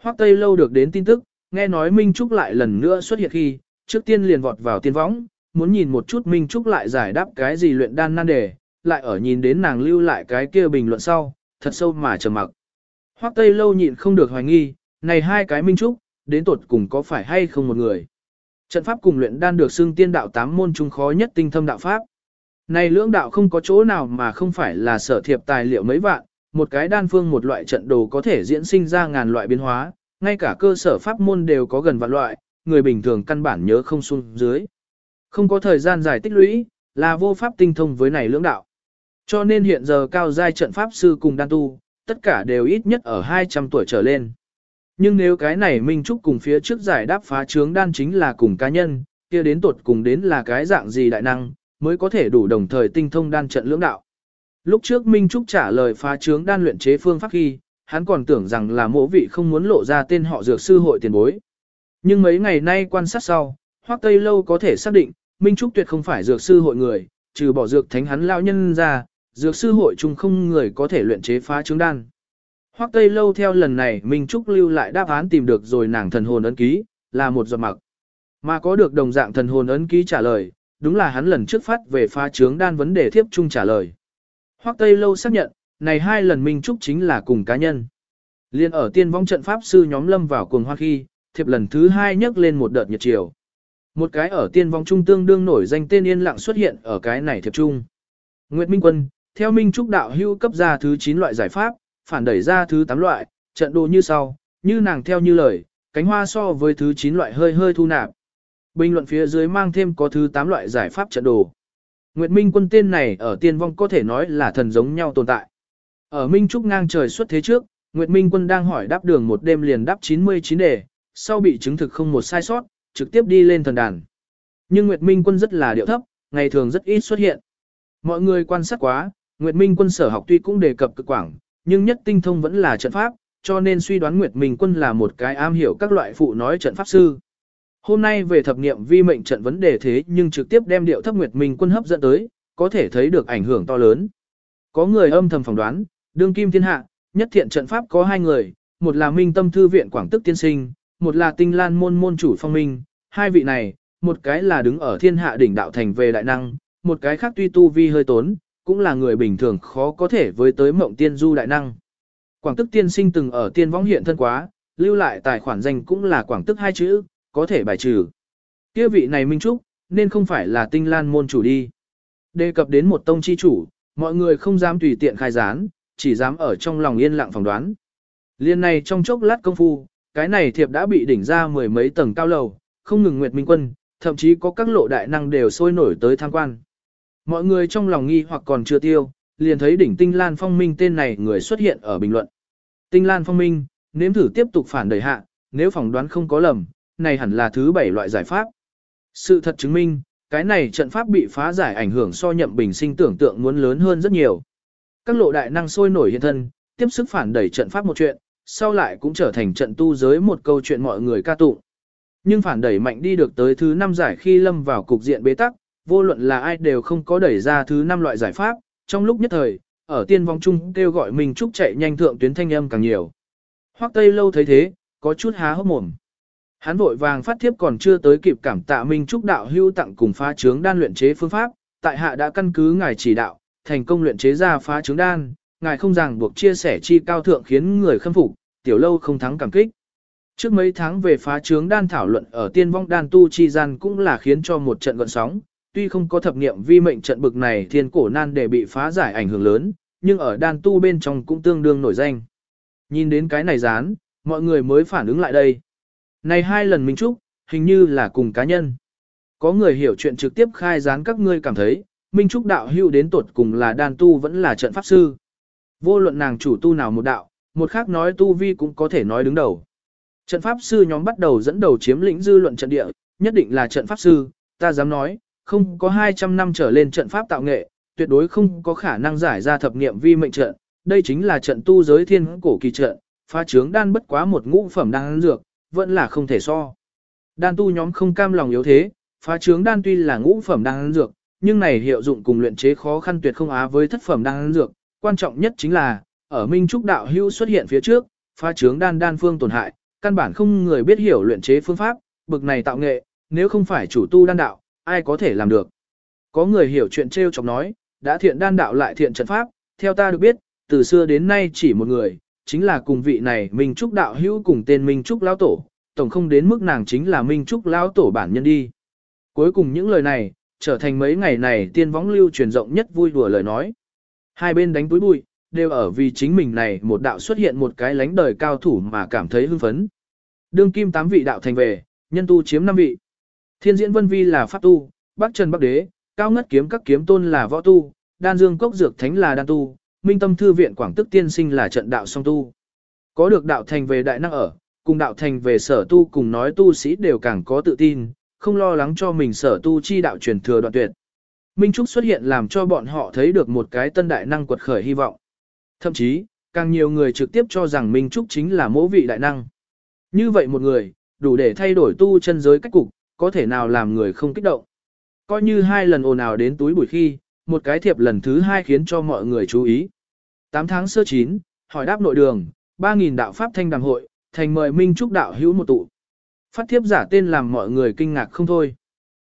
Hoắc Tây lâu được đến tin tức, nghe nói Minh Trúc lại lần nữa xuất hiện khi, trước tiên liền vọt vào tiên võng, muốn nhìn một chút Minh Trúc lại giải đáp cái gì luyện đan nan đề, lại ở nhìn đến nàng lưu lại cái kia bình luận sau, thật sâu mà trầm mặc. Hoắc Tây lâu nhịn không được hoài nghi, này hai cái Minh Trúc, đến tột cùng có phải hay không một người. Trận pháp cùng luyện đan được xưng tiên đạo tám môn trung khó nhất tinh thâm đạo pháp. Này lưỡng đạo không có chỗ nào mà không phải là sở thiệp tài liệu mấy vạn, một cái đan phương một loại trận đồ có thể diễn sinh ra ngàn loại biến hóa, ngay cả cơ sở pháp môn đều có gần vạn loại, người bình thường căn bản nhớ không xuống dưới. Không có thời gian dài tích lũy, là vô pháp tinh thông với này lưỡng đạo. Cho nên hiện giờ cao giai trận pháp sư cùng đan tu, tất cả đều ít nhất ở 200 tuổi trở lên. Nhưng nếu cái này Minh Trúc cùng phía trước giải đáp phá trướng đan chính là cùng cá nhân, kia đến tuột cùng đến là cái dạng gì đại năng, mới có thể đủ đồng thời tinh thông đan trận lưỡng đạo. Lúc trước Minh Trúc trả lời phá trướng đan luyện chế phương pháp khi, hắn còn tưởng rằng là mộ vị không muốn lộ ra tên họ dược sư hội tiền bối. Nhưng mấy ngày nay quan sát sau, Hoắc Tây Lâu có thể xác định, Minh Trúc tuyệt không phải dược sư hội người, trừ bỏ dược thánh hắn lao nhân ra, dược sư hội chung không người có thể luyện chế phá trứng đan. Hoắc Tây Lâu theo lần này Minh Trúc lưu lại đáp án tìm được rồi nàng thần hồn ấn ký, là một giọt mặc. Mà có được đồng dạng thần hồn ấn ký trả lời, đúng là hắn lần trước phát về phá trướng đan vấn đề thiếp chung trả lời. Hoắc Tây Lâu xác nhận, này hai lần Minh Trúc chính là cùng cá nhân. Liên ở tiên vong trận pháp sư nhóm lâm vào cuồng hoa khi, thiệp lần thứ hai nhấc lên một đợt nhiệt chiều. Một cái ở tiên vong trung tương đương nổi danh tên yên lặng xuất hiện ở cái này thiệp trung. Nguyệt Minh Quân, theo Minh Trúc đạo hưu cấp ra thứ 9 loại giải pháp, phản đẩy ra thứ 8 loại, trận đồ như sau, như nàng theo như lời, cánh hoa so với thứ 9 loại hơi hơi thu nạp. Bình luận phía dưới mang thêm có thứ 8 loại giải pháp trận đồ. Nguyệt Minh quân tên này ở tiên vong có thể nói là thần giống nhau tồn tại. Ở Minh Trúc ngang trời xuất thế trước, Nguyệt Minh quân đang hỏi đáp đường một đêm liền đáp 99 đề, sau bị chứng thực không một sai sót, trực tiếp đi lên thần đàn. Nhưng Nguyệt Minh quân rất là điệu thấp, ngày thường rất ít xuất hiện. Mọi người quan sát quá, Nguyệt Minh quân sở học tuy cũng đề cập cực quảng, nhưng nhất tinh thông vẫn là trận pháp, cho nên suy đoán Nguyệt Minh quân là một cái am hiểu các loại phụ nói trận pháp sư. Hôm nay về thập niệm vi mệnh trận vấn đề thế nhưng trực tiếp đem điệu thấp Nguyệt Minh quân hấp dẫn tới, có thể thấy được ảnh hưởng to lớn. Có người âm thầm phỏng đoán, đương kim thiên hạ, nhất thiện trận pháp có hai người, một là Minh Tâm Thư viện Quảng Tức Tiên Sinh, một là Tinh Lan môn môn chủ Phong Minh, hai vị này, một cái là đứng ở thiên hạ đỉnh đạo thành về đại năng, một cái khác tuy tu vi hơi tốn, cũng là người bình thường khó có thể với tới mộng tiên du đại năng. Quảng Tức Tiên Sinh từng ở tiên võng hiện thân quá, lưu lại tài khoản danh cũng là Quảng Tức hai chữ, có thể bài trừ. Kia vị này Minh Trúc, nên không phải là tinh lan môn chủ đi. Đề cập đến một tông chi chủ, mọi người không dám tùy tiện khai gián, chỉ dám ở trong lòng yên lặng phỏng đoán. Liên này trong chốc lát công phu, cái này thiệp đã bị đỉnh ra mười mấy tầng cao lầu, không ngừng Nguyệt Minh Quân, thậm chí có các lộ đại năng đều sôi nổi tới tham quan. Mọi người trong lòng nghi hoặc còn chưa tiêu, liền thấy đỉnh Tinh Lan Phong Minh tên này người xuất hiện ở bình luận. Tinh Lan Phong Minh, nếm thử tiếp tục phản đẩy hạ, nếu phỏng đoán không có lầm, này hẳn là thứ bảy loại giải pháp. Sự thật chứng minh, cái này trận pháp bị phá giải ảnh hưởng so nhậm bình sinh tưởng tượng muốn lớn hơn rất nhiều. Các lộ đại năng sôi nổi hiện thân, tiếp sức phản đẩy trận pháp một chuyện, sau lại cũng trở thành trận tu giới một câu chuyện mọi người ca tụng. Nhưng phản đẩy mạnh đi được tới thứ năm giải khi lâm vào cục diện bế tắc, vô luận là ai đều không có đẩy ra thứ năm loại giải pháp, trong lúc nhất thời, ở tiên vong chung kêu gọi mình trúc chạy nhanh thượng tuyến thanh âm càng nhiều. Hoắc Tây lâu thấy thế, có chút há hốc mồm. Hắn vội vàng phát thiếp còn chưa tới kịp cảm tạ Minh Trúc đạo hưu tặng cùng phá trướng đan luyện chế phương pháp, tại hạ đã căn cứ ngài chỉ đạo, thành công luyện chế ra phá trướng đan, ngài không ràng buộc chia sẻ chi cao thượng khiến người khâm phục, tiểu lâu không thắng cảm kích. Trước mấy tháng về phá trướng đan thảo luận ở tiên vong đan tu chi gian cũng là khiến cho một trận gọn sóng, tuy không có thập niệm vi mệnh trận bực này thiên cổ nan để bị phá giải ảnh hưởng lớn, nhưng ở đan tu bên trong cũng tương đương nổi danh. Nhìn đến cái này dán, mọi người mới phản ứng lại đây. Này hai lần Minh Trúc, hình như là cùng cá nhân. Có người hiểu chuyện trực tiếp khai dán các ngươi cảm thấy, Minh Trúc đạo hưu đến tuột cùng là đan tu vẫn là trận pháp sư. Vô luận nàng chủ tu nào một đạo, một khác nói tu vi cũng có thể nói đứng đầu. Trận pháp sư nhóm bắt đầu dẫn đầu chiếm lĩnh dư luận trận địa, nhất định là trận pháp sư, ta dám nói, không có 200 năm trở lên trận pháp tạo nghệ, tuyệt đối không có khả năng giải ra thập niệm vi mệnh trận, đây chính là trận tu giới thiên cổ kỳ trận, phá trướng đan bất quá một ngũ phẩm đan dược, vẫn là không thể so. Đan tu nhóm không cam lòng yếu thế, phá trướng đan tuy là ngũ phẩm đan dược, nhưng này hiệu dụng cùng luyện chế khó khăn tuyệt không á với thất phẩm đan dược, quan trọng nhất chính là, ở Minh Trúc đạo hưu xuất hiện phía trước, phá trướng đan đan phương tổn hại, căn bản không người biết hiểu luyện chế phương pháp, bực này tạo nghệ, nếu không phải chủ tu đan đạo, ai có thể làm được. Có người hiểu chuyện trêu chọc nói, đã thiện đan đạo lại thiện trận pháp, theo ta được biết, từ xưa đến nay chỉ một người, chính là cùng vị này Minh Trúc đạo hữu cùng tên Minh Trúc lão tổ, tổng không đến mức nàng chính là Minh Trúc lão tổ bản nhân đi. Cuối cùng những lời này, trở thành mấy ngày này tiên võng lưu truyền rộng nhất vui đùa lời nói. Hai bên đánh túi bụi, đều ở vì chính mình này một đạo xuất hiện một cái lánh đời cao thủ mà cảm thấy hưng phấn. Đương kim tám vị đạo thành về, nhân tu chiếm năm vị. Thiên diễn vân vi là pháp tu, bắc trần bắc đế, cao ngất kiếm các kiếm tôn là võ tu, đan dương cốc dược thánh là đan tu, minh tâm thư viện quảng tức tiên sinh là trận đạo song tu. Có được đạo thành về đại năng ở, cùng đạo thành về sở tu cùng nói tu sĩ đều càng có tự tin, không lo lắng cho mình sở tu chi đạo truyền thừa đoạn tuyệt. Minh Trúc xuất hiện làm cho bọn họ thấy được một cái tân đại năng quật khởi hy vọng. Thậm chí, càng nhiều người trực tiếp cho rằng Minh Trúc chính là mẫu vị đại năng. Như vậy một người, đủ để thay đổi tu chân giới cách cục, có thể nào làm người không kích động. Coi như hai lần ồn ào đến túi buổi khi, một cái thiệp lần thứ hai khiến cho mọi người chú ý. 8 tháng sơ chín, hỏi đáp nội đường, 3.000 đạo pháp thanh đàm hội, thành mời Minh Trúc đạo hữu một tụ. Phát thiếp giả tên làm mọi người kinh ngạc không thôi.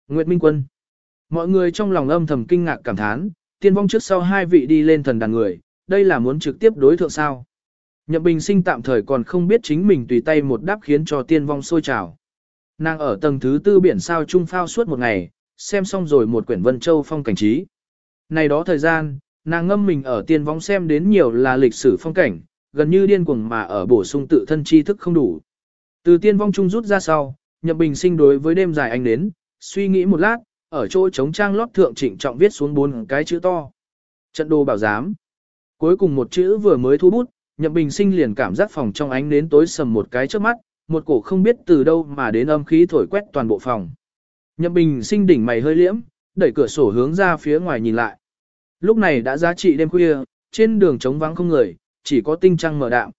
Nguyệt Minh Quân. Mọi người trong lòng âm thầm kinh ngạc cảm thán, tiên vong trước sau hai vị đi lên thần đàn người, đây là muốn trực tiếp đối thượng sao. Nhậm Bình sinh tạm thời còn không biết chính mình tùy tay một đáp khiến cho tiên vong sôi trào. Nàng ở tầng thứ tư biển sao trung phao suốt một ngày, xem xong rồi một quyển Vân Châu phong cảnh trí. Này đó thời gian, nàng ngâm mình ở tiên vong xem đến nhiều là lịch sử phong cảnh, gần như điên cuồng mà ở bổ sung tự thân tri thức không đủ. Từ tiên vong trung rút ra sau, Nhậm Bình sinh đối với đêm dài anh đến, suy nghĩ một lát, ở chỗ chống trang lót thượng trịnh trọng viết xuống bốn cái chữ to. Trận đồ bảo giám. Cuối cùng một chữ vừa mới thu bút, Nhậm Bình sinh liền cảm giác phòng trong ánh đến tối sầm một cái trước mắt, một cổ không biết từ đâu mà đến âm khí thổi quét toàn bộ phòng. Nhậm Bình sinh đỉnh mày hơi liễm, đẩy cửa sổ hướng ra phía ngoài nhìn lại. Lúc này đã giá trị đêm khuya, trên đường trống vắng không người, chỉ có tinh trăng mở đạm.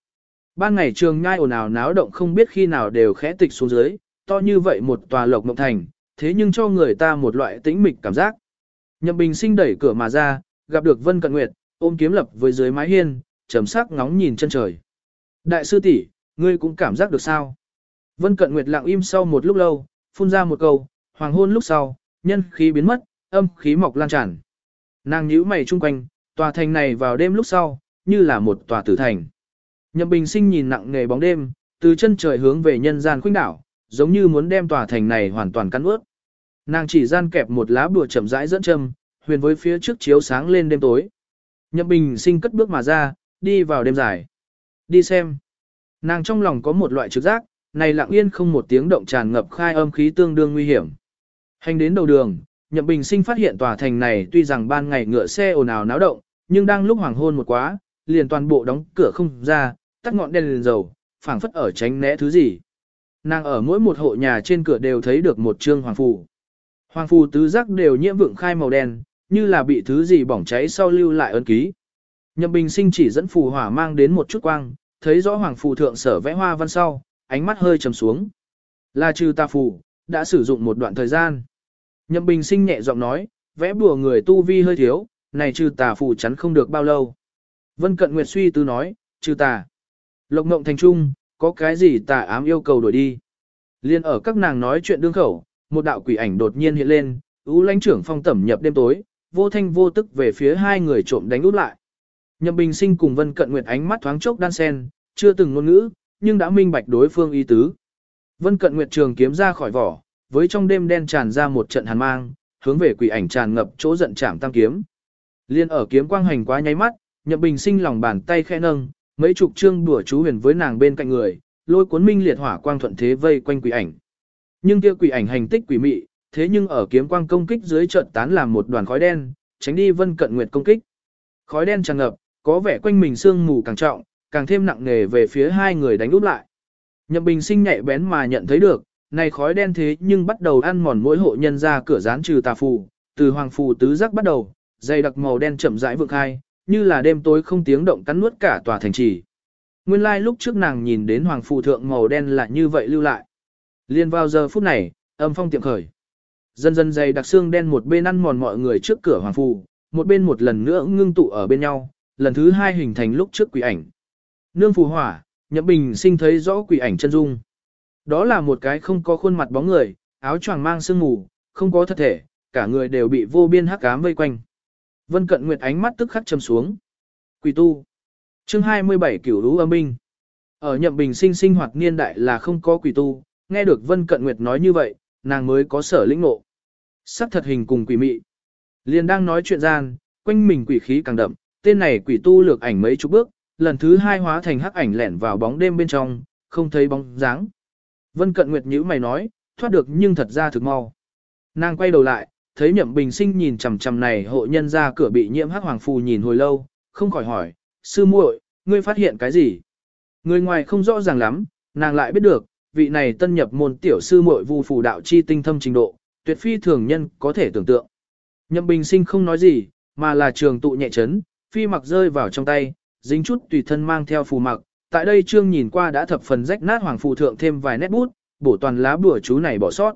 Ban ngày trường nhai ồn ào náo động không biết khi nào đều khẽ tịch xuống dưới, to như vậy một tòa lộc mộng thành, thế nhưng cho người ta một loại tĩnh mịch cảm giác. Nhậm Bình sinh đẩy cửa mà ra, gặp được Vân Cận Nguyệt, ôm kiếm lập với dưới mái hiên, trầm sắc ngóng nhìn chân trời. Đại sư tỷ, ngươi cũng cảm giác được sao? Vân Cận Nguyệt lặng im sau một lúc lâu, phun ra một câu, hoàng hôn lúc sau, nhân khí biến mất, âm khí mọc lan tràn. Nàng nhíu mày chung quanh, tòa thành này vào đêm lúc sau, như là một tòa tử thành. Nhậm Bình Sinh nhìn nặng nề bóng đêm, từ chân trời hướng về nhân gian khuynh đảo, giống như muốn đem tòa thành này hoàn toàn cắn ướt. Nàng chỉ gian kẹp một lá bùa chậm rãi dẫn châm, huyền với phía trước chiếu sáng lên đêm tối. Nhậm Bình Sinh cất bước mà ra, đi vào đêm dài. Đi xem. Nàng trong lòng có một loại trực giác, này lặng yên không một tiếng động tràn ngập khai âm khí tương đương nguy hiểm. Hành đến đầu đường, Nhậm Bình Sinh phát hiện tòa thành này tuy rằng ban ngày ngựa xe ồn ào náo động, nhưng đang lúc hoàng hôn một quá, liền toàn bộ đóng cửa không ra, tắt ngọn đèn liền dầu, phảng phất ở tránh né thứ gì. Nàng ở mỗi một hộ nhà trên cửa đều thấy được một trương hoàng phù. Hoàng phù tứ giác đều nhiễm vượng khai màu đen, như là bị thứ gì bỏng cháy sau lưu lại ấn ký. Nhậm Bình Sinh chỉ dẫn phù hỏa mang đến một chút quang, thấy rõ hoàng phù thượng sở vẽ hoa văn sau, ánh mắt hơi trầm xuống. Là trừ ta phù, đã sử dụng một đoạn thời gian. Nhậm Bình Sinh nhẹ giọng nói, vẽ bùa người tu vi hơi thiếu, này trừ tà phù chắn không được bao lâu. Vân Cận Nguyệt suy tư nói, trừ tà. Lộc Ngộng Thành Trung, có cái gì tà ám yêu cầu đổi đi. Liên ở các nàng nói chuyện đương khẩu, một đạo quỷ ảnh đột nhiên hiện lên, ú lãnh trưởng phong tẩm nhập đêm tối, vô thanh vô tức về phía hai người trộm đánh út lại. Nhậm Bình Sinh cùng Vân Cận Nguyệt ánh mắt thoáng chốc đan sen, chưa từng ngôn ngữ, nhưng đã minh bạch đối phương ý tứ. Vân Cận Nguyệt trường kiếm ra khỏi vỏ, với trong đêm đen tràn ra một trận hàn mang, hướng về quỷ ảnh tràn ngập chỗ giận chạm tam kiếm. Liên ở kiếm quang hành quá nháy mắt, Nhậm Bình Sinh lòng bàn tay khẽ nâng, mấy chục trương đùa chú huyền với nàng bên cạnh người, lôi cuốn minh liệt hỏa quang thuận thế vây quanh quỷ ảnh. Nhưng kia quỷ ảnh hành tích quỷ mị, thế nhưng ở kiếm quang công kích dưới trận tán làm một đoàn khói đen, tránh đi Vân Cận Nguyệt công kích. Khói đen tràn ngập, có vẻ quanh mình sương mù càng trọng, càng thêm nặng nề về phía hai người đánh úp lại. Nhậm Bình sinh nhạy bén mà nhận thấy được, này khói đen thế nhưng bắt đầu ăn mòn mỗi hộ nhân ra cửa dán trừ tà phù, từ hoàng phù tứ giác bắt đầu, dày đặc màu đen chậm rãi vượng khai, như là đêm tối không tiếng động cắn nuốt cả tòa thành trì. Nguyên lai like lúc trước nàng nhìn đến hoàng phù thượng màu đen là như vậy lưu lại. Liên vào giờ phút này, âm phong tiệm khởi. Dần dần dày đặc xương đen một bên ăn mòn mọi người trước cửa hoàng phù, một bên một lần nữa ngưng tụ ở bên nhau, lần thứ hai hình thành lúc trước quỷ ảnh. Nương phù hỏa, Nhậm Bình sinh thấy rõ quỷ ảnh chân dung. Đó là một cái không có khuôn mặt bóng người, áo choàng mang sương mù, không có thật thể, cả người đều bị vô biên hắc ám vây quanh. Vân Cận Nguyệt ánh mắt tức khắc châm xuống. Quỷ tu. Chương 27 Cửu Lũ Âm Binh. Ở Nhậm Bình sinh sinh hoạt niên đại là không có quỷ tu, nghe được Vân Cận Nguyệt nói như vậy, nàng mới có sở lĩnh ngộ. Sắc thật hình cùng quỷ mị. Liền đang nói chuyện gian, quanh mình quỷ khí càng đậm, tên này quỷ tu lược ảnh mấy chục bước, lần thứ hai hóa thành hắc ảnh lẻn vào bóng đêm bên trong, không thấy bóng dáng. Vân Cận Nguyệt nhíu mày nói, thoát được nhưng thật ra thực mau. Nàng quay đầu lại, thấy Nhậm Bình Sinh nhìn chằm chằm này hộ nhân ra cửa bị nhiễm hắc hoàng phù nhìn hồi lâu, không khỏi hỏi, sư muội, ngươi phát hiện cái gì? Người ngoài không rõ ràng lắm, nàng lại biết được, vị này tân nhập môn tiểu sư muội vu phù đạo chi tinh thâm trình độ, tuyệt phi thường nhân có thể tưởng tượng. Nhậm Bình Sinh không nói gì, mà là trường tụ nhẹ chấn, phi mặc rơi vào trong tay, dính chút tùy thân mang theo phù mặc. Tại đây trương nhìn qua đã thập phần rách nát hoàng phù thượng thêm vài nét bút, bổ toàn lá bùa chú này bỏ sót.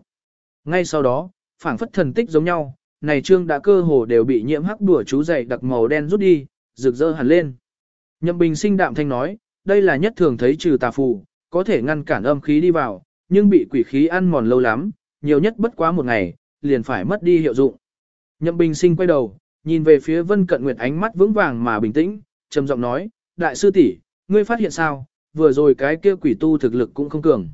Ngay sau đó, phảng phất thần tích giống nhau, này trương đã cơ hồ đều bị nhiễm hắc bùa chú dày đặc màu đen rút đi, rực rỡ hẳn lên. Nhậm Bình sinh đạm thanh nói, đây là nhất thường thấy trừ tà phù, có thể ngăn cản âm khí đi vào, nhưng bị quỷ khí ăn mòn lâu lắm, nhiều nhất bất quá một ngày, liền phải mất đi hiệu dụng. Nhậm Bình sinh quay đầu, nhìn về phía Vân Cận Nguyệt ánh mắt vững vàng mà bình tĩnh, trầm giọng nói, đại sư tỷ, ngươi phát hiện sao, vừa rồi cái kia quỷ tu thực lực cũng không cường.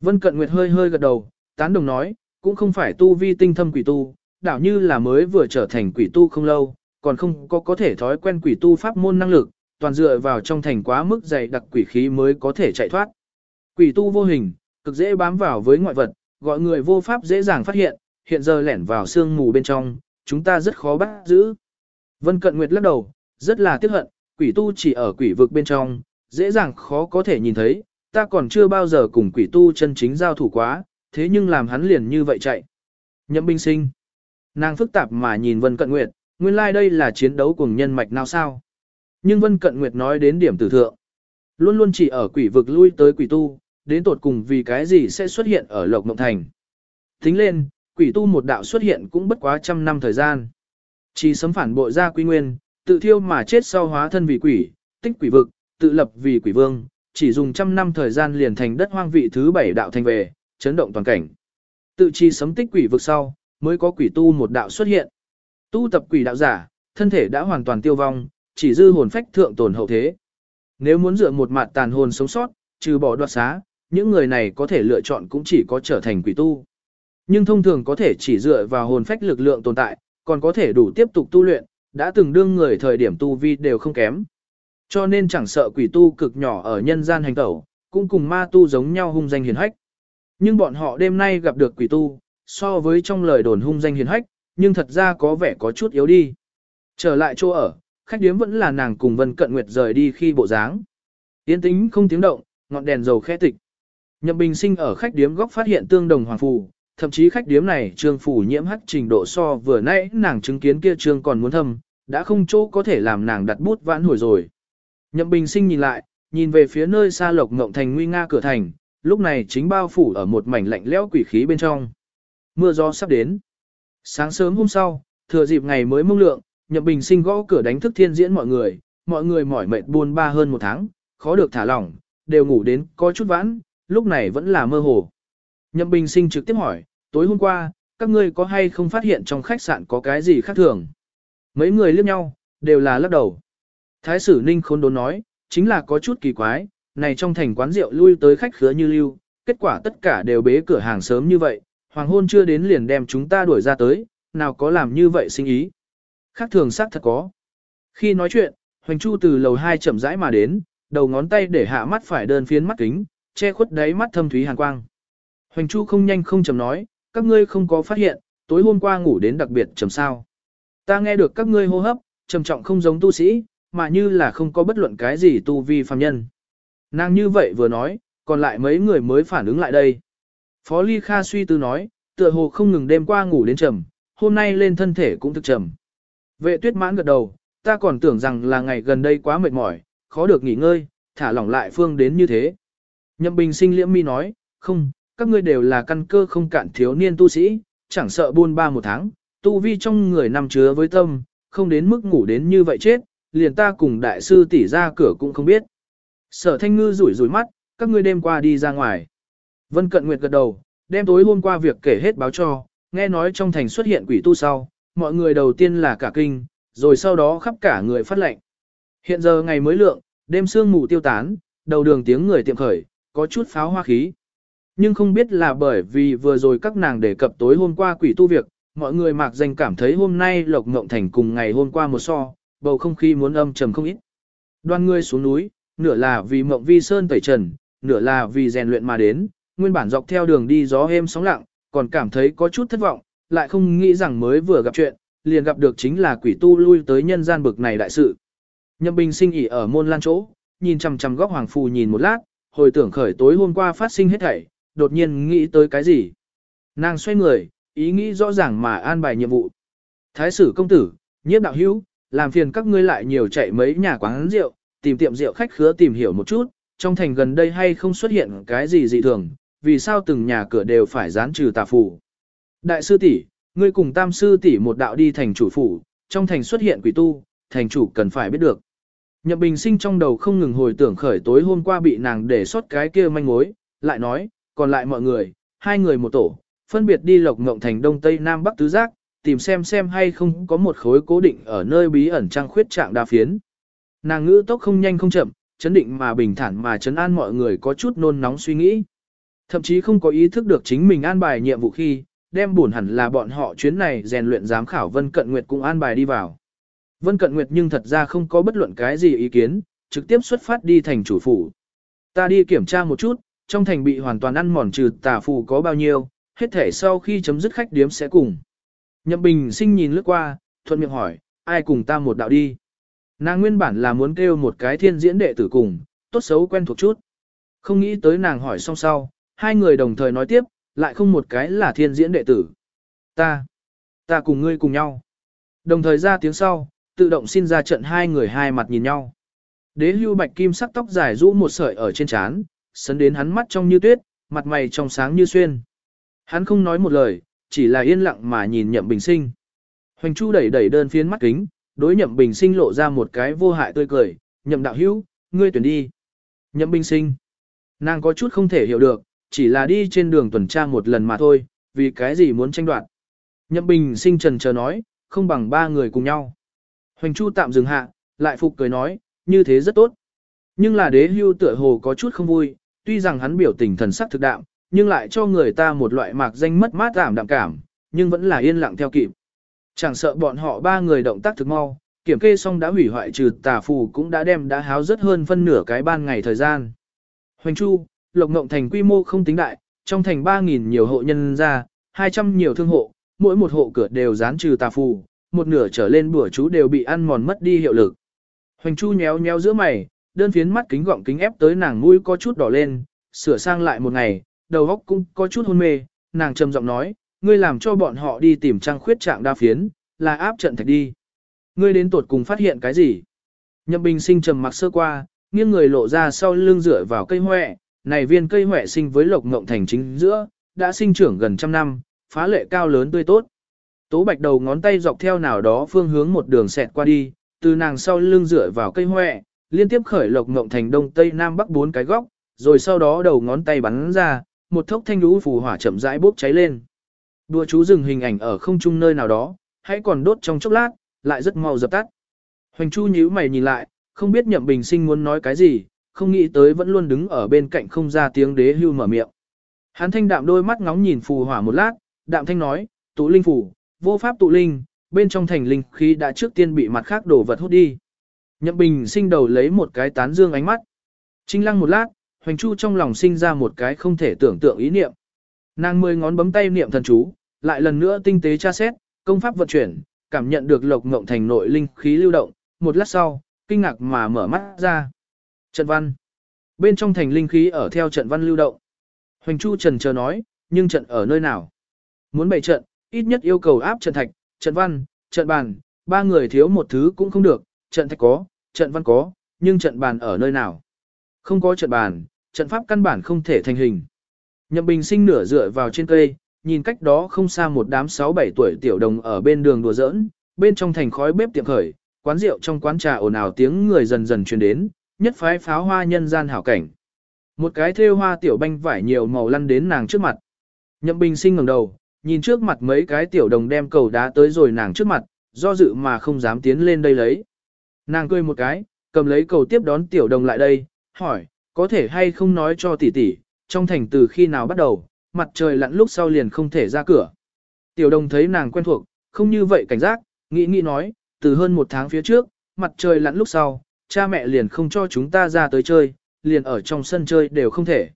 Vân Cận Nguyệt hơi hơi gật đầu, tán đồng nói, cũng không phải tu vi tinh thâm quỷ tu, đảo như là mới vừa trở thành quỷ tu không lâu, còn không có có thể thói quen quỷ tu pháp môn năng lực, toàn dựa vào trong thành quá mức dày đặc quỷ khí mới có thể chạy thoát. Quỷ tu vô hình, cực dễ bám vào với ngoại vật, gọi người vô pháp dễ dàng phát hiện, hiện giờ lẻn vào sương mù bên trong, chúng ta rất khó bắt giữ. Vân Cận Nguyệt lắc đầu, rất là tiếc hận, quỷ tu chỉ ở quỷ vực bên trong, dễ dàng khó có thể nhìn thấy, ta còn chưa bao giờ cùng quỷ tu chân chính giao thủ quá, thế nhưng làm hắn liền như vậy chạy. Nhậm binh sinh. Nàng phức tạp mà nhìn Vân Cận Nguyệt, nguyên lai like đây là chiến đấu cùng nhân mạch nào sao. Nhưng Vân Cận Nguyệt nói đến điểm tử thượng. Luôn luôn chỉ ở quỷ vực lui tới quỷ tu, đến tột cùng vì cái gì sẽ xuất hiện ở Lộc Mộng Thành. Tính lên, quỷ tu một đạo xuất hiện cũng bất quá trăm năm thời gian. Chỉ sấm phản bội ra quy nguyên, tự thiêu mà chết sau hóa thân vì quỷ, tích quỷ vực, tự lập vì quỷ vương, chỉ dùng trăm năm thời gian liền thành đất hoang vị thứ bảy đạo thành về, chấn động toàn cảnh. Tự chi sấm tích quỷ vực sau, mới có quỷ tu một đạo xuất hiện. Tu tập quỷ đạo giả, thân thể đã hoàn toàn tiêu vong, chỉ dư hồn phách thượng tồn hậu thế. Nếu muốn dựa một mặt tàn hồn sống sót, trừ bỏ đoạt xá, những người này có thể lựa chọn cũng chỉ có trở thành quỷ tu. Nhưng thông thường có thể chỉ dựa vào hồn phách lực lượng tồn tại, còn có thể đủ tiếp tục tu luyện, đã từng đương người thời điểm tu vi đều không kém. Cho nên chẳng sợ quỷ tu cực nhỏ ở nhân gian hành tẩu, cũng cùng ma tu giống nhau hung danh hiền hách. Nhưng bọn họ đêm nay gặp được quỷ tu, so với trong lời đồn hung danh hiền hách, nhưng thật ra có vẻ có chút yếu đi. Trở lại chỗ ở, khách điếm vẫn là nàng cùng Vân Cận Nguyệt rời đi khi bộ dáng. Yên tĩnh không tiếng động, ngọn đèn dầu khẽ tịch. Nhậm Bình Sinh ở khách điếm góc phát hiện tương đồng hoàng phù, thậm chí khách điếm này trương phủ nhiễm hắc trình độ so vừa nãy nàng chứng kiến kia trương còn muốn thâm, đã không chỗ có thể làm nàng đặt bút vãn hồi rồi. Nhậm Bình Sinh nhìn lại, nhìn về phía nơi xa lộc ngộng thành nguy nga cửa thành, lúc này chính bao phủ ở một mảnh lạnh lẽo quỷ khí bên trong. Mưa gió sắp đến. Sáng sớm hôm sau, thừa dịp ngày mới mông lượng, Nhậm Bình Sinh gõ cửa đánh thức thiên diễn mọi người, mọi người mỏi mệt buôn ba hơn một tháng, khó được thả lỏng, đều ngủ đến có chút vãn, lúc này vẫn là mơ hồ. Nhậm Bình Sinh trực tiếp hỏi, tối hôm qua, các ngươi có hay không phát hiện trong khách sạn có cái gì khác thường? Mấy người liếc nhau, đều là lắc đầu. Thái sử Ninh khôn đốn nói, chính là có chút kỳ quái, này trong thành quán rượu lui tới khách khứa như lưu, kết quả tất cả đều bế cửa hàng sớm như vậy, hoàng hôn chưa đến liền đem chúng ta đuổi ra tới, nào có làm như vậy sinh ý. Khác thường xác thật có. Khi nói chuyện, Hoành Chu từ lầu 2 chậm rãi mà đến, đầu ngón tay để hạ mắt phải đơn phiến mắt kính, che khuất đáy mắt thâm thúy hàn quang. Hoành Chu không nhanh không chậm nói, các ngươi không có phát hiện, tối hôm qua ngủ đến đặc biệt trầm sao. Ta nghe được các ngươi hô hấp, trầm trọng không giống tu sĩ, mà như là không có bất luận cái gì tu vi phàm nhân. Nàng như vậy vừa nói, còn lại mấy người mới phản ứng lại đây. Phó Ly Kha suy tư nói, tựa hồ không ngừng đêm qua ngủ đến trầm, hôm nay lên thân thể cũng thực trầm. Vệ tuyết mãn gật đầu, ta còn tưởng rằng là ngày gần đây quá mệt mỏi, khó được nghỉ ngơi, thả lỏng lại phương đến như thế. Nhậm bình sinh liễm mi nói, không, các ngươi đều là căn cơ không cạn thiếu niên tu sĩ, chẳng sợ buôn ba một tháng, tu vi trong người nằm chứa với tâm, không đến mức ngủ đến như vậy chết, liền ta cùng đại sư tỷ ra cửa cũng không biết. Sở thanh ngư rủi rủi mắt, các ngươi đêm qua đi ra ngoài. Vân Cận Nguyệt gật đầu, đem tối hôm qua việc kể hết báo cho, nghe nói trong thành xuất hiện quỷ tu sau, mọi người đầu tiên là cả kinh, rồi sau đó khắp cả người phát lệnh. Hiện giờ ngày mới lượng, đêm sương mù tiêu tán, đầu đường tiếng người tiệm khởi, có chút pháo hoa khí. Nhưng không biết là bởi vì vừa rồi các nàng đề cập tối hôm qua quỷ tu việc, mọi người mạc danh cảm thấy hôm nay Lộc Ngộng Thành cùng ngày hôm qua một so, bầu không khí muốn âm trầm không ít. Đoan người xuống núi, nửa là vì Mộng Vi Sơn tẩy trần, nửa là vì rèn luyện mà đến, nguyên bản dọc theo đường đi gió êm sóng lặng, còn cảm thấy có chút thất vọng, lại không nghĩ rằng mới vừa gặp chuyện, liền gặp được chính là quỷ tu lui tới nhân gian bực này đại sự. Nhậm Bình sinh ỉ ở môn lan chỗ, nhìn chằm chằm góc hoàng phù nhìn một lát, hồi tưởng khởi tối hôm qua phát sinh hết thảy, đột nhiên nghĩ tới cái gì. Nàng xoay người, ý nghĩ rõ ràng mà an bài nhiệm vụ. Thái sử công tử, nhiếp đạo hữu, làm phiền các ngươi lại nhiều chạy mấy nhà quán rượu, tìm tiệm rượu khách khứa tìm hiểu một chút, trong thành gần đây hay không xuất hiện cái gì dị thường, vì sao từng nhà cửa đều phải dán trừ tà phù. Đại sư tỷ, ngươi cùng tam sư tỷ một đạo đi thành chủ phủ, trong thành xuất hiện quỷ tu, thành chủ cần phải biết được. Nhậm Bình Sinh trong đầu không ngừng hồi tưởng khởi tối hôm qua bị nàng để sót cái kia manh mối, lại nói, còn lại mọi người, hai người một tổ, phân biệt đi lộc ngộng thành đông tây nam bắc tứ giác, tìm xem xem hay không có một khối cố định ở nơi bí ẩn trang khuyết trạng đa phiến. Nàng ngữ tốc không nhanh không chậm, chấn định mà bình thản mà chấn an mọi người có chút nôn nóng suy nghĩ. Thậm chí không có ý thức được chính mình an bài nhiệm vụ khi, đem buồn hẳn là bọn họ chuyến này rèn luyện giám khảo Vân Cận Nguyệt cũng an bài đi vào. Vân Cận Nguyệt nhưng thật ra không có bất luận cái gì ý kiến, trực tiếp xuất phát đi thành chủ phủ. Ta đi kiểm tra một chút, trong thành bị hoàn toàn ăn mòn trừ tà phù có bao nhiêu, hết thể sau khi chấm dứt khách điếm sẽ cùng. Nhậm Bình sinh nhìn lướt qua, thuận miệng hỏi, ai cùng ta một đạo đi. Nàng nguyên bản là muốn kêu một cái thiên diễn đệ tử cùng, tốt xấu quen thuộc chút. Không nghĩ tới nàng hỏi xong sau, hai người đồng thời nói tiếp, lại không một cái là thiên diễn đệ tử. Ta, ta cùng ngươi cùng nhau. Đồng thời ra tiếng sau, tự động xin ra trận hai người hai mặt nhìn nhau. Đế hưu bạch kim sắc tóc dài rũ một sợi ở trên trán, sấn đến hắn mắt trong như tuyết, mặt mày trong sáng như xuyên. Hắn không nói một lời, chỉ là yên lặng mà nhìn nhậm bình sinh. Hoành Chu đẩy đẩy đơn phiến mắt kính, đối nhậm bình sinh lộ ra một cái vô hại tươi cười, nhậm đạo hữu, ngươi tuyển đi. Nhậm bình sinh. Nàng có chút không thể hiểu được, chỉ là đi trên đường tuần tra một lần mà thôi, vì cái gì muốn tranh đoạt. Nhậm bình sinh trần chờ nói, không bằng ba người cùng nhau. Hoành Chu tạm dừng hạ, lại phục cười nói, như thế rất tốt. Nhưng là đế hưu tựa hồ có chút không vui, tuy rằng hắn biểu tình thần sắc thực đạm, nhưng lại cho người ta một loại mạc danh mất mát giảm đạm cảm, nhưng vẫn là yên lặng theo kịp. Chẳng sợ bọn họ ba người động tác thực mau, kiểm kê xong đã hủy hoại trừ tà phù cũng đã đem đã háo rất hơn phân nửa cái ban ngày thời gian. Hoành Chu, Lộc Ngộng thành quy mô không tính đại, trong thành 3.000 nhiều hộ nhân ra, 200 nhiều thương hộ, mỗi một hộ cửa đều dán trừ tà phù, một nửa trở lên bữa chú đều bị ăn mòn mất đi hiệu lực. Hoành Chu nhéo nhéo giữa mày, đơn phiến mắt kính gọng kính ép tới nàng mũi có chút đỏ lên, sửa sang lại một ngày, đầu óc cũng có chút hôn mê, nàng trầm giọng nói, ngươi làm cho bọn họ đi tìm trang khuyết trạng đa phiến, là áp trận thạch đi. Ngươi đến tuột cùng phát hiện cái gì? Nhậm Bình sinh trầm mặc sơ qua, nghiêng người lộ ra sau lưng dựa vào cây hoẹ, này viên cây hoẹ sinh với lộc ngộng thành chính giữa, đã sinh trưởng gần trăm năm, phá lệ cao lớn tươi tốt. Tố bạch đầu ngón tay dọc theo nào đó phương hướng một đường xẹt qua đi, từ nàng sau lưng dựa vào cây hoẹ, liên tiếp khởi lộc ngộng thành đông tây nam bắc bốn cái góc, rồi sau đó đầu ngón tay bắn ra, một thốc thanh lũ phù hỏa chậm rãi bốc cháy lên. Đùa chú dừng hình ảnh ở không trung nơi nào đó, hãy còn đốt trong chốc lát, lại rất mau dập tắt. Hoành Chu nhíu mày nhìn lại, không biết Nhậm Bình Sinh muốn nói cái gì, không nghĩ tới vẫn luôn đứng ở bên cạnh không ra tiếng đế hưu mở miệng. Hắn thanh đạm đôi mắt ngóng nhìn phù hỏa một lát, đạm thanh nói, tụ linh phù, vô pháp tụ linh, bên trong thành linh khí đã trước tiên bị mặt khác đổ vật hút đi. Nhậm Bình Sinh đầu lấy một cái tán dương ánh mắt. Trinh lăng một lát, Hoành Chu trong lòng sinh ra một cái không thể tưởng tượng ý niệm. Nàng mười ngón bấm tay niệm thần chú, lại lần nữa tinh tế tra xét, công pháp vận chuyển, cảm nhận được lộc ngộng thành nội linh khí lưu động, một lát sau, kinh ngạc mà mở mắt ra. Trận văn. Bên trong thành linh khí ở theo trận văn lưu động. Hoành Chu trần chờ nói, nhưng trận ở nơi nào? Muốn bày trận, ít nhất yêu cầu áp trận thạch, trận văn, trận bàn, ba người thiếu một thứ cũng không được, trận thạch có, trận văn có, nhưng trận bàn ở nơi nào? Không có trận bàn, trận pháp căn bản không thể thành hình. Nhậm Bình sinh nửa dựa vào trên cây, nhìn cách đó không xa một đám 6-7 tuổi tiểu đồng ở bên đường đùa giỡn, bên trong thành khói bếp tiệm khởi, quán rượu trong quán trà ồn ào tiếng người dần dần truyền đến, nhất phái pháo hoa nhân gian hảo cảnh. Một cái thêu hoa tiểu banh vải nhiều màu lăn đến nàng trước mặt. Nhậm Bình sinh ngẩng đầu, nhìn trước mặt mấy cái tiểu đồng đem cầu đá tới rồi nàng trước mặt, do dự mà không dám tiến lên đây lấy. Nàng cười một cái, cầm lấy cầu tiếp đón tiểu đồng lại đây, hỏi, có thể hay không nói cho tỷ tỷ, trong thành từ khi nào bắt đầu, mặt trời lặn lúc sau liền không thể ra cửa. Tiểu đồng thấy nàng quen thuộc, không như vậy cảnh giác, nghĩ nghĩ nói, từ hơn một tháng phía trước, mặt trời lặn lúc sau, cha mẹ liền không cho chúng ta ra tới chơi, liền ở trong sân chơi đều không thể.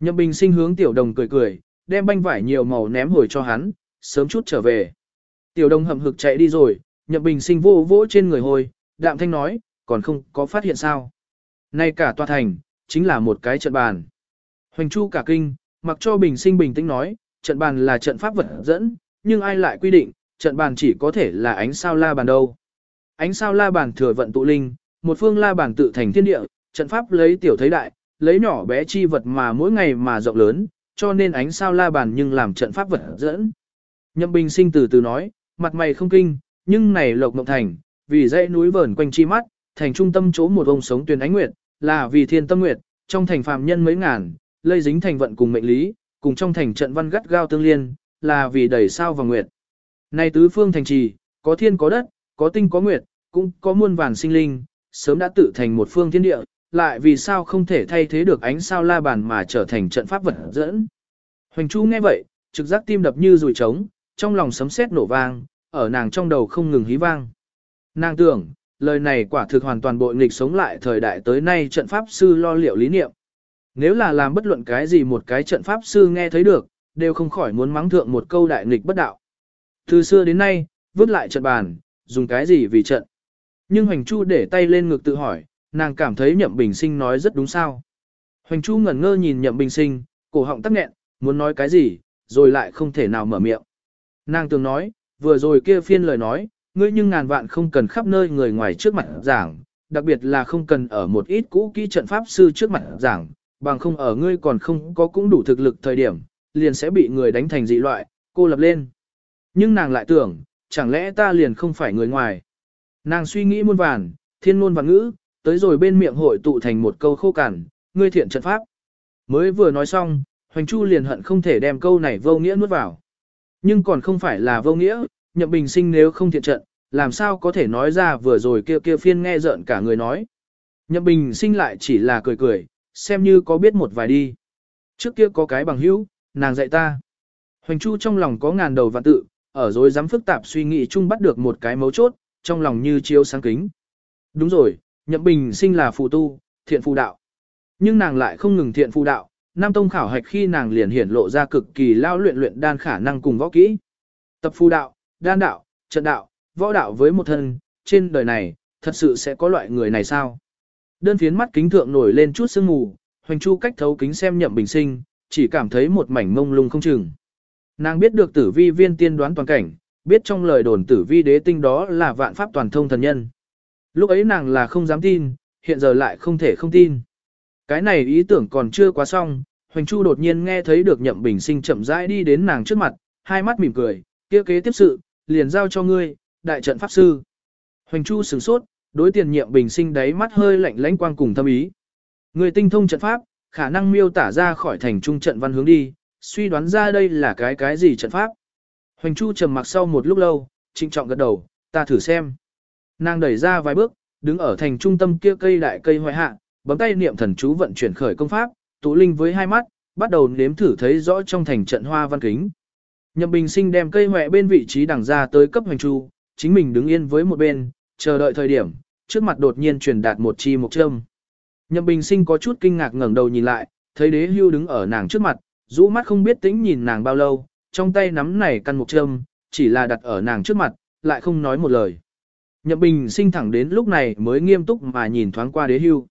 Nhậm Bình sinh hướng tiểu đồng cười cười, đem banh vải nhiều màu ném hồi cho hắn, sớm chút trở về. Tiểu đồng hậm hực chạy đi rồi, Nhậm Bình sinh vô vỗ trên người hồi, đạm thanh nói, còn không có phát hiện sao. Nay cả tòa thành, chính là một cái trận bàn. Hoành Chu cả kinh, mặc cho Bình sinh bình tĩnh nói, trận bàn là trận pháp vật dẫn, nhưng ai lại quy định, trận bàn chỉ có thể là ánh sao la bàn đâu. Ánh sao la bàn thừa vận tụ linh, một phương la bàn tự thành thiên địa, trận pháp lấy tiểu thấy đại, lấy nhỏ bé chi vật mà mỗi ngày mà rộng lớn, cho nên ánh sao la bàn nhưng làm trận pháp vật dẫn. Nhậm Bình sinh từ từ nói, mặt mày không kinh, nhưng này lộc mộng thành, vì dãy núi vờn quanh chi mắt, thành trung tâm chỗ một ông sống tuyển ánh nguyệt, là vì thiên tâm nguyệt, trong thành phàm nhân mấy ngàn, lây dính thành vận cùng mệnh lý, cùng trong thành trận văn gắt gao tương liên, là vì đầy sao và nguyệt. nay tứ phương thành trì, có thiên có đất, có tinh có nguyệt, cũng có muôn vàn sinh linh, sớm đã tự thành một phương thiên địa, lại vì sao không thể thay thế được ánh sao la bàn mà trở thành trận pháp vật dẫn. Hoành Chu nghe vậy, trực giác tim đập như rùi trống, trong lòng sấm sét nổ vang, ở nàng trong đầu không ngừng hí vang. Nàng tưởng, lời này quả thực hoàn toàn bội nghịch sống lại thời đại tới nay trận pháp sư lo liệu lý niệm. Nếu là làm bất luận cái gì một cái trận pháp sư nghe thấy được, đều không khỏi muốn mắng thượng một câu đại nghịch bất đạo. Từ xưa đến nay, vứt lại trận bàn, dùng cái gì vì trận. Nhưng Hoành Chu để tay lên ngực tự hỏi, nàng cảm thấy Nhậm Bình Sinh nói rất đúng sao. Hoành Chu ngẩn ngơ nhìn Nhậm Bình Sinh, cổ họng tắc nghẹn, muốn nói cái gì, rồi lại không thể nào mở miệng. Nàng từng nói, vừa rồi kia phiên lời nói, ngươi nhưng ngàn vạn không cần khắp nơi người ngoài trước mặt giảng, đặc biệt là không cần ở một ít cũ kỹ trận pháp sư trước mặt giảng, bằng không ở ngươi còn không có cũng đủ thực lực thời điểm, liền sẽ bị người đánh thành dị loại, cô lập lên. Nhưng nàng lại tưởng, chẳng lẽ ta liền không phải người ngoài. Nàng suy nghĩ muôn vàn, thiên ngôn và ngữ, tới rồi bên miệng hội tụ thành một câu khô cằn, ngươi thiện trận pháp. Mới vừa nói xong, Hoành Chu liền hận không thể đem câu này vô nghĩa nuốt vào. Nhưng còn không phải là vô nghĩa, nhậm bình sinh nếu không thiện trận, làm sao có thể nói ra vừa rồi kia kia phiên nghe giận cả người nói. Nhậm bình sinh lại chỉ là cười cười, xem như có biết một vài đi. Trước kia có cái bằng hữu, nàng dạy ta. Hoành Chu trong lòng có ngàn đầu vạn tự, ở rồi dám phức tạp suy nghĩ chung bắt được một cái mấu chốt, trong lòng như chiếu sáng kính. Đúng rồi, Nhậm Bình sinh là phù tu, thiện phù đạo. Nhưng nàng lại không ngừng thiện phù đạo, Nam Tông khảo hạch khi nàng liền hiển lộ ra cực kỳ lao luyện luyện đan khả năng cùng võ kỹ. Tập phù đạo, đan đạo, trận đạo, võ đạo với một thân, trên đời này, thật sự sẽ có loại người này sao? Đơn phiến mắt kính thượng nổi lên chút sương mù, hoành chu cách thấu kính xem nhậm bình sinh, chỉ cảm thấy một mảnh mông lung không chừng. Nàng biết được tử vi viên tiên đoán toàn cảnh, biết trong lời đồn tử vi đế tinh đó là vạn pháp toàn thông thần nhân. Lúc ấy nàng là không dám tin, hiện giờ lại không thể không tin. Cái này ý tưởng còn chưa quá xong, Hoành Chu đột nhiên nghe thấy được Nhậm Bình Sinh chậm rãi đi đến nàng trước mặt, hai mắt mỉm cười, kia kế tiếp sự, liền giao cho ngươi, đại trận pháp sư. Hoành Chu sửng sốt, đối tiền nhiệm Bình Sinh đáy mắt hơi lạnh lãnh quang cùng thâm ý. Người tinh thông trận pháp, khả năng miêu tả ra khỏi thành trung trận văn hướng đi, suy đoán ra đây là cái cái gì trận pháp. Hoành Chu trầm mặc sau một lúc lâu, trịnh trọng gật đầu, ta thử xem. Nàng đẩy ra vài bước, đứng ở thành trung tâm kia cây đại cây hoại hạ, bấm tay niệm thần chú vận chuyển khởi công pháp, tụ linh với hai mắt, bắt đầu nếm thử thấy rõ trong thành trận hoa văn kính. Nhậm Bình Sinh đem cây hoại bên vị trí đằng ra tới cấp Hoành Chu, chính mình đứng yên với một bên, chờ đợi thời điểm, trước mặt đột nhiên truyền đạt một chi một châm. Nhậm Bình Sinh có chút kinh ngạc ngẩng đầu nhìn lại, thấy Đế Hưu đứng ở nàng trước mặt, rũ mắt không biết tính nhìn nàng bao lâu, trong tay nắm này căn một châm, chỉ là đặt ở nàng trước mặt, lại không nói một lời. Nhậm Bình sinh thẳng đến lúc này mới nghiêm túc mà nhìn thoáng qua đế hưu.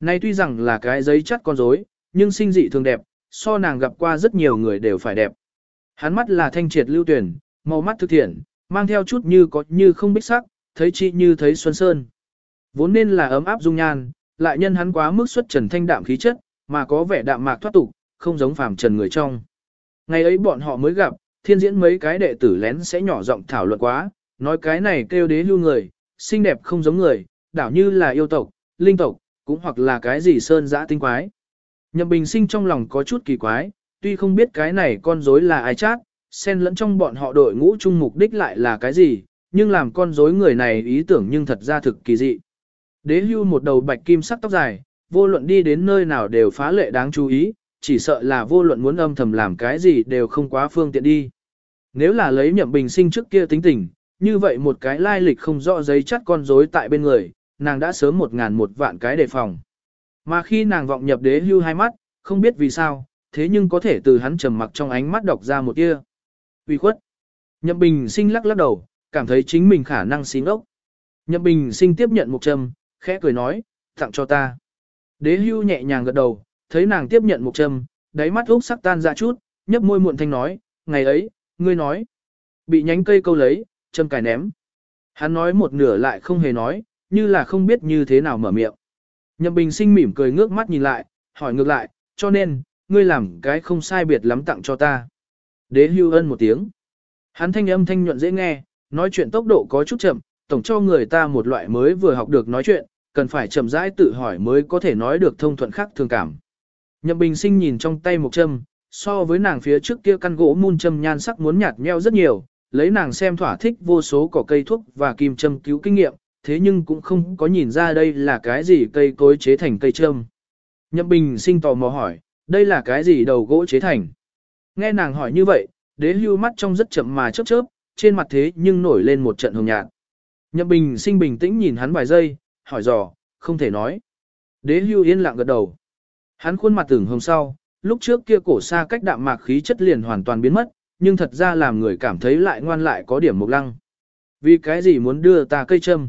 Nay tuy rằng là cái giấy chắt con rối, nhưng sinh dị thường đẹp, so nàng gặp qua rất nhiều người đều phải đẹp. Hắn mắt là thanh triệt lưu tuyển, màu mắt thực thiện, mang theo chút như có như không bích sắc, thấy chi như thấy xuân sơn. Vốn nên là ấm áp dung nhan, lại nhân hắn quá mức xuất trần thanh đạm khí chất, mà có vẻ đạm mạc thoát tục, không giống phàm trần người trong. Ngày ấy bọn họ mới gặp, thiên diễn mấy cái đệ tử lén sẽ nhỏ giọng thảo luận quá, nói cái này kêu đế lưu người, xinh đẹp không giống người, đảo như là yêu tộc, linh tộc, cũng hoặc là cái gì sơn dã tinh quái. Nhậm bình sinh trong lòng có chút kỳ quái, tuy không biết cái này con rối là ai chát, xen lẫn trong bọn họ đội ngũ chung mục đích lại là cái gì, nhưng làm con rối người này ý tưởng nhưng thật ra thực kỳ dị. Đế hưu một đầu bạch kim sắc tóc dài, vô luận đi đến nơi nào đều phá lệ đáng chú ý, chỉ sợ là vô luận muốn âm thầm làm cái gì đều không quá phương tiện đi. Nếu là lấy nhậm bình sinh trước kia tính tình, như vậy một cái lai lịch không rõ giấy chắt con rối tại bên người, nàng đã sớm một ngàn một vạn cái đề phòng. Mà khi nàng vọng nhập đế hưu hai mắt, không biết vì sao, thế nhưng có thể từ hắn trầm mặc trong ánh mắt đọc ra một tia. Uy khuất. Nhậm bình sinh lắc lắc đầu, cảm thấy chính mình khả năng xí ngốc. Nhậm bình sinh tiếp nhận một châm, khẽ cười nói, tặng cho ta. Đế hưu nhẹ nhàng gật đầu, thấy nàng tiếp nhận một châm, đáy mắt úc sắc tan ra chút, nhấp môi muộn thanh nói, ngày ấy, ngươi nói. Bị nhánh cây câu lấy, châm cài ném. Hắn nói một nửa lại không hề nói, như là không biết như thế nào mở miệng. Nhậm bình sinh mỉm cười ngước mắt nhìn lại, hỏi ngược lại, cho nên, ngươi làm cái không sai biệt lắm tặng cho ta. Đế hưu ân một tiếng. Hắn thanh âm thanh nhuận dễ nghe, nói chuyện tốc độ có chút chậm, tổng cho người ta một loại mới vừa học được nói chuyện, cần phải chậm rãi tự hỏi mới có thể nói được thông thuận khác thường cảm. Nhậm bình sinh nhìn trong tay một châm, so với nàng phía trước kia căn gỗ mun châm nhan sắc muốn nhạt nheo rất nhiều, lấy nàng xem thỏa thích vô số cỏ cây thuốc và kim châm cứu kinh nghiệm, thế nhưng cũng không có nhìn ra đây là cái gì cây cối chế thành cây châm. Nhậm bình sinh tò mò hỏi, đây là cái gì đầu gỗ chế thành? Nghe nàng hỏi như vậy, đế hưu mắt trong rất chậm mà chớp chớp, trên mặt thế nhưng nổi lên một trận hồng nhạt. Nhậm bình sinh bình tĩnh nhìn hắn vài giây, hỏi dò, không thể nói. Đế hưu yên lặng gật đầu. Hắn khuôn mặt tưởng hồng sau, lúc trước kia cổ xa cách đạm mạc khí chất liền hoàn toàn biến mất, nhưng thật ra làm người cảm thấy lại ngoan lại có điểm mục lăng. Vì cái gì muốn đưa ta cây châm?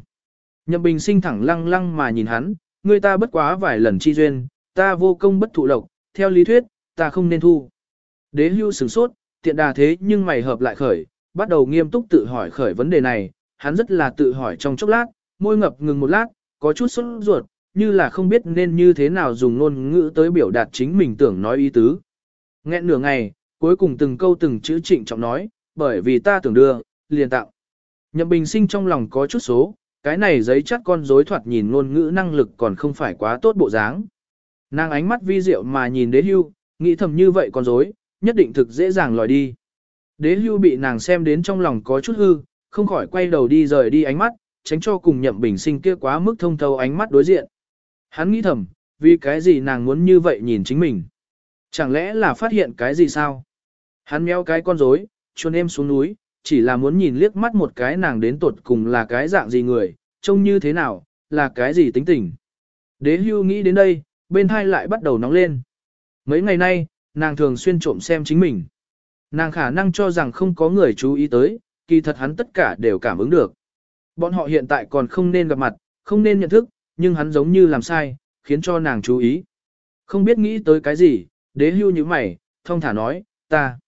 Nhậm bình sinh thẳng lăng lăng mà nhìn hắn, người ta bất quá vài lần chi duyên, ta vô công bất thụ lộc, theo lý thuyết, ta không nên thu. Đế hưu sửng sốt, tiện đà thế nhưng mày hợp lại khởi, bắt đầu nghiêm túc tự hỏi khởi vấn đề này, hắn rất là tự hỏi trong chốc lát, môi ngập ngừng một lát, có chút sốt ruột, như là không biết nên như thế nào dùng ngôn ngữ tới biểu đạt chính mình tưởng nói ý tứ. Nghẹn nửa ngày, cuối cùng từng câu từng chữ trịnh trọng nói, bởi vì ta tưởng đưa, liền tạo. Nhậm bình sinh trong lòng có chút số, cái này giấy chắc con rối thoạt nhìn ngôn ngữ năng lực còn không phải quá tốt bộ dáng. Nàng ánh mắt vi diệu mà nhìn đế hưu, nghĩ thầm như vậy con rối, nhất định thực dễ dàng lòi đi. Đế hưu bị nàng xem đến trong lòng có chút hư, không khỏi quay đầu đi rời đi ánh mắt, tránh cho cùng nhậm bình sinh kia quá mức thông thấu ánh mắt đối diện. Hắn nghĩ thầm, vì cái gì nàng muốn như vậy nhìn chính mình? Chẳng lẽ là phát hiện cái gì sao? Hắn méo cái con rối, chuồn em xuống núi, chỉ là muốn nhìn liếc mắt một cái nàng đến tột cùng là cái dạng gì người, trông như thế nào, là cái gì tính tình. Đế hưu nghĩ đến đây, bên hai lại bắt đầu nóng lên. Mấy ngày nay, nàng thường xuyên trộm xem chính mình. Nàng khả năng cho rằng không có người chú ý tới, kỳ thật hắn tất cả đều cảm ứng được. Bọn họ hiện tại còn không nên gặp mặt, không nên nhận thức, nhưng hắn giống như làm sai, khiến cho nàng chú ý. Không biết nghĩ tới cái gì, đế hưu như mày, thông thả nói, ta,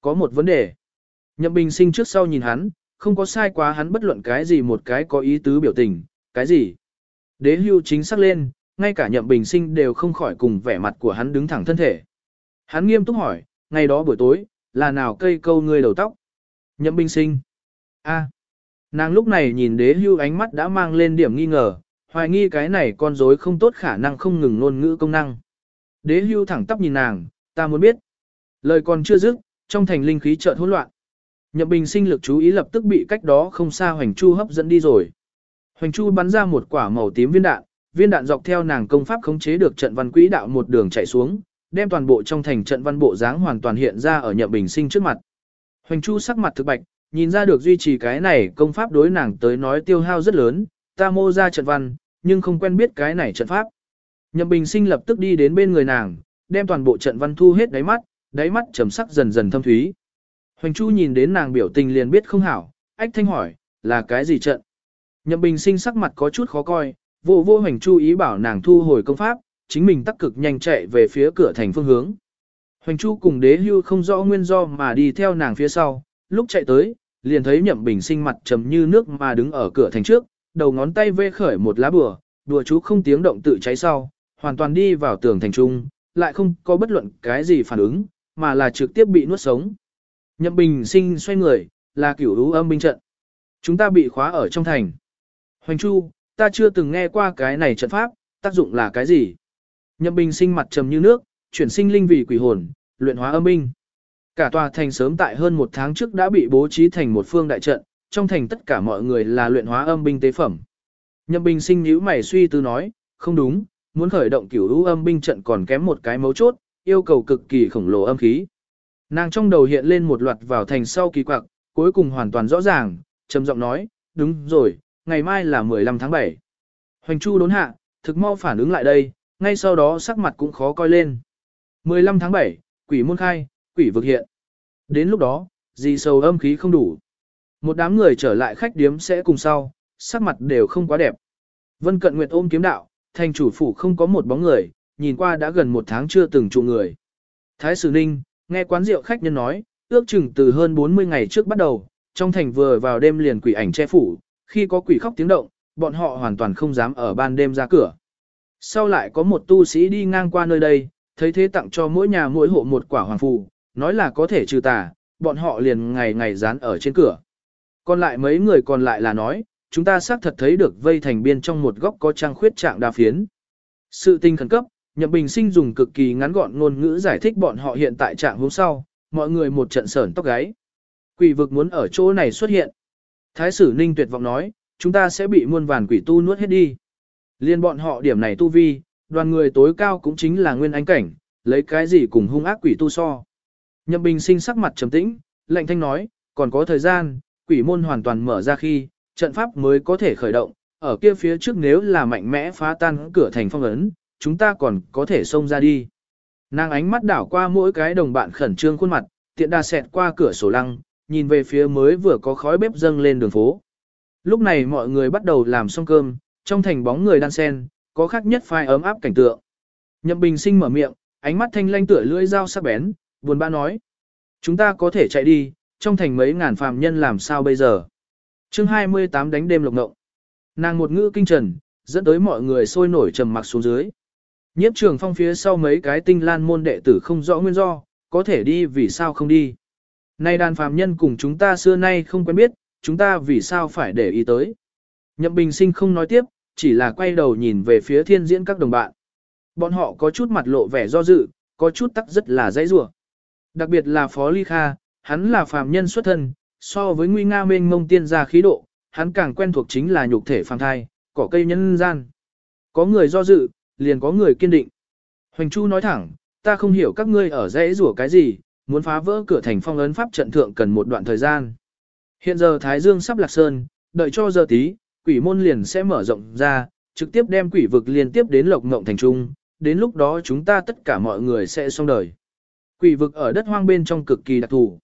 có một vấn đề. Nhậm bình sinh trước sau nhìn hắn, không có sai quá hắn bất luận cái gì một cái có ý tứ biểu tình, cái gì. Đế hưu chính xác lên, ngay cả nhậm bình sinh đều không khỏi cùng vẻ mặt của hắn đứng thẳng thân thể. Hắn nghiêm túc hỏi, ngày đó buổi tối, là nào cây câu ngươi đầu tóc? Nhậm bình sinh. a Nàng lúc này nhìn đế hưu ánh mắt đã mang lên điểm nghi ngờ, hoài nghi cái này con rối không tốt khả năng không ngừng ngôn ngữ công năng. Đế hưu thẳng tắp nhìn nàng, ta muốn biết. Lời còn chưa dứt, trong thành linh khí chợt hỗn loạn. Nhậm bình sinh lực chú ý lập tức bị cách đó không xa hoành chu hấp dẫn đi rồi. Hoành chu bắn ra một quả màu tím viên đạn, viên đạn dọc theo nàng công pháp khống chế được trận văn quỹ đạo một đường chạy xuống, đem toàn bộ trong thành trận văn bộ dáng hoàn toàn hiện ra ở nhậm bình sinh trước mặt. Hoành chu sắc mặt thực bạch, nhìn ra được duy trì cái này công pháp đối nàng tới nói tiêu hao rất lớn, ta mô ra trận văn, nhưng không quen biết cái này trận pháp. Nhậm bình sinh lập tức đi đến bên người nàng, đem toàn bộ trận văn thu hết đáy mắt, đáy mắt trầm sắc dần dần thâm thúy. Hoành Chu nhìn đến nàng biểu tình liền biết không hảo, ách thanh hỏi, là cái gì trận? Nhậm Bình sinh sắc mặt có chút khó coi, vô vô hoành chu ý bảo nàng thu hồi công pháp, chính mình tắc cực nhanh chạy về phía cửa thành phương hướng. Hoành Chu cùng đế hưu không rõ nguyên do mà đi theo nàng phía sau, lúc chạy tới, liền thấy Nhậm Bình sinh mặt trầm như nước mà đứng ở cửa thành trước, đầu ngón tay vê khởi một lá bùa, đùa chú không tiếng động tự cháy sau, hoàn toàn đi vào tường thành trung, lại không có bất luận cái gì phản ứng, mà là trực tiếp bị nuốt sống. Nhậm Bình sinh xoay người, là cửu lũ âm binh trận. Chúng ta bị khóa ở trong thành. Hoành Chu, ta chưa từng nghe qua cái này trận pháp, tác dụng là cái gì? Nhậm Bình sinh mặt trầm như nước, chuyển sinh linh vì quỷ hồn, luyện hóa âm binh. Cả tòa thành sớm tại hơn một tháng trước đã bị bố trí thành một phương đại trận, trong thành tất cả mọi người là luyện hóa âm binh tế phẩm. Nhậm Bình sinh nhíu mày suy tư nói, không đúng, muốn khởi động cửu lũ âm binh trận còn kém một cái mấu chốt, yêu cầu cực kỳ khổng lồ âm khí. Nàng trong đầu hiện lên một loạt vào thành sau kỳ quặc, cuối cùng hoàn toàn rõ ràng, trầm giọng nói, đúng rồi, ngày mai là 15 tháng 7. Hoành Chu đốn hạ, thực mau phản ứng lại đây, ngay sau đó sắc mặt cũng khó coi lên. 15 tháng 7, quỷ môn khai, quỷ vực hiện. Đến lúc đó, gì sầu âm khí không đủ. Một đám người trở lại khách điếm sẽ cùng sau, sắc mặt đều không quá đẹp. Vân Cận Nguyệt ôm kiếm đạo, thành chủ phủ không có một bóng người, nhìn qua đã gần một tháng chưa từng trụ người. Thái Sử Ninh, nghe quán rượu khách nhân nói, ước chừng từ hơn 40 ngày trước bắt đầu, trong thành vừa vào đêm liền quỷ ảnh che phủ, khi có quỷ khóc tiếng động, bọn họ hoàn toàn không dám ở ban đêm ra cửa. Sau lại có một tu sĩ đi ngang qua nơi đây, thấy thế tặng cho mỗi nhà mỗi hộ một quả hoàng phù, nói là có thể trừ tà, bọn họ liền ngày ngày dán ở trên cửa. Còn lại mấy người còn lại là nói, chúng ta xác thật thấy được vây thành biên trong một góc có trang khuyết trạng đa phiến. Sự tình khẩn cấp, Nhậm Bình Sinh dùng cực kỳ ngắn gọn ngôn ngữ giải thích bọn họ hiện tại trạng hôm sau, mọi người một trận sởn tóc gáy. Quỷ vực muốn ở chỗ này xuất hiện. Thái sử Ninh tuyệt vọng nói, chúng ta sẽ bị muôn vàn quỷ tu nuốt hết đi. Liên bọn họ điểm này tu vi, đoàn người tối cao cũng chính là nguyên ánh cảnh, lấy cái gì cùng hung ác quỷ tu so. Nhậm Bình sinh sắc mặt trầm tĩnh, lạnh thanh nói, còn có thời gian, quỷ môn hoàn toàn mở ra khi, trận pháp mới có thể khởi động, ở kia phía trước nếu là mạnh mẽ phá tan cửa thành phong ấn, chúng ta còn có thể xông ra đi. Nàng ánh mắt đảo qua mỗi cái đồng bạn khẩn trương khuôn mặt, tiện đà xẹt qua cửa sổ lăng, nhìn về phía mới vừa có khói bếp dâng lên đường phố. Lúc này mọi người bắt đầu làm xong cơm, trong thành bóng người đan sen, có khác nhất phai ấm áp cảnh tượng. Nhậm Bình Sinh mở miệng, ánh mắt thanh lanh tựa lưỡi dao sắc bén, buồn bã nói: "Chúng ta có thể chạy đi, trong thành mấy ngàn phàm nhân làm sao bây giờ?" Chương 28 đánh đêm lục ngộng. Nàng một ngữ kinh trần, dẫn tới mọi người sôi nổi trầm mặc xuống dưới. Nhiếp trường phong phía sau mấy cái tinh lan môn đệ tử không rõ nguyên do, có thể đi vì sao không đi. Nay đàn phàm nhân cùng chúng ta xưa nay không quen biết, chúng ta vì sao phải để ý tới. Nhậm Bình Sinh không nói tiếp, chỉ là quay đầu nhìn về phía thiên diễn các đồng bạn. Bọn họ có chút mặt lộ vẻ do dự, có chút tắc rất là dãy rủa. Đặc biệt là Phó Ly Kha, hắn là phàm nhân xuất thân, so với nguy nga mênh mông tiên gia khí độ, hắn càng quen thuộc chính là nhục thể phàm thai, cỏ cây nhân gian. Có người do dự, liền có người kiên định. Hoành Chu nói thẳng, ta không hiểu các ngươi ở dãy rủa cái gì, muốn phá vỡ cửa thành phong ấn pháp trận thượng cần một đoạn thời gian. Hiện giờ Thái Dương sắp lạc sơn, đợi cho giờ tí, quỷ môn liền sẽ mở rộng ra, trực tiếp đem quỷ vực liên tiếp đến lộc ngộng thành trung, đến lúc đó chúng ta tất cả mọi người sẽ xong đời. Quỷ vực ở đất hoang bên trong cực kỳ đặc thù.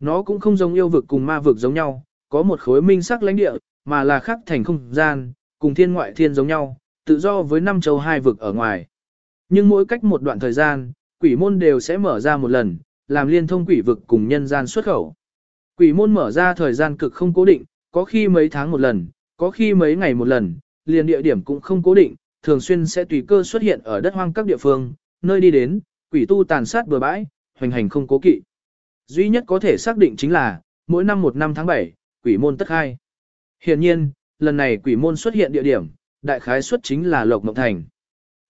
Nó cũng không giống yêu vực cùng ma vực giống nhau, có một khối minh sắc lãnh địa, mà là khắc thành không gian, cùng thiên ngoại thiên giống nhau, tự do với năm châu hai vực ở ngoài. Nhưng mỗi cách một đoạn thời gian, quỷ môn đều sẽ mở ra một lần, làm liên thông quỷ vực cùng nhân gian xuất khẩu. Quỷ môn mở ra thời gian cực không cố định, có khi mấy tháng một lần, có khi mấy ngày một lần, liền địa điểm cũng không cố định, thường xuyên sẽ tùy cơ xuất hiện ở đất hoang các địa phương, nơi đi đến, quỷ tu tàn sát bừa bãi, hoành hành không cố kỵ. Duy nhất có thể xác định chính là, mỗi năm một năm tháng 7, quỷ môn tất khai. Hiện nhiên, lần này quỷ môn xuất hiện địa điểm, đại khái xuất chính là Lộc Mộng Thành.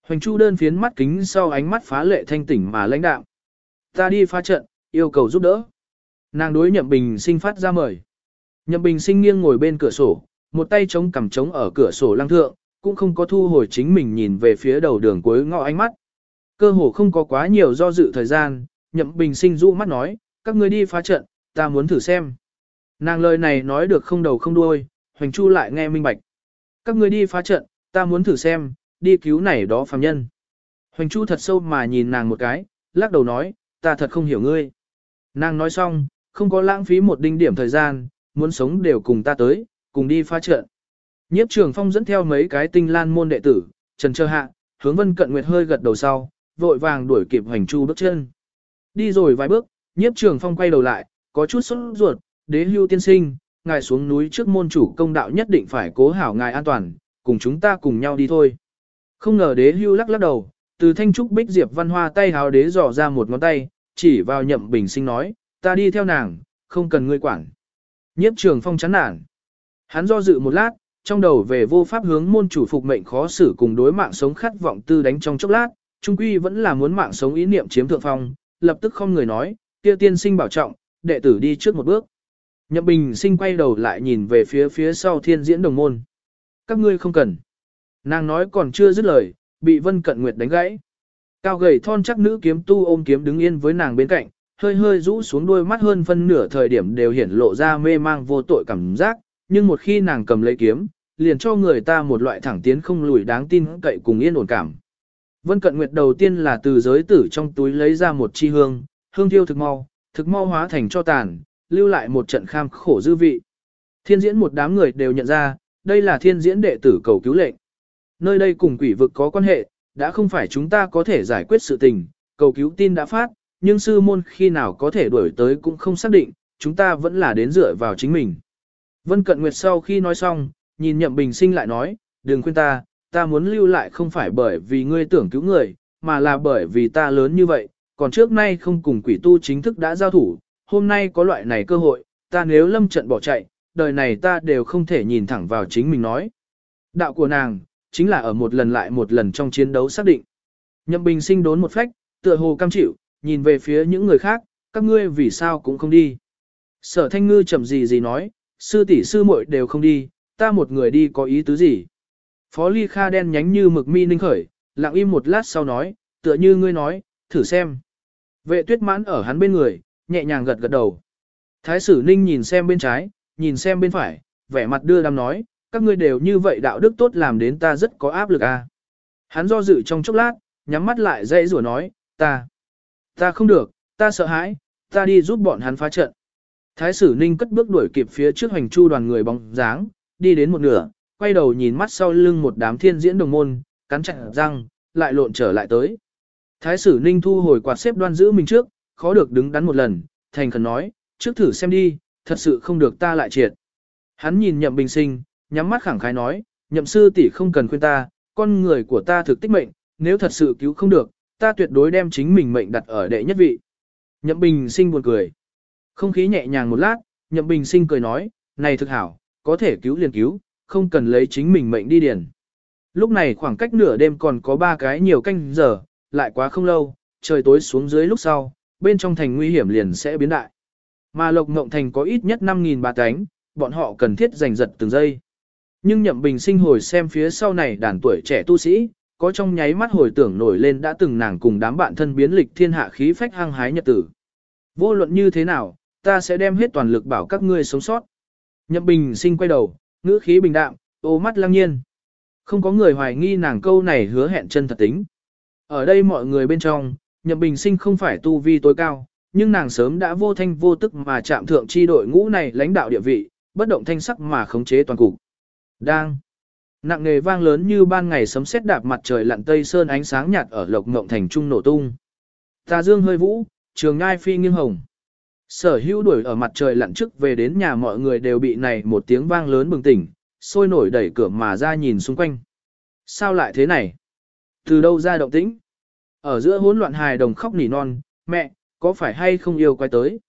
Hoành Chu đơn phiến mắt kính sau ánh mắt phá lệ thanh tỉnh mà lãnh đạo. Ta đi phá trận, yêu cầu giúp đỡ. Nàng đối Nhậm Bình sinh phát ra mời. Nhậm Bình sinh nghiêng ngồi bên cửa sổ, một tay chống cằm chống ở cửa sổ lăng thượng, cũng không có thu hồi chính mình nhìn về phía đầu đường cuối ngõ ánh mắt. Cơ hồ không có quá nhiều do dự thời gian, Nhậm Bình sinh rũ mắt nói, các ngươi đi phá trận, ta muốn thử xem. Nàng lời này nói được không đầu không đuôi, Hoành Chu lại nghe minh bạch. Các ngươi đi phá trận, ta muốn thử xem, đi cứu này đó phàm nhân. Hoành Chu thật sâu mà nhìn nàng một cái, lắc đầu nói, ta thật không hiểu ngươi. Nàng nói xong, không có lãng phí một đinh điểm thời gian, muốn sống đều cùng ta tới, cùng đi phá trận. Nhiếp trường phong dẫn theo mấy cái tinh lan môn đệ tử, trần Trơ hạ, hướng vân cận nguyệt hơi gật đầu sau, vội vàng đuổi kịp hành chu bước chân. Đi rồi vài bước, nhiếp trường phong quay đầu lại, có chút sốt ruột, đế hưu tiên sinh, ngài xuống núi trước môn chủ công đạo nhất định phải cố hảo ngài an toàn, cùng chúng ta cùng nhau đi thôi. Không ngờ đế hưu lắc lắc đầu, từ thanh trúc bích diệp văn hoa tay hào đế dò ra một ngón tay, chỉ vào nhậm bình sinh nói, ta đi theo nàng, không cần ngươi quản. Nhiếp trường phong chán nản. Hắn do dự một lát, trong đầu về vô pháp hướng môn chủ phục mệnh khó xử cùng đối mạng sống khát vọng tư đánh trong chốc lát, trung quy vẫn là muốn mạng sống ý niệm chiếm thượng phong, lập tức không người nói, kia tiên sinh bảo trọng, đệ tử đi trước một bước. Nhậm bình sinh quay đầu lại nhìn về phía phía sau thiên diễn đồng môn. Các ngươi không cần. Nàng nói còn chưa dứt lời, bị vân cận nguyệt đánh gãy. Cao gầy thon chắc nữ kiếm tu ôm kiếm đứng yên với nàng bên cạnh, hơi hơi rũ xuống đôi mắt hơn phân nửa thời điểm đều hiển lộ ra mê mang vô tội cảm giác, nhưng một khi nàng cầm lấy kiếm, liền cho người ta một loại thẳng tiến không lùi đáng tin cậy cùng yên ổn cảm. Vân Cận Nguyệt đầu tiên là từ giới tử trong túi lấy ra một chi hương, hương thiêu thực mau, thực mau hóa thành cho tàn, lưu lại một trận kham khổ dư vị. Thiên diễn một đám người đều nhận ra, đây là thiên diễn đệ tử cầu cứu lệnh. Nơi đây cùng quỷ vực có quan hệ, đã không phải chúng ta có thể giải quyết sự tình, cầu cứu tin đã phát, nhưng sư môn khi nào có thể đuổi tới cũng không xác định, chúng ta vẫn là đến dựa vào chính mình. Vân Cận Nguyệt sau khi nói xong, nhìn Nhậm Bình Sinh lại nói, đừng khuyên ta, ta muốn lưu lại không phải bởi vì ngươi tưởng cứu người, mà là bởi vì ta lớn như vậy, còn trước nay không cùng quỷ tu chính thức đã giao thủ, hôm nay có loại này cơ hội, ta nếu lâm trận bỏ chạy, đời này ta đều không thể nhìn thẳng vào chính mình nói. Đạo của nàng, chính là ở một lần lại một lần trong chiến đấu xác định. Nhậm Bình sinh đốn một phách, tựa hồ cam chịu, nhìn về phía những người khác, các ngươi vì sao cũng không đi. Sở thanh ngư chậm gì gì nói, sư tỷ sư muội đều không đi, ta một người đi có ý tứ gì. Phó Ly Kha đen nhánh như mực mi ninh khởi, lặng im một lát sau nói, tựa như ngươi nói, thử xem. Vệ tuyết mãn ở hắn bên người, nhẹ nhàng gật gật đầu. Thái sử ninh nhìn xem bên trái, nhìn xem bên phải, vẻ mặt đưa đam nói, các ngươi đều như vậy đạo đức tốt làm đến ta rất có áp lực à. Hắn do dự trong chốc lát, nhắm mắt lại dãy rủa nói, ta, ta không được, ta sợ hãi, ta đi giúp bọn hắn phá trận. Thái sử ninh cất bước đuổi kịp phía trước hành chu đoàn người bóng dáng, đi đến một nửa, quay đầu nhìn mắt sau lưng một đám thiên diễn đồng môn, cắn chặt răng, lại lộn trở lại tới. Thái sử ninh thu hồi quạt xếp đoan giữ mình trước, khó được đứng đắn một lần, thành khẩn nói, trước thử xem đi, thật sự không được ta lại triệt. Hắn nhìn nhậm bình sinh, nhắm mắt khẳng khái nói, nhậm sư tỷ không cần khuyên ta, con người của ta thực tích mệnh, nếu thật sự cứu không được, ta tuyệt đối đem chính mình mệnh đặt ở đệ nhất vị. Nhậm bình sinh buồn cười. Không khí nhẹ nhàng một lát, nhậm bình sinh cười nói, này thực hảo, có thể cứu liền cứu, không cần lấy chính mình mệnh đi điền. Lúc này khoảng cách nửa đêm còn có ba cái nhiều canh giờ, lại quá không lâu, trời tối xuống dưới lúc sau, bên trong thành nguy hiểm liền sẽ biến đại. Mà Lộc Ngộng Thành có ít nhất 5.000 bà cánh, bọn họ cần thiết giành giật từng giây. Nhưng Nhậm Bình sinh hồi xem phía sau này đàn tuổi trẻ tu sĩ, có trong nháy mắt hồi tưởng nổi lên đã từng nàng cùng đám bạn thân biến lịch thiên hạ khí phách hăng hái nhật tử. Vô luận như thế nào, ta sẽ đem hết toàn lực bảo các ngươi sống sót. Nhậm Bình sinh quay đầu, ngữ khí bình đạm, ô mắt lăng nhiên. Không có người hoài nghi nàng câu này hứa hẹn chân thật tính. Ở đây mọi người bên trong, Nhậm Bình sinh không phải tu vi tối cao, nhưng nàng sớm đã vô thanh vô tức mà chạm thượng chi đội ngũ này lãnh đạo địa vị, bất động thanh sắc mà khống chế toàn cục. Đang. Nặng nề vang lớn như ban ngày sấm sét đạp mặt trời lặn tây sơn ánh sáng nhạt ở lộc ngộng thành trung nổ tung. Tà dương hơi vũ, trường ngai phi nghiêng hồng. Sở hữu đuổi ở mặt trời lặn trước về đến nhà mọi người đều bị này một tiếng vang lớn bừng tỉnh, sôi nổi đẩy cửa mà ra nhìn xung quanh. Sao lại thế này? Từ đâu ra động tĩnh? Ở giữa hỗn loạn hài đồng khóc nỉ non, mẹ, có phải hay không yêu quay tới?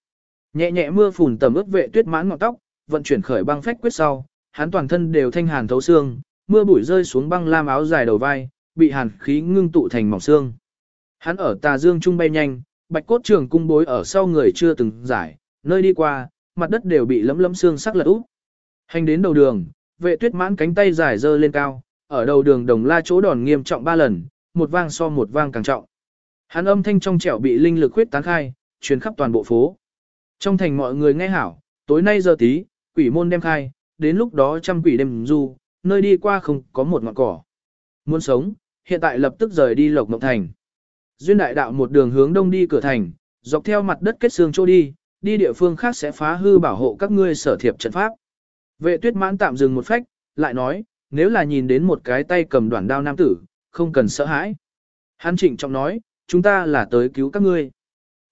Nhẹ nhẹ mưa phùn tầm ướt vệ tuyết mãn ngọn tóc, vận chuyển khởi băng phách quyết sau, hắn toàn thân đều thanh hàn thấu xương, mưa bụi rơi xuống băng lam áo dài đầu vai, bị hàn khí ngưng tụ thành mỏng xương. Hắn ở tà dương trung bay nhanh, bạch cốt trường cung bối ở sau người chưa từng giải, nơi đi qua, mặt đất đều bị lấm lấm xương sắc lật úp. Hành đến đầu đường, vệ tuyết mãn cánh tay dài dơ lên cao, ở đầu đường đồng la chỗ đòn nghiêm trọng ba lần, một vang so một vang càng trọng. Hắn âm thanh trong trẻo bị linh lực huyết tán khai, truyền khắp toàn bộ phố. Trong thành mọi người nghe hảo, tối nay giờ tí, quỷ môn đem khai, đến lúc đó trăm quỷ đêm du, nơi đi qua không có một ngọn cỏ. Muốn sống, hiện tại lập tức rời đi Lộc Mộng Thành. Duyên đại đạo một đường hướng đông đi cửa thành, dọc theo mặt đất kết xương trôi đi, đi địa phương khác sẽ phá hư bảo hộ các ngươi sở thiệp trận pháp. Vệ tuyết mãn tạm dừng một phách, lại nói, nếu là nhìn đến một cái tay cầm đoạn đao nam tử, không cần sợ hãi. Hắn trịnh trọng nói, chúng ta là tới cứu các ngươi.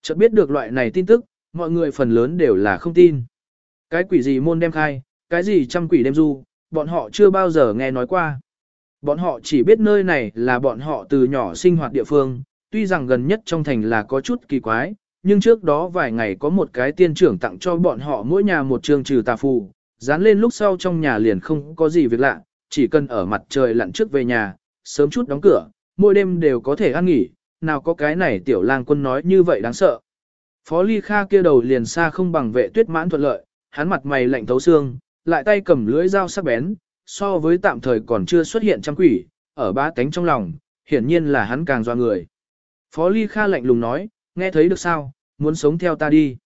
Chợt biết được loại này tin tức, mọi người phần lớn đều là không tin. Cái quỷ gì môn đem khai, cái gì trăm quỷ đêm du, bọn họ chưa bao giờ nghe nói qua. Bọn họ chỉ biết nơi này là bọn họ từ nhỏ sinh hoạt địa phương, tuy rằng gần nhất trong thành là có chút kỳ quái, nhưng trước đó vài ngày có một cái tiên trưởng tặng cho bọn họ mỗi nhà một trường trừ tà phù, dán lên lúc sau trong nhà liền không có gì việc lạ, chỉ cần ở mặt trời lặn trước về nhà, sớm chút đóng cửa, mỗi đêm đều có thể ăn nghỉ, nào có cái này tiểu lang quân nói như vậy đáng sợ. Phó Ly Kha kia đầu liền xa không bằng vệ tuyết mãn thuận lợi, hắn mặt mày lạnh thấu xương, lại tay cầm lưỡi dao sắc bén, so với tạm thời còn chưa xuất hiện trăm quỷ, ở ba tánh trong lòng, hiển nhiên là hắn càng doa người. Phó Ly Kha lạnh lùng nói, nghe thấy được sao, muốn sống theo ta đi.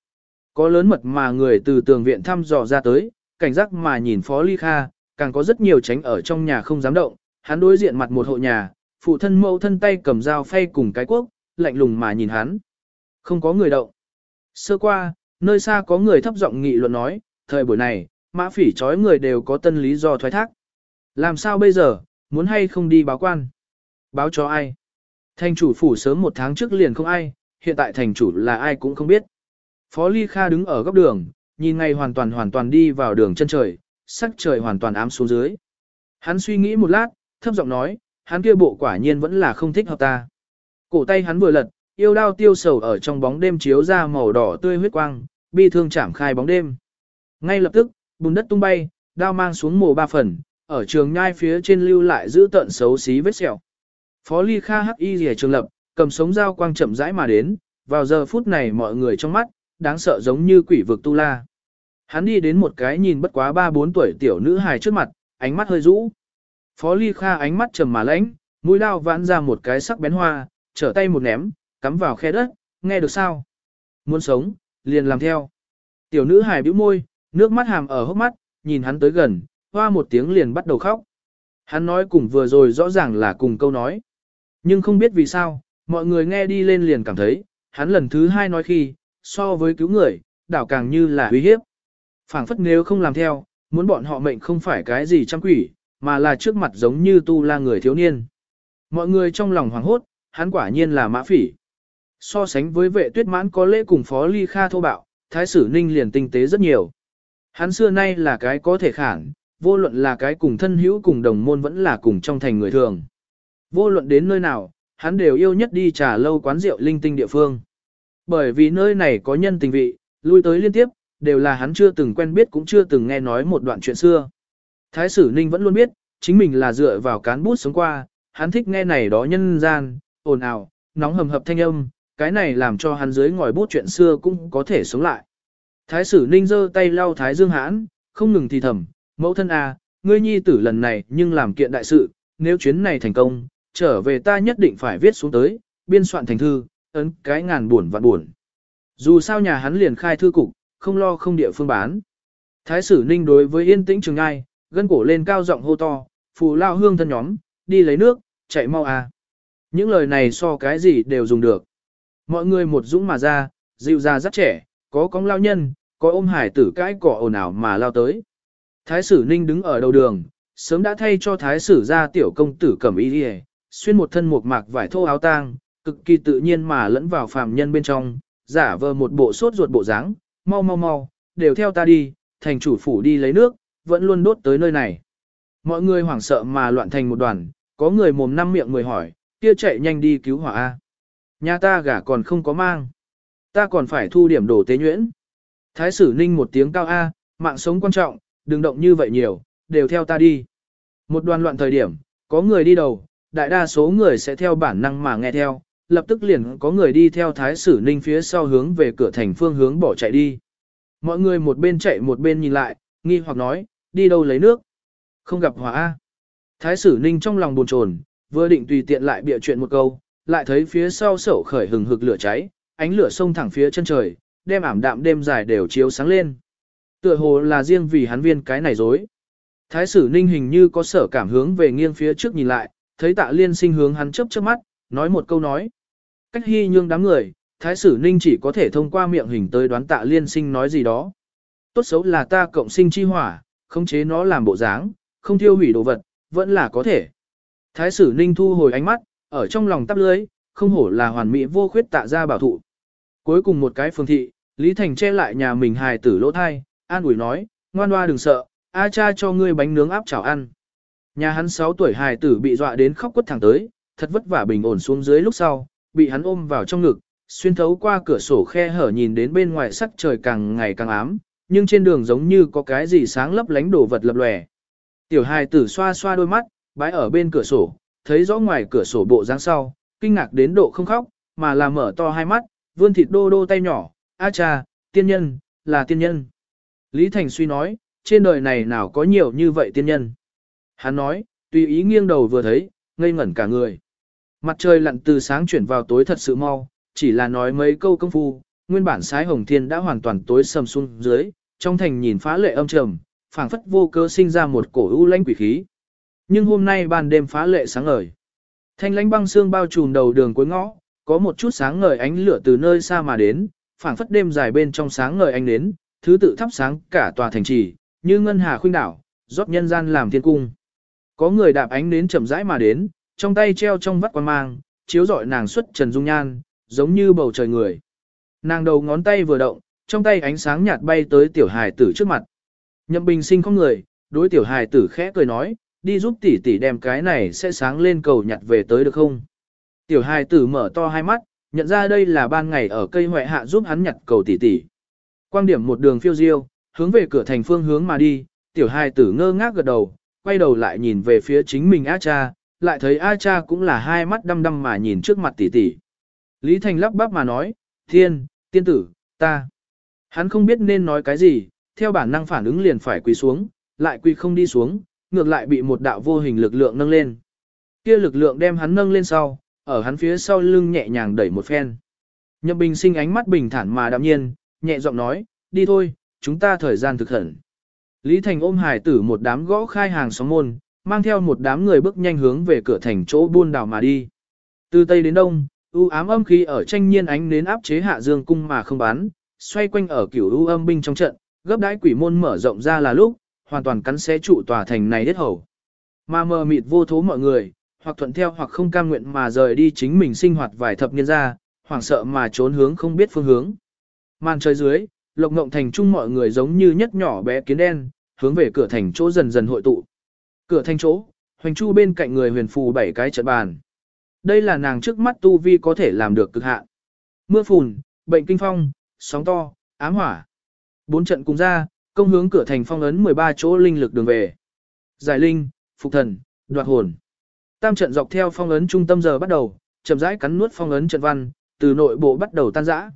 Có lớn mật mà người từ tường viện thăm dò ra tới, cảnh giác mà nhìn Phó Ly Kha, càng có rất nhiều tránh ở trong nhà không dám động, hắn đối diện mặt một hộ nhà, phụ thân mẫu thân tay cầm dao phay cùng cái quốc, lạnh lùng mà nhìn hắn. Không có người động. Sơ qua, nơi xa có người thấp giọng nghị luận nói, thời buổi này, mã phỉ chói người đều có tân lý do thoái thác. Làm sao bây giờ, muốn hay không đi báo quan? Báo cho ai? Thành chủ phủ sớm một tháng trước liền không ai, hiện tại thành chủ là ai cũng không biết. Phó Ly Kha đứng ở góc đường, nhìn ngay hoàn toàn hoàn toàn đi vào đường chân trời, sắc trời hoàn toàn ám xuống dưới. Hắn suy nghĩ một lát, thấp giọng nói, hắn kia bộ quả nhiên vẫn là không thích hợp ta. Cổ tay hắn vừa lật, yêu đao tiêu sầu ở trong bóng đêm chiếu ra màu đỏ tươi huyết quang, bi thương chạm khai bóng đêm. Ngay lập tức, bùn đất tung bay, đao mang xuống mồ ba phần, ở trường nhai phía trên lưu lại giữ tận xấu xí vết sẹo. Phó Ly Kha hắc y rìa trường lập, cầm sống dao quang chậm rãi mà đến, vào giờ phút này mọi người trong mắt, đáng sợ giống như quỷ vực tu la. Hắn đi đến một cái nhìn bất quá 3-4 tuổi tiểu nữ hài trước mặt, ánh mắt hơi rũ. Phó Ly Kha ánh mắt trầm mà lãnh, mũi đao vãn ra một cái sắc bén hoa, trở tay một ném, cắm vào khe đất, nghe được sao? Muốn sống, liền làm theo. Tiểu nữ hài bĩu môi, nước mắt hàm ở hốc mắt, nhìn hắn tới gần, hoa một tiếng liền bắt đầu khóc. Hắn nói cùng vừa rồi rõ ràng là cùng câu nói. Nhưng không biết vì sao, mọi người nghe đi lên liền cảm thấy, hắn lần thứ hai nói khi, so với cứu người, đảo càng như là uy hiếp. phảng phất nếu không làm theo, muốn bọn họ mệnh không phải cái gì trăm quỷ, mà là trước mặt giống như tu la người thiếu niên. Mọi người trong lòng hoảng hốt, hắn quả nhiên là mã phỉ. So sánh với vệ tuyết mãn có lễ cùng phó ly kha thô bạo, thái sử ninh liền tinh tế rất nhiều. Hắn xưa nay là cái có thể khản, vô luận là cái cùng thân hữu cùng đồng môn vẫn là cùng trong thành người thường. Vô luận đến nơi nào, hắn đều yêu nhất đi trà lâu quán rượu linh tinh địa phương. Bởi vì nơi này có nhân tình vị, lui tới liên tiếp, đều là hắn chưa từng quen biết cũng chưa từng nghe nói một đoạn chuyện xưa. Thái sử Ninh vẫn luôn biết, chính mình là dựa vào cán bút sống qua, hắn thích nghe này đó nhân gian, ồn ào, nóng hầm hập thanh âm, cái này làm cho hắn dưới ngòi bút chuyện xưa cũng có thể sống lại. Thái sử Ninh giơ tay lau Thái Dương hãn, không ngừng thì thầm, mẫu thân à, ngươi nhi tử lần này nhưng làm kiện đại sự, nếu chuyến này thành công, trở về ta nhất định phải viết xuống tới, biên soạn thành thư, ấn cái ngàn buồn vạn buồn. Dù sao nhà hắn liền khai thư cục, không lo không địa phương bán. Thái sử Ninh đối với yên tĩnh trường ai, gân cổ lên cao giọng hô to, phù lao hương thân nhóm, đi lấy nước, chạy mau à. Những lời này so cái gì đều dùng được. Mọi người một dũng mà ra, dịu ra rất trẻ, có con lao nhân, có ôm hải tử cái cỏ ồn ào mà lao tới. Thái sử ninh đứng ở đầu đường, sớm đã thay cho thái sử ra tiểu công tử cẩm y đi xuyên một thân một mạc vải thô áo tang, cực kỳ tự nhiên mà lẫn vào phàm nhân bên trong, giả vờ một bộ sốt ruột bộ dáng, mau mau mau, đều theo ta đi, thành chủ phủ đi lấy nước, vẫn luôn đốt tới nơi này. Mọi người hoảng sợ mà loạn thành một đoàn, có người mồm năm miệng người hỏi, kia chạy nhanh đi cứu hỏa A. Nhà ta gả còn không có mang. Ta còn phải thu điểm đồ tế nhuyễn. Thái sử ninh một tiếng cao A, mạng sống quan trọng, đừng động như vậy nhiều, đều theo ta đi. Một đoàn loạn thời điểm, có người đi đầu, đại đa số người sẽ theo bản năng mà nghe theo, lập tức liền có người đi theo thái sử ninh phía sau hướng về cửa thành phương hướng bỏ chạy đi. Mọi người một bên chạy một bên nhìn lại, nghi hoặc nói, đi đâu lấy nước? Không gặp hỏa A. Thái sử ninh trong lòng buồn chồn, vừa định tùy tiện lại bịa chuyện một câu, lại thấy phía sau sổ khởi hừng hực lửa cháy, ánh lửa sông thẳng phía chân trời, đem ảm đạm đêm dài đều chiếu sáng lên. Tựa hồ là riêng vì hắn viên cái này dối. Thái sử ninh hình như có sở cảm hướng về nghiêng phía trước nhìn lại, thấy tạ liên sinh hướng hắn chớp chớp mắt, nói một câu nói. Cách hy nhương đám người, thái sử ninh chỉ có thể thông qua miệng hình tới đoán tạ liên sinh nói gì đó. Tốt xấu là ta cộng sinh chi hỏa, khống chế nó làm bộ dáng, không thiêu hủy đồ vật, vẫn là có thể. Thái sử ninh thu hồi ánh mắt, ở trong lòng tắp lưới, không hổ là hoàn mỹ vô khuyết tạ ra bảo thụ. Cuối cùng một cái phương thị, Lý Thành che lại nhà mình hài tử lỗ thai, an ủi nói, ngoan hoa đừng sợ, A cha cho ngươi bánh nướng áp chảo ăn. Nhà hắn 6 tuổi hài tử bị dọa đến khóc quất thẳng tới, thật vất vả bình ổn xuống dưới lúc sau, bị hắn ôm vào trong ngực, xuyên thấu qua cửa sổ khe hở nhìn đến bên ngoài sắc trời càng ngày càng ám, nhưng trên đường giống như có cái gì sáng lấp lánh đổ vật lập lòe. Tiểu hài tử xoa xoa đôi mắt, bái ở bên cửa sổ, thấy rõ ngoài cửa sổ bộ dáng sau, kinh ngạc đến độ không khóc, mà là mở to hai mắt, vươn thịt đô đô tay nhỏ, a cha, tiên nhân, là tiên nhân. Lý Thành suy nói, trên đời này nào có nhiều như vậy tiên nhân. Hắn nói, tùy ý nghiêng đầu vừa thấy, ngây ngẩn cả người. Mặt trời lặn từ sáng chuyển vào tối thật sự mau, chỉ là nói mấy câu công phu, nguyên bản sái hồng thiên đã hoàn toàn tối sầm xuống dưới, trong thành nhìn phá lệ âm trầm, phảng phất vô cơ sinh ra một cổ u lãnh quỷ khí. Nhưng hôm nay ban đêm phá lệ sáng ngời. Thanh lãnh băng xương bao trùm đầu đường cuối ngõ, có một chút sáng ngời ánh lửa từ nơi xa mà đến, phảng phất đêm dài bên trong sáng ngời ánh đến, thứ tự thắp sáng cả tòa thành trì, như ngân hà khuynh đảo, rót nhân gian làm thiên cung. Có người đạp ánh đến chậm rãi mà đến, trong tay treo trong vắt quan mang, chiếu rọi nàng xuất trần dung nhan, giống như bầu trời người. Nàng đầu ngón tay vừa động, trong tay ánh sáng nhạt bay tới tiểu hài tử trước mặt. Nhậm bình sinh không người, đối tiểu hài tử khẽ cười nói, đi giúp tỷ tỷ đem cái này sẽ sáng lên cầu nhặt về tới được không? Tiểu hài tử mở to hai mắt, nhận ra đây là ban ngày ở cây hoại hạ giúp hắn nhặt cầu tỷ tỷ. Quang điểm một đường phiêu diêu, hướng về cửa thành phương hướng mà đi, tiểu hài tử ngơ ngác gật đầu, quay đầu lại nhìn về phía chính mình A cha, lại thấy A cha cũng là hai mắt đăm đăm mà nhìn trước mặt tỷ tỷ. Lý Thành lắp bắp mà nói, thiên, tiên tử, ta. Hắn không biết nên nói cái gì, theo bản năng phản ứng liền phải quỳ xuống, lại quỳ không đi xuống, ngược lại bị một đạo vô hình lực lượng nâng lên. Kia lực lượng đem hắn nâng lên sau, ở hắn phía sau lưng nhẹ nhàng đẩy một phen. Nhậm Bình sinh ánh mắt bình thản mà đạm nhiên, nhẹ giọng nói, đi thôi, chúng ta thời gian thực hẳn. Lý Thành ôm hải tử một đám gõ khai hàng xóm môn, mang theo một đám người bước nhanh hướng về cửa thành chỗ buôn đảo mà đi. Từ Tây đến Đông, u ám âm khí ở tranh nhiên ánh đến áp chế hạ dương cung mà không bán, xoay quanh ở kiểu u âm binh trong trận, gấp đái quỷ môn mở rộng ra là lúc, hoàn toàn cắn xé trụ tòa thành này hết hầu. Mà mờ mịt vô thố mọi người, hoặc thuận theo hoặc không cam nguyện mà rời đi chính mình sinh hoạt vài thập niên ra, hoảng sợ mà trốn hướng không biết phương hướng. Màn trời dưới, lộc ngộng thành chung mọi người giống như nhất nhỏ bé kiến đen, hướng về cửa thành chỗ dần dần hội tụ. Cửa thành chỗ, hoành chu bên cạnh người huyền phù bảy cái trận bàn. Đây là nàng trước mắt tu vi có thể làm được cực hạn. Mưa phùn, bệnh kinh phong, sóng to, ám hỏa. Bốn trận cùng ra, công hướng cửa thành phong ấn 13 chỗ linh lực đường về. Giải linh, phục thần, đoạt hồn. Tam trận dọc theo phong ấn trung tâm giờ bắt đầu, chậm rãi cắn nuốt phong ấn trận văn, từ nội bộ bắt đầu tan rã.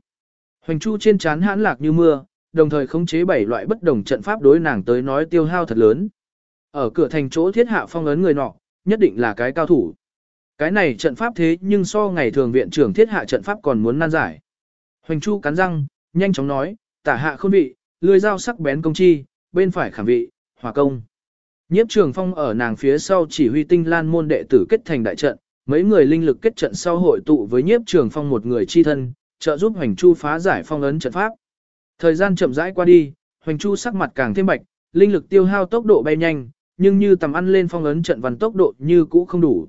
Hoành chu trên trán hãn lạc như mưa, đồng thời khống chế bảy loại bất đồng trận pháp đối nàng tới nói tiêu hao thật lớn. Ở cửa thành chỗ thiết hạ phong ấn người nọ, nhất định là cái cao thủ. Cái này trận pháp thế nhưng so ngày thường viện trưởng thiết hạ trận pháp còn muốn nan giải. Hoành Chu cắn răng, nhanh chóng nói, tả hạ khôn vị, lưỡi dao sắc bén công chi, bên phải khảm vị, hỏa công. Nhiếp trường phong ở nàng phía sau chỉ huy tinh lan môn đệ tử kết thành đại trận, mấy người linh lực kết trận sau hội tụ với nhiếp trường phong một người chi thân, trợ giúp Hoành Chu phá giải phong ấn trận pháp. Thời gian chậm rãi qua đi, Hoành Chu sắc mặt càng thêm bạch, linh lực tiêu hao tốc độ bay nhanh, nhưng như tầm ăn lên phong ấn trận văn tốc độ như cũ không đủ.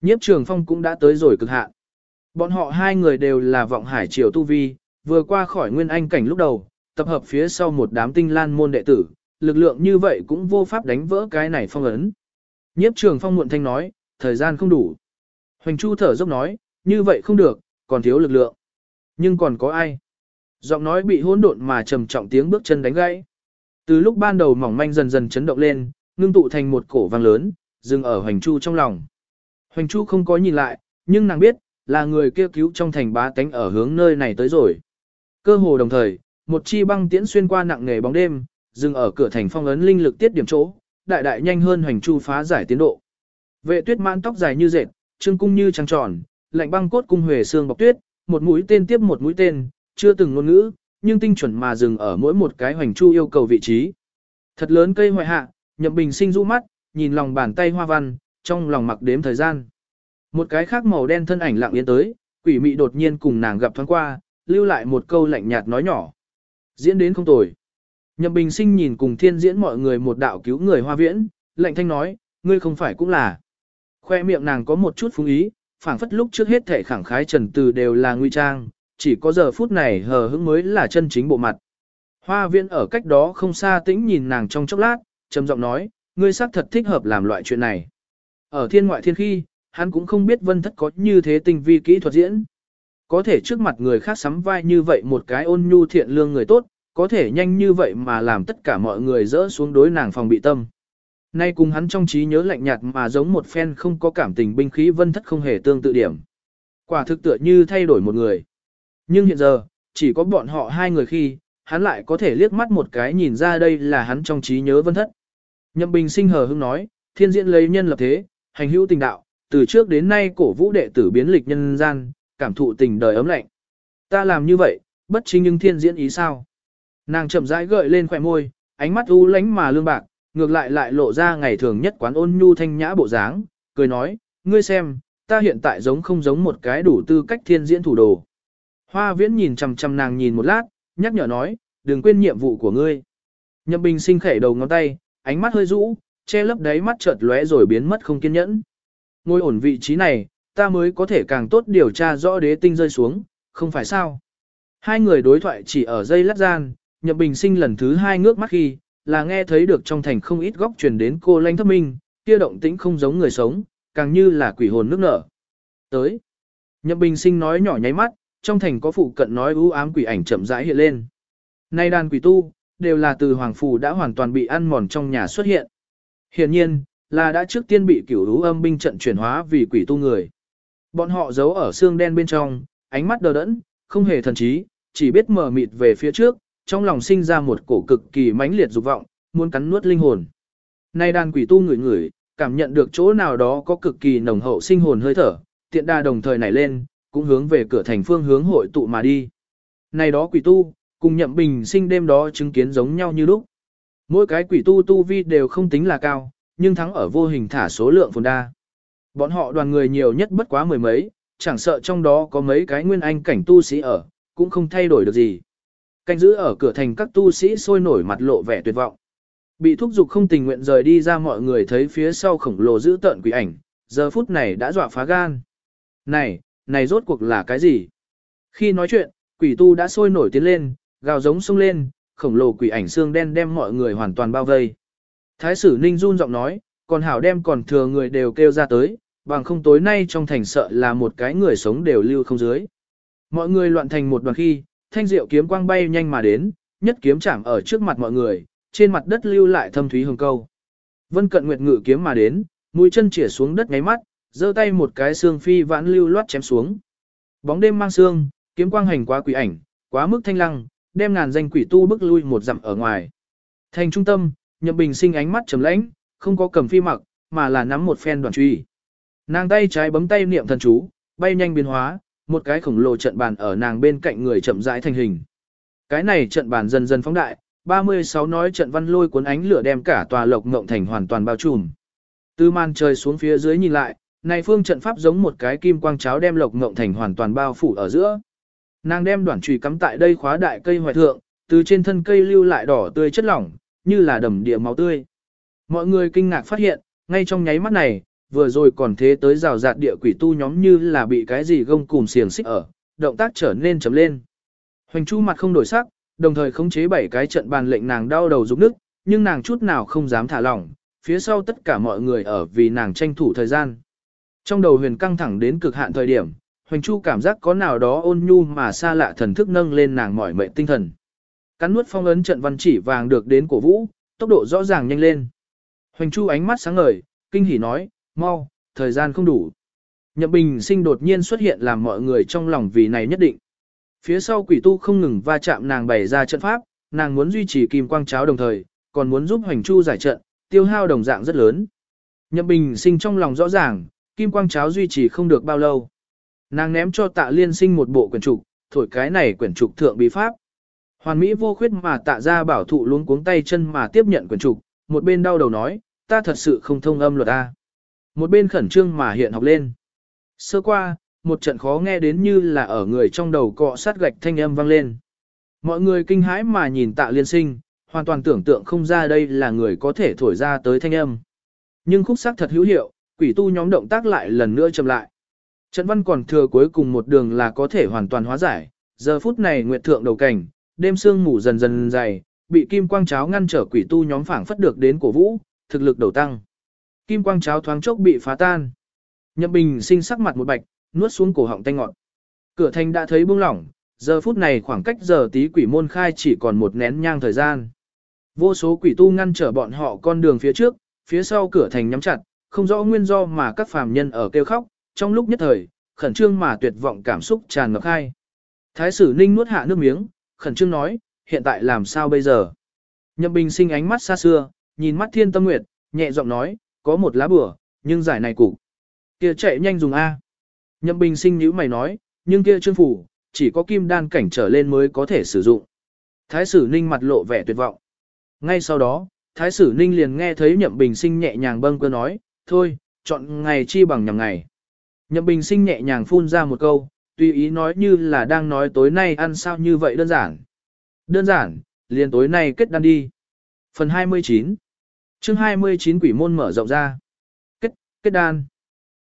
Nhiếp trường phong cũng đã tới rồi cực hạn. Bọn họ hai người đều là vọng hải triều tu vi, vừa qua khỏi nguyên anh cảnh lúc đầu, tập hợp phía sau một đám tinh lan môn đệ tử, lực lượng như vậy cũng vô pháp đánh vỡ cái này phong ấn. Nhiếp trường phong muộn thanh nói, thời gian không đủ. Hoành Chu thở dốc nói, như vậy không được, còn thiếu lực lượng. Nhưng còn có ai? Giọng nói bị hỗn độn mà trầm trọng tiếng bước chân đánh gãy. Từ lúc ban đầu mỏng manh dần dần chấn động lên, ngưng tụ thành một cổ vang lớn, dừng ở Hoành Chu trong lòng. Hoành Chu không có nhìn lại, nhưng nàng biết, là người kia cứu trong thành bá tánh ở hướng nơi này tới rồi. Cơ hồ đồng thời, một chi băng tiễn xuyên qua nặng nghề bóng đêm, dừng ở cửa thành phong ấn linh lực tiết điểm chỗ, đại đại nhanh hơn Hoành Chu phá giải tiến độ. Vệ tuyết mãn tóc dài như dệt, trương cung như trăng tròn, lạnh băng cốt cung huề xương bọc tuyết, một mũi tên tiếp một mũi tên, chưa từng ngôn ngữ, nhưng tinh chuẩn mà dừng ở mỗi một cái Hoành Chu yêu cầu vị trí. Thật lớn cây hoại hạ, Nhậm Bình sinh rũ mắt, nhìn lòng bàn tay hoa văn, trong lòng mặc đếm thời gian. Một cái khác màu đen thân ảnh lặng yên tới, quỷ mị đột nhiên cùng nàng gặp thoáng qua, lưu lại một câu lạnh nhạt nói nhỏ. Diễn đến không tồi. Nhậm Bình sinh nhìn cùng thiên diễn mọi người một đạo cứu người hoa viễn, lạnh thanh nói, ngươi không phải cũng là. Khoe miệng nàng có một chút phúng ý, phảng phất lúc trước hết thể khẳng khái trần từ đều là nguy trang, chỉ có giờ phút này hờ hững mới là chân chính bộ mặt. Hoa viễn ở cách đó không xa tĩnh nhìn nàng trong chốc lát, trầm giọng nói, ngươi xác thật thích hợp làm loại chuyện này. Ở thiên ngoại thiên khi, hắn cũng không biết vân thất có như thế tinh vi kỹ thuật diễn. Có thể trước mặt người khác sắm vai như vậy một cái ôn nhu thiện lương người tốt, có thể nhanh như vậy mà làm tất cả mọi người dỡ xuống đối nàng phòng bị tâm. Nay cùng hắn trong trí nhớ lạnh nhạt mà giống một phen không có cảm tình binh khí vân thất không hề tương tự điểm. Quả thực tựa như thay đổi một người. Nhưng hiện giờ, chỉ có bọn họ hai người khi, hắn lại có thể liếc mắt một cái nhìn ra đây là hắn trong trí nhớ vân thất. Nhậm Bình sinh hờ hững nói, thiên diễn lấy nhân lập thế, hành hữu tình đạo, từ trước đến nay cổ vũ đệ tử biến lịch nhân gian, cảm thụ tình đời ấm lạnh. Ta làm như vậy, bất chính nhưng thiên diễn ý sao? Nàng chậm rãi gợi lên khỏe môi, ánh mắt u lánh mà lương bạc, ngược lại lại lộ ra ngày thường nhất quán ôn nhu thanh nhã bộ dáng, cười nói, ngươi xem, ta hiện tại giống không giống một cái đủ tư cách thiên diễn thủ đồ. Hoa viễn nhìn chằm chằm nàng nhìn một lát, nhắc nhở nói, đừng quên nhiệm vụ của ngươi. Nhậm bình sinh khẩy đầu ngón tay, ánh mắt hơi rũ, che lấp đáy mắt chợt lóe rồi biến mất không kiên nhẫn. Ngồi ổn vị trí này, ta mới có thể càng tốt điều tra rõ đế tinh rơi xuống, không phải sao. Hai người đối thoại chỉ ở dây lát gian, nhậm bình sinh lần thứ hai ngước mắt khi, là nghe thấy được trong thành không ít góc truyền đến cô lanh Thất minh, kia động tĩnh không giống người sống, càng như là quỷ hồn nước nở. Tới. Nhậm bình sinh nói nhỏ nháy mắt, trong thành có phụ cận nói ưu ám quỷ ảnh chậm rãi hiện lên. Nay đàn quỷ tu, đều là từ hoàng phù đã hoàn toàn bị ăn mòn trong nhà xuất hiện. Hiện nhiên, là đã trước tiên bị cửu lũ âm binh trận chuyển hóa vì quỷ tu người. Bọn họ giấu ở xương đen bên trong, ánh mắt đờ đẫn, không hề thần trí, chỉ biết mở mịt về phía trước, trong lòng sinh ra một cổ cực kỳ mãnh liệt dục vọng, muốn cắn nuốt linh hồn. Nay đàn quỷ tu người người, cảm nhận được chỗ nào đó có cực kỳ nồng hậu sinh hồn hơi thở, tiện đa đồng thời nảy lên, cũng hướng về cửa thành phương hướng hội tụ mà đi. Này đó quỷ tu, cùng nhậm bình sinh đêm đó chứng kiến giống nhau như lúc. Mỗi cái quỷ tu tu vi đều không tính là cao, nhưng thắng ở vô hình thả số lượng phồn đa. Bọn họ đoàn người nhiều nhất bất quá mười mấy, chẳng sợ trong đó có mấy cái nguyên anh cảnh tu sĩ ở, cũng không thay đổi được gì. Canh giữ ở cửa thành các tu sĩ sôi nổi mặt lộ vẻ tuyệt vọng. Bị thúc giục không tình nguyện rời đi ra mọi người thấy phía sau khổng lồ giữ tợn quỷ ảnh, giờ phút này đã dọa phá gan. Này, này rốt cuộc là cái gì? Khi nói chuyện, quỷ tu đã sôi nổi tiến lên, gào giống sung lên, khổng lồ quỷ ảnh xương đen đem mọi người hoàn toàn bao vây. Thái sử Ninh run giọng nói, còn hảo đem còn thừa người đều kêu ra tới, bằng không tối nay trong thành sợ là một cái người sống đều lưu không dưới. Mọi người loạn thành một đoàn khi, thanh diệu kiếm quang bay nhanh mà đến, nhất kiếm chạm ở trước mặt mọi người, trên mặt đất lưu lại thâm thúy hồng câu. Vân cận nguyệt ngự kiếm mà đến, mũi chân chĩa xuống đất ngáy mắt, giơ tay một cái xương phi vãn lưu loát chém xuống. Bóng đêm mang xương, kiếm quang hành quá quỷ ảnh, quá mức thanh lăng, đem ngàn danh quỷ tu bức lui một dặm ở ngoài. Thành trung tâm, Nhậm Bình sinh ánh mắt trầm lãnh, không có cầm phi mặc, mà là nắm một phen đoàn truy. Nàng tay trái bấm tay niệm thần chú, bay nhanh biến hóa, một cái khổng lồ trận bàn ở nàng bên cạnh người chậm rãi thành hình. Cái này trận bàn dần dần phóng đại, 36 nói trận văn lôi cuốn ánh lửa đem cả tòa lộc ngộng thành hoàn toàn bao trùm. Từ màn trời xuống phía dưới nhìn lại, này phương trận pháp giống một cái kim quang cháo đem lộc ngộng thành hoàn toàn bao phủ ở giữa. Nàng đem đoạn chùy cắm tại đây khóa đại cây hoại thượng, từ trên thân cây lưu lại đỏ tươi chất lỏng, như là đầm địa máu tươi. Mọi người kinh ngạc phát hiện, ngay trong nháy mắt này, vừa rồi còn thế tới rào rạt địa quỷ tu nhóm như là bị cái gì gông cùm xiềng xích ở, động tác trở nên chấm lên. Hoành Chu mặt không đổi sắc, đồng thời khống chế bảy cái trận bàn lệnh nàng đau đầu rụng nức, nhưng nàng chút nào không dám thả lỏng, phía sau tất cả mọi người ở vì nàng tranh thủ thời gian. Trong đầu huyền căng thẳng đến cực hạn thời điểm, Hoành Chu cảm giác có nào đó ôn nhu mà xa lạ thần thức nâng lên nàng mỏi mệt tinh thần. Cắn nuốt phong ấn trận văn chỉ vàng được đến cổ vũ, tốc độ rõ ràng nhanh lên. Hoành Chu ánh mắt sáng ngời, kinh hỉ nói, mau, thời gian không đủ. Nhậm Bình sinh đột nhiên xuất hiện làm mọi người trong lòng vì này nhất định. Phía sau quỷ tu không ngừng va chạm nàng bày ra trận pháp, nàng muốn duy trì kim quang cháo đồng thời, còn muốn giúp Hoành Chu giải trận, tiêu hao đồng dạng rất lớn. Nhậm Bình sinh trong lòng rõ ràng, kim quang cháo duy trì không được bao lâu. Nàng ném cho tạ liên sinh một bộ quyển trục, thổi cái này quyển trục thượng bí pháp. Hoàn Mỹ vô khuyết mà tạ ra bảo thụ luôn cuống tay chân mà tiếp nhận quyển trục, một bên đau đầu nói, ta thật sự không thông âm luật A. Một bên khẩn trương mà hiện học lên. Sơ qua, một trận khó nghe đến như là ở người trong đầu cọ sát gạch thanh âm vang lên. Mọi người kinh hãi mà nhìn tạ liên sinh, hoàn toàn tưởng tượng không ra đây là người có thể thổi ra tới thanh âm. Nhưng khúc sắc thật hữu hiệu, quỷ tu nhóm động tác lại lần nữa chậm lại. Trận văn còn thừa cuối cùng một đường là có thể hoàn toàn hóa giải, giờ phút này nguyệt thượng đầu cảnh, đêm sương ngủ dần dần dày, bị kim quang cháo ngăn trở quỷ tu nhóm phảng phất được đến cổ vũ, thực lực đầu tăng. Kim quang cháo thoáng chốc bị phá tan. Nhậm Bình sinh sắc mặt một bạch, nuốt xuống cổ họng tanh ngọt. Cửa thành đã thấy buông lỏng, giờ phút này khoảng cách giờ tí quỷ môn khai chỉ còn một nén nhang thời gian. Vô số quỷ tu ngăn trở bọn họ con đường phía trước, phía sau cửa thành nhắm chặt, không rõ nguyên do mà các phàm nhân ở kêu khóc, trong lúc nhất thời, khẩn trương mà tuyệt vọng cảm xúc tràn ngập khai. Thái sử ninh nuốt hạ nước miếng, khẩn trương nói, hiện tại làm sao bây giờ? Nhậm bình sinh ánh mắt xa xưa, nhìn mắt thiên tâm nguyệt, nhẹ giọng nói, có một lá bửa, nhưng giải này cục. kia chạy nhanh dùng A. Nhậm bình sinh nhữ mày nói, nhưng kia trương phủ, chỉ có kim đan cảnh trở lên mới có thể sử dụng. Thái sử ninh mặt lộ vẻ tuyệt vọng. Ngay sau đó, Thái sử ninh liền nghe thấy nhậm bình sinh nhẹ nhàng bâng cơ nói, thôi, chọn ngày chi bằng nhằm ngày. Nhậm bình sinh nhẹ nhàng phun ra một câu, tùy ý nói như là đang nói tối nay ăn sao như vậy đơn giản. Đơn giản, liền tối nay kết đan đi. Phần 29 chương 29 quỷ môn mở rộng ra. Kết, kết đan.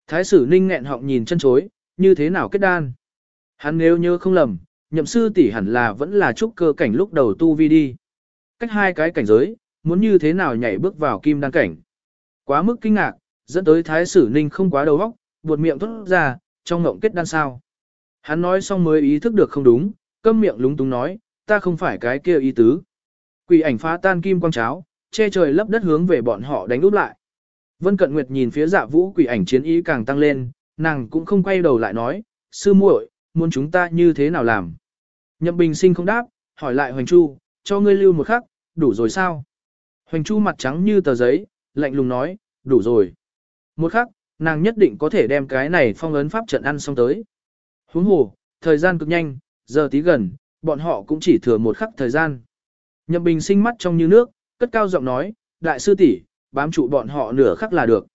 Thái sử ninh nghẹn họng nhìn chân chối, như thế nào kết đan? Hắn nếu nhớ không lầm, nhậm sư tỷ hẳn là vẫn là trúc cơ cảnh lúc đầu tu vi đi. Cách hai cái cảnh giới, muốn như thế nào nhảy bước vào kim đan cảnh. Quá mức kinh ngạc, dẫn tới thái sử ninh không quá đầu óc, buột miệng thốt ra, trong ngộng kết đan sao. Hắn nói xong mới ý thức được không đúng, câm miệng lúng túng nói, ta không phải cái kia ý tứ. Quỷ ảnh phá tan kim quang cháo, che trời lấp đất hướng về bọn họ đánh úp lại. Vân Cận Nguyệt nhìn phía dạ vũ quỷ ảnh chiến ý càng tăng lên, nàng cũng không quay đầu lại nói, sư muội, muốn chúng ta như thế nào làm. Nhậm Bình sinh không đáp, hỏi lại Hoành Chu, cho ngươi lưu một khắc, đủ rồi sao? Hoành Chu mặt trắng như tờ giấy, lạnh lùng nói, đủ rồi. Một khắc, nàng nhất định có thể đem cái này phong ấn pháp trận ăn xong tới. Huống hồ, thời gian cực nhanh, giờ tí gần, bọn họ cũng chỉ thừa một khắc thời gian. Nhậm Bình sinh mắt trong như nước, cất cao giọng nói, đại sư tỷ, bám trụ bọn họ nửa khắc là được.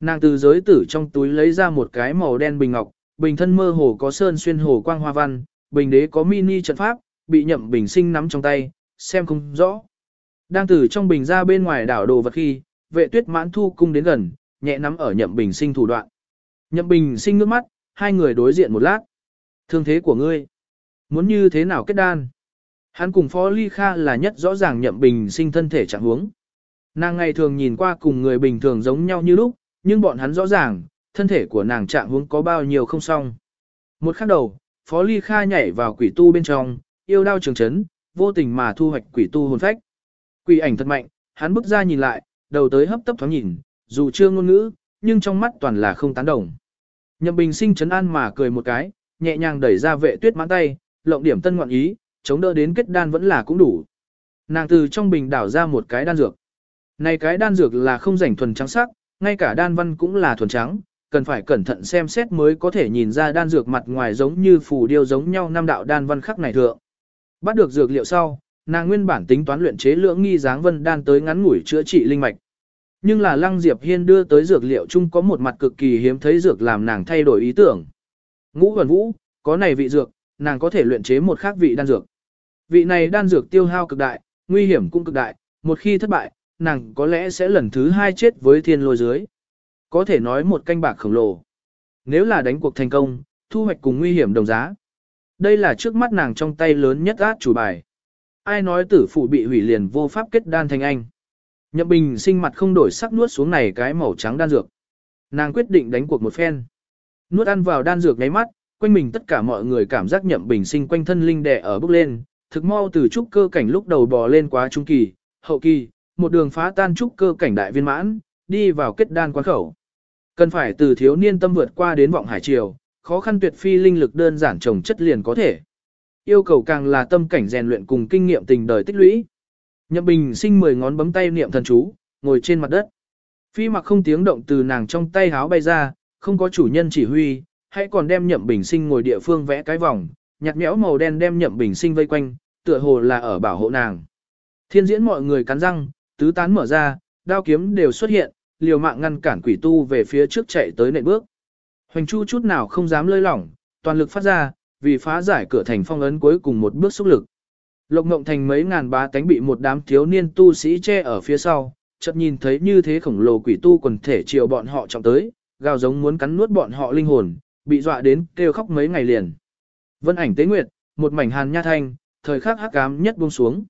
Nàng từ giới tử trong túi lấy ra một cái màu đen bình ngọc, bình thân mơ hồ có sơn xuyên hồ quang hoa văn, bình đế có mini trận pháp, bị nhậm bình sinh nắm trong tay, xem không rõ. Đang từ trong bình ra bên ngoài đảo đồ vật khi, vệ tuyết mãn thu cung đến gần, nhẹ nắm ở nhậm bình sinh thủ đoạn. Nhậm bình sinh ngước mắt, hai người đối diện một lát. Thương thế của ngươi, muốn như thế nào kết đan? Hắn cùng Phó Ly Kha là nhất rõ ràng nhậm bình sinh thân thể trạng huống. Nàng ngày thường nhìn qua cùng người bình thường giống nhau như lúc, nhưng bọn hắn rõ ràng, thân thể của nàng trạng huống có bao nhiêu không xong. Một khắc đầu, Phó Ly Kha nhảy vào quỷ tu bên trong, yêu đao trường chấn, vô tình mà thu hoạch quỷ tu hồn phách. Quỷ ảnh thật mạnh, hắn bước ra nhìn lại, đầu tới hấp tấp thoáng nhìn, dù chưa ngôn ngữ, nhưng trong mắt toàn là không tán đồng. Nhậm Bình sinh chấn an mà cười một cái, nhẹ nhàng đẩy ra vệ tuyết mãn tay, lộng điểm tân ngoạn ý, chống đỡ đến kết đan vẫn là cũng đủ. Nàng từ trong bình đảo ra một cái đan dược. Này cái đan dược là không rảnh thuần trắng sắc, ngay cả đan văn cũng là thuần trắng, cần phải cẩn thận xem xét mới có thể nhìn ra đan dược mặt ngoài giống như phù điêu giống nhau năm đạo đan văn khắc này thượng. Bắt được dược liệu sau, nàng nguyên bản tính toán luyện chế lượng nghi dáng vân đan tới ngắn ngủi chữa trị linh mạch. Nhưng là Lăng Diệp Hiên đưa tới dược liệu chung có một mặt cực kỳ hiếm thấy dược làm nàng thay đổi ý tưởng. Ngũ Vân Vũ, có này vị dược, nàng có thể luyện chế một khác vị đan dược. Vị này đan dược tiêu hao cực đại, nguy hiểm cũng cực đại, một khi thất bại, nàng có lẽ sẽ lần thứ hai chết với thiên lôi dưới. Có thể nói một canh bạc khổng lồ. Nếu là đánh cuộc thành công, thu hoạch cùng nguy hiểm đồng giá. Đây là trước mắt nàng trong tay lớn nhất át chủ bài. Ai nói tử phụ bị hủy liền vô pháp kết đan thành anh. Nhậm Bình sinh mặt không đổi sắc nuốt xuống này cái màu trắng đan dược. Nàng quyết định đánh cuộc một phen. Nuốt ăn vào đan dược ngáy mắt, quanh mình tất cả mọi người cảm giác Nhậm Bình sinh quanh thân linh đẻ ở bước lên, thực mau từ trúc cơ cảnh lúc đầu bò lên quá trung kỳ, hậu kỳ, một đường phá tan trúc cơ cảnh đại viên mãn, đi vào kết đan quán khẩu. Cần phải từ thiếu niên tâm vượt qua đến vọng hải triều, khó khăn tuyệt phi linh lực đơn giản trồng chất liền có thể. Yêu cầu càng là tâm cảnh rèn luyện cùng kinh nghiệm tình đời tích lũy. Nhậm Bình sinh mười ngón bấm tay niệm thần chú, ngồi trên mặt đất. Phi mặc không tiếng động từ nàng trong tay háo bay ra, không có chủ nhân chỉ huy, hãy còn đem Nhậm Bình sinh ngồi địa phương vẽ cái vòng, nhạt nhẽo màu đen đem Nhậm Bình sinh vây quanh, tựa hồ là ở bảo hộ nàng. Thiên diễn mọi người cắn răng, tứ tán mở ra, đao kiếm đều xuất hiện, liều mạng ngăn cản quỷ tu về phía trước chạy tới nệ bước. Hoành Chu chút nào không dám lơi lỏng, toàn lực phát ra, vì phá giải cửa thành phong ấn cuối cùng một bước xúc lực. Lộc Ngộng Thành mấy ngàn bá tánh bị một đám thiếu niên tu sĩ che ở phía sau, chợt nhìn thấy như thế khổng lồ quỷ tu quần thể chiều bọn họ trọng tới, gào giống muốn cắn nuốt bọn họ linh hồn, bị dọa đến kêu khóc mấy ngày liền. Vân ảnh tế nguyệt, một mảnh hàn nha thanh, thời khắc hắc ám nhất buông xuống.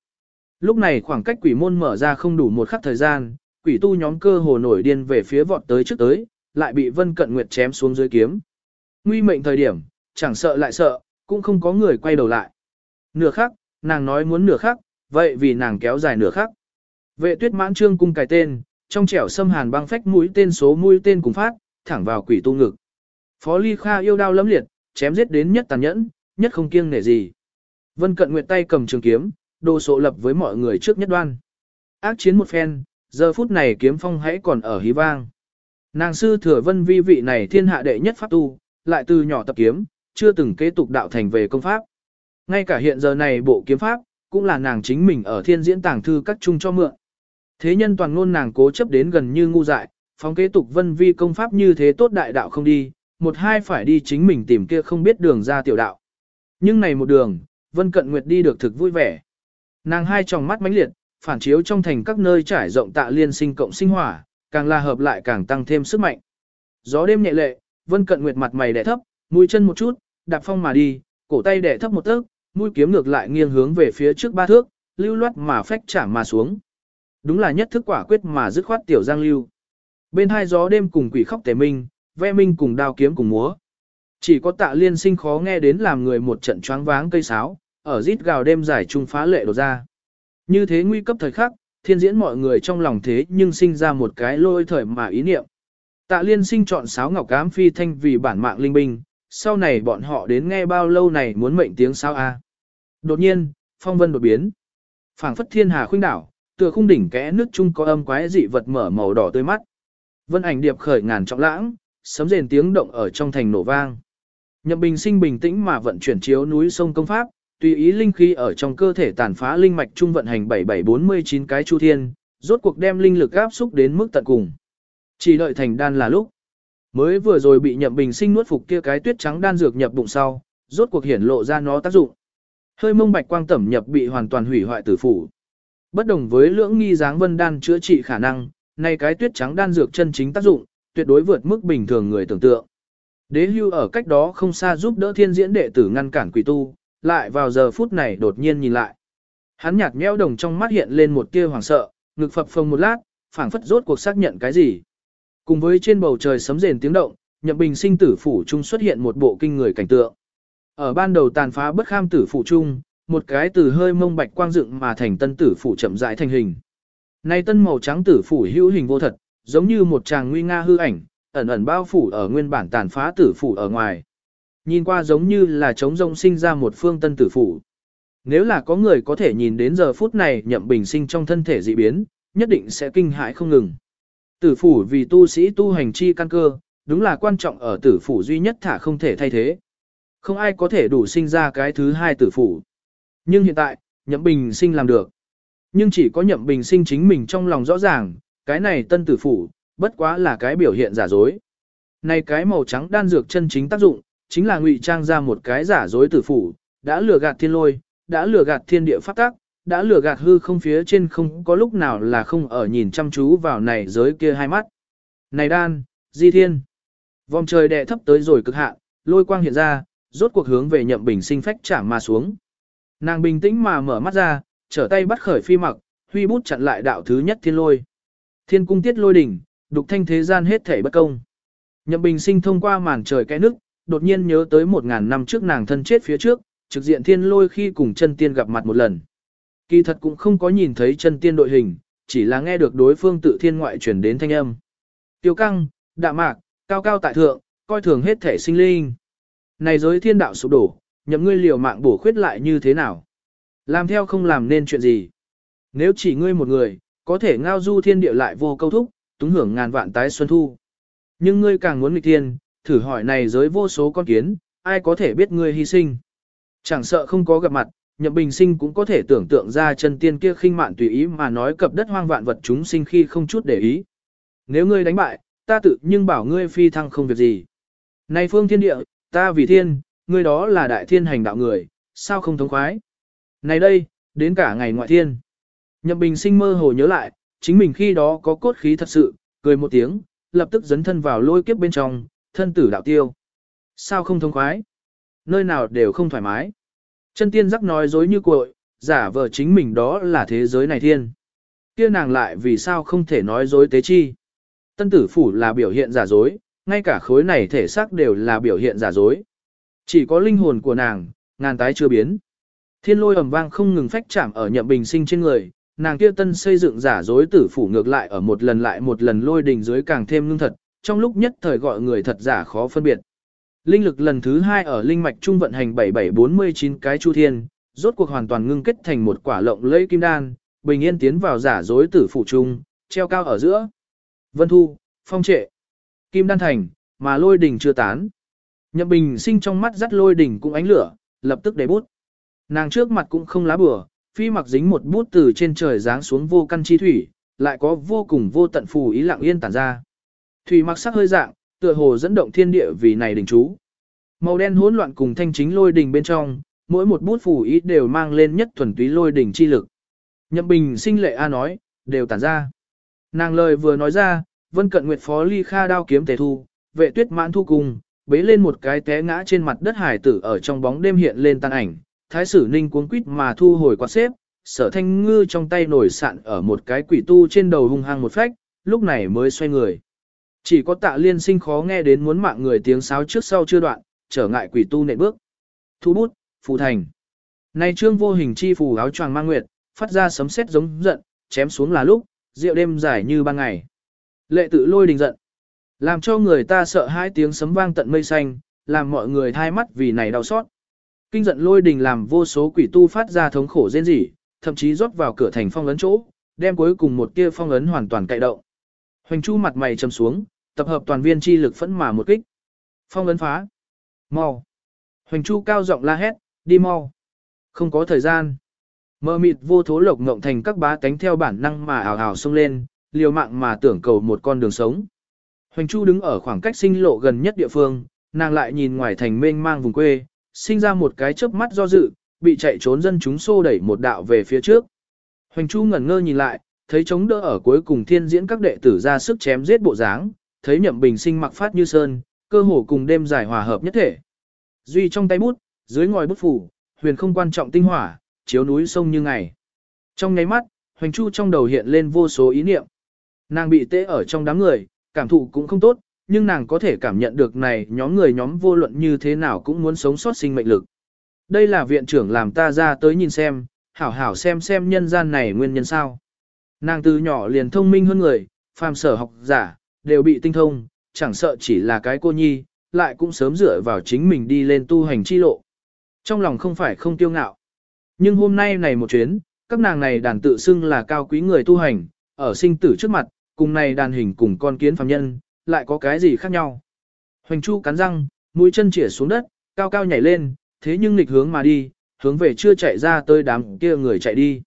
Lúc này khoảng cách quỷ môn mở ra không đủ một khắc thời gian, quỷ tu nhóm cơ hồ nổi điên về phía vọt tới trước tới, lại bị Vân Cận Nguyệt chém xuống dưới kiếm. Nguy mệnh thời điểm, chẳng sợ lại sợ, cũng không có người quay đầu lại. Nửa khắc, nàng nói muốn nửa khắc, vậy vì nàng kéo dài nửa khắc. Vệ tuyết mãn trương cung cài tên, trong trẻo xâm hàn băng phách mũi tên số mũi tên cùng phát, thẳng vào quỷ tu ngực. Phó Ly Kha yêu đao lấm liệt, chém giết đến nhất tàn nhẫn, nhất không kiêng nể gì. Vân Cận Nguyệt tay cầm trường kiếm, đồ sộ lập với mọi người trước nhất đoan. Ác chiến một phen, giờ phút này kiếm phong hãy còn ở hí vang. Nàng sư thừa vân vi vị này thiên hạ đệ nhất pháp tu, lại từ nhỏ tập kiếm, chưa từng kế tục đạo thành về công pháp. Ngay cả hiện giờ này bộ kiếm pháp, cũng là nàng chính mình ở thiên diễn tàng thư các chung cho mượn. Thế nhân toàn ngôn nàng cố chấp đến gần như ngu dại, phóng kế tục vân vi công pháp như thế tốt đại đạo không đi, một hai phải đi chính mình tìm kia không biết đường ra tiểu đạo. Nhưng này một đường, vân cận nguyệt đi được thực vui vẻ. Nàng hai tròng mắt mãnh liệt, phản chiếu trong thành các nơi trải rộng tạ liên sinh cộng sinh hỏa, càng là hợp lại càng tăng thêm sức mạnh. Gió đêm nhẹ lệ, Vân Cận Nguyệt mặt mày đẻ thấp, mũi chân một chút, đạp phong mà đi, cổ tay đẻ thấp một tấc, mũi kiếm ngược lại nghiêng hướng về phía trước ba thước, lưu loát mà phách trả mà xuống. Đúng là nhất thức quả quyết mà dứt khoát tiểu giang lưu. Bên hai gió đêm cùng quỷ khóc tề minh, ve minh cùng đao kiếm cùng múa. Chỉ có tạ liên sinh khó nghe đến làm người một trận choáng váng cây sáo, ở rít gào đêm giải trung phá lệ đột ra. Như thế nguy cấp thời khắc, thiên diễn mọi người trong lòng thế nhưng sinh ra một cái lôi thời mà ý niệm. Tạ liên sinh chọn sáo ngọc cám phi thanh vì bản mạng linh binh, sau này bọn họ đến nghe bao lâu này muốn mệnh tiếng sao a. Đột nhiên, phong vân đột biến. phảng phất thiên hà khuynh đảo, tựa khung đỉnh kẽ nước chung có âm quái dị vật mở màu đỏ tươi mắt. Vân ảnh điệp khởi ngàn trọng lãng, sấm rền tiếng động ở trong thành nổ vang. Nhậm Bình sinh bình tĩnh mà vận chuyển chiếu núi sông công pháp, tùy ý linh khí ở trong cơ thể tàn phá linh mạch trung vận hành 7749 cái chu thiên, rốt cuộc đem linh lực áp xúc đến mức tận cùng. Chỉ đợi thành đan là lúc. Mới vừa rồi bị nhậm bình sinh nuốt phục kia cái tuyết trắng đan dược nhập bụng sau, rốt cuộc hiển lộ ra nó tác dụng. Hơi mông bạch quang tẩm nhập bị hoàn toàn hủy hoại tử phủ. Bất đồng với lưỡng nghi dáng vân đan chữa trị khả năng, nay cái tuyết trắng đan dược chân chính tác dụng, tuyệt đối vượt mức bình thường người tưởng tượng. Đế hưu ở cách đó không xa giúp đỡ thiên diễn đệ tử ngăn cản quỷ tu, lại vào giờ phút này đột nhiên nhìn lại. Hắn nhạt nhẽo đồng trong mắt hiện lên một tia hoảng sợ, ngực phập phồng một lát, phảng phất rốt cuộc xác nhận cái gì. Cùng với trên bầu trời sấm rền tiếng động, Nhậm Bình sinh tử phủ trung xuất hiện một bộ kinh người cảnh tượng. Ở ban đầu tàn phá bất kham tử phủ trung, một cái từ hơi mông bạch quang dựng mà thành tân tử phủ chậm rãi thành hình. Nay tân màu trắng tử phủ hữu hình vô thật, giống như một chàng nguy nga hư ảnh, ẩn ẩn bao phủ ở nguyên bản tàn phá tử phủ ở ngoài. Nhìn qua giống như là trống rông sinh ra một phương tân tử phủ. Nếu là có người có thể nhìn đến giờ phút này nhậm bình sinh trong thân thể dị biến, nhất định sẽ kinh hãi không ngừng. Tử phủ vì tu sĩ tu hành chi căn cơ, đúng là quan trọng ở tử phủ duy nhất thả không thể thay thế. Không ai có thể đủ sinh ra cái thứ hai tử phủ. Nhưng hiện tại, nhậm bình sinh làm được. Nhưng chỉ có nhậm bình sinh chính mình trong lòng rõ ràng, cái này tân tử phủ, bất quá là cái biểu hiện giả dối. Này cái màu trắng đan dược chân chính tác dụng, chính là ngụy trang ra một cái giả dối tử phủ, đã lừa gạt thiên lôi, đã lừa gạt thiên địa pháp tác, đã lừa gạt hư không phía trên không có lúc nào là không ở nhìn chăm chú vào này giới kia hai mắt. Này đan, di thiên. Vòng trời đè thấp tới rồi cực hạn, lôi quang hiện ra, rốt cuộc hướng về nhậm bình sinh phách chạm mà xuống. Nàng bình tĩnh mà mở mắt ra, trở tay bắt khởi phi mặc, huy bút chặn lại đạo thứ nhất thiên lôi. Thiên cung tiết lôi đỉnh, đục thanh thế gian hết thể bất công. Nhậm bình sinh thông qua màn trời cái nước, đột nhiên nhớ tới một ngàn năm trước nàng thân chết phía trước, trực diện thiên lôi khi cùng chân tiên gặp mặt một lần. Kỳ thật cũng không có nhìn thấy chân tiên đội hình, chỉ là nghe được đối phương tự thiên ngoại truyền đến thanh âm. Tiêu căng, đạm mạc, cao cao tại thượng, coi thường hết thể sinh linh. Này giới thiên đạo sụp đổ, nhậm ngươi liều mạng bổ khuyết lại như thế nào? Làm theo không làm nên chuyện gì? Nếu chỉ ngươi một người, có thể ngao du thiên địa lại vô câu thúc, túng hưởng ngàn vạn tái xuân thu. Nhưng ngươi càng muốn nghịch thiên, thử hỏi này giới vô số con kiến, ai có thể biết ngươi hy sinh. Chẳng sợ không có gặp mặt, Nhậm Bình Sinh cũng có thể tưởng tượng ra chân tiên kia khinh mạn tùy ý mà nói cập đất hoang vạn vật chúng sinh khi không chút để ý. Nếu ngươi đánh bại, ta tự nhưng bảo ngươi phi thăng không việc gì. Này phương thiên địa, ta vì thiên, ngươi đó là đại thiên hành đạo người, sao không thống khoái. Này đây, đến cả ngày ngoại thiên. Nhậm Bình Sinh mơ hồ nhớ lại, chính mình khi đó có cốt khí thật sự, cười một tiếng, lập tức dấn thân vào lôi kiếp bên trong, thân tử đạo tiêu. Sao không thông khoái? Nơi nào đều không thoải mái. Chân tiên giác nói dối như cội, giả vờ chính mình đó là thế giới này thiên. Kia nàng lại vì sao không thể nói dối tế chi? Tân tử phủ là biểu hiện giả dối, ngay cả khối này thể xác đều là biểu hiện giả dối. Chỉ có linh hồn của nàng, ngàn tái chưa biến. Thiên lôi ầm vang không ngừng phách chạm ở nhậm bình sinh trên người, nàng kia tân xây dựng giả dối tử phủ ngược lại ở một lần lại một lần lôi đình dưới càng thêm ngưng thật, trong lúc nhất thời gọi người thật giả khó phân biệt. Linh lực lần thứ hai ở linh mạch trung vận hành 7749 cái chu thiên, rốt cuộc hoàn toàn ngưng kết thành một quả lộng lẫy kim đan, bình yên tiến vào giả dối tử phủ trung, treo cao ở giữa. Vân thu, phong trệ, kim đan thành, mà lôi đỉnh chưa tán. Nhậm bình sinh trong mắt dắt lôi đỉnh cũng ánh lửa, lập tức để bút. Nàng trước mặt cũng không lá bừa, phi mặc dính một bút từ trên trời giáng xuống vô căn chi thủy, lại có vô cùng vô tận phù ý lặng yên tản ra. Thủy mặc sắc hơi dạng, tựa hồ dẫn động thiên địa vì này đình chú. Màu đen hỗn loạn cùng thanh chính lôi đình bên trong, mỗi một bút phù ý đều mang lên nhất thuần túy lôi đình chi lực. Nhậm Bình sinh lệ A nói, đều tản ra. Nàng lời vừa nói ra, Vân Cận Nguyệt Phó Ly Kha đao kiếm tề thu, vệ tuyết mãn thu cùng, bế lên một cái té ngã trên mặt đất hải tử ở trong bóng đêm hiện lên tan ảnh, thái sử ninh cuống quýt mà thu hồi quạt xếp, sở thanh ngư trong tay nổi sạn ở một cái quỷ tu trên đầu hung hăng một phách, lúc này mới xoay người. Chỉ có tạ liên sinh khó nghe đến muốn mạng người tiếng sáo trước sau chưa đoạn, trở ngại quỷ tu nệ bước. Thu bút, phù thành. Nay trương vô hình chi phù áo choàng mang nguyệt, phát ra sấm sét giống giận, chém xuống là lúc, rượu đêm dài như ban ngày. Lệ tự lôi đình giận. Làm cho người ta sợ hai tiếng sấm vang tận mây xanh, làm mọi người thai mắt vì này đau xót. Kinh giận lôi đình làm vô số quỷ tu phát ra thống khổ rên rỉ, thậm chí rót vào cửa thành phong ấn chỗ, đem cuối cùng một tia phong ấn hoàn toàn cậy động. Hoành Chu mặt mày trầm xuống, tập hợp toàn viên chi lực phẫn mà một kích. Phong ấn phá. Mau. Hoành Chu cao giọng la hét, đi mau. Không có thời gian. Mơ mịt vô thố lộc ngộng thành các bá tánh theo bản năng mà ảo ảo xông lên, liều mạng mà tưởng cầu một con đường sống. Hoành Chu đứng ở khoảng cách sinh lộ gần nhất địa phương, nàng lại nhìn ngoài thành mênh mang vùng quê, sinh ra một cái chớp mắt do dự, bị chạy trốn dân chúng xô đẩy một đạo về phía trước. Hoành Chu ngẩn ngơ nhìn lại, thấy chống đỡ ở cuối cùng thiên diễn các đệ tử ra sức chém giết bộ dáng, thấy Nhậm Bình Sinh mặc phát như sơn, cơ hồ cùng đêm dài hòa hợp nhất thể. Duy trong tay bút, dưới ngòi bút phủ, huyền không quan trọng tinh hỏa, chiếu núi sông như ngày. Trong nháy mắt, Hoành Chu trong đầu hiện lên vô số ý niệm. Nàng bị tê ở trong đám người, cảm thụ cũng không tốt, nhưng nàng có thể cảm nhận được này nhóm người nhóm vô luận như thế nào cũng muốn sống sót sinh mệnh lực. Đây là viện trưởng làm ta ra tới nhìn xem, hảo hảo xem xem nhân gian này nguyên nhân sao. Nàng từ nhỏ liền thông minh hơn người, phàm sở học giả, đều bị tinh thông, chẳng sợ chỉ là cái cô nhi, lại cũng sớm dựa vào chính mình đi lên tu hành chi lộ. Trong lòng không phải không tiêu ngạo. Nhưng hôm nay này một chuyến, các nàng này đàn tự xưng là cao quý người tu hành, ở sinh tử trước mặt, cùng này đàn hình cùng con kiến phàm nhân, lại có cái gì khác nhau. Hoành Chu cắn răng, mũi chân chĩa xuống đất, cao cao nhảy lên, thế nhưng nghịch hướng mà đi, hướng về chưa chạy ra tới đám kia người chạy đi.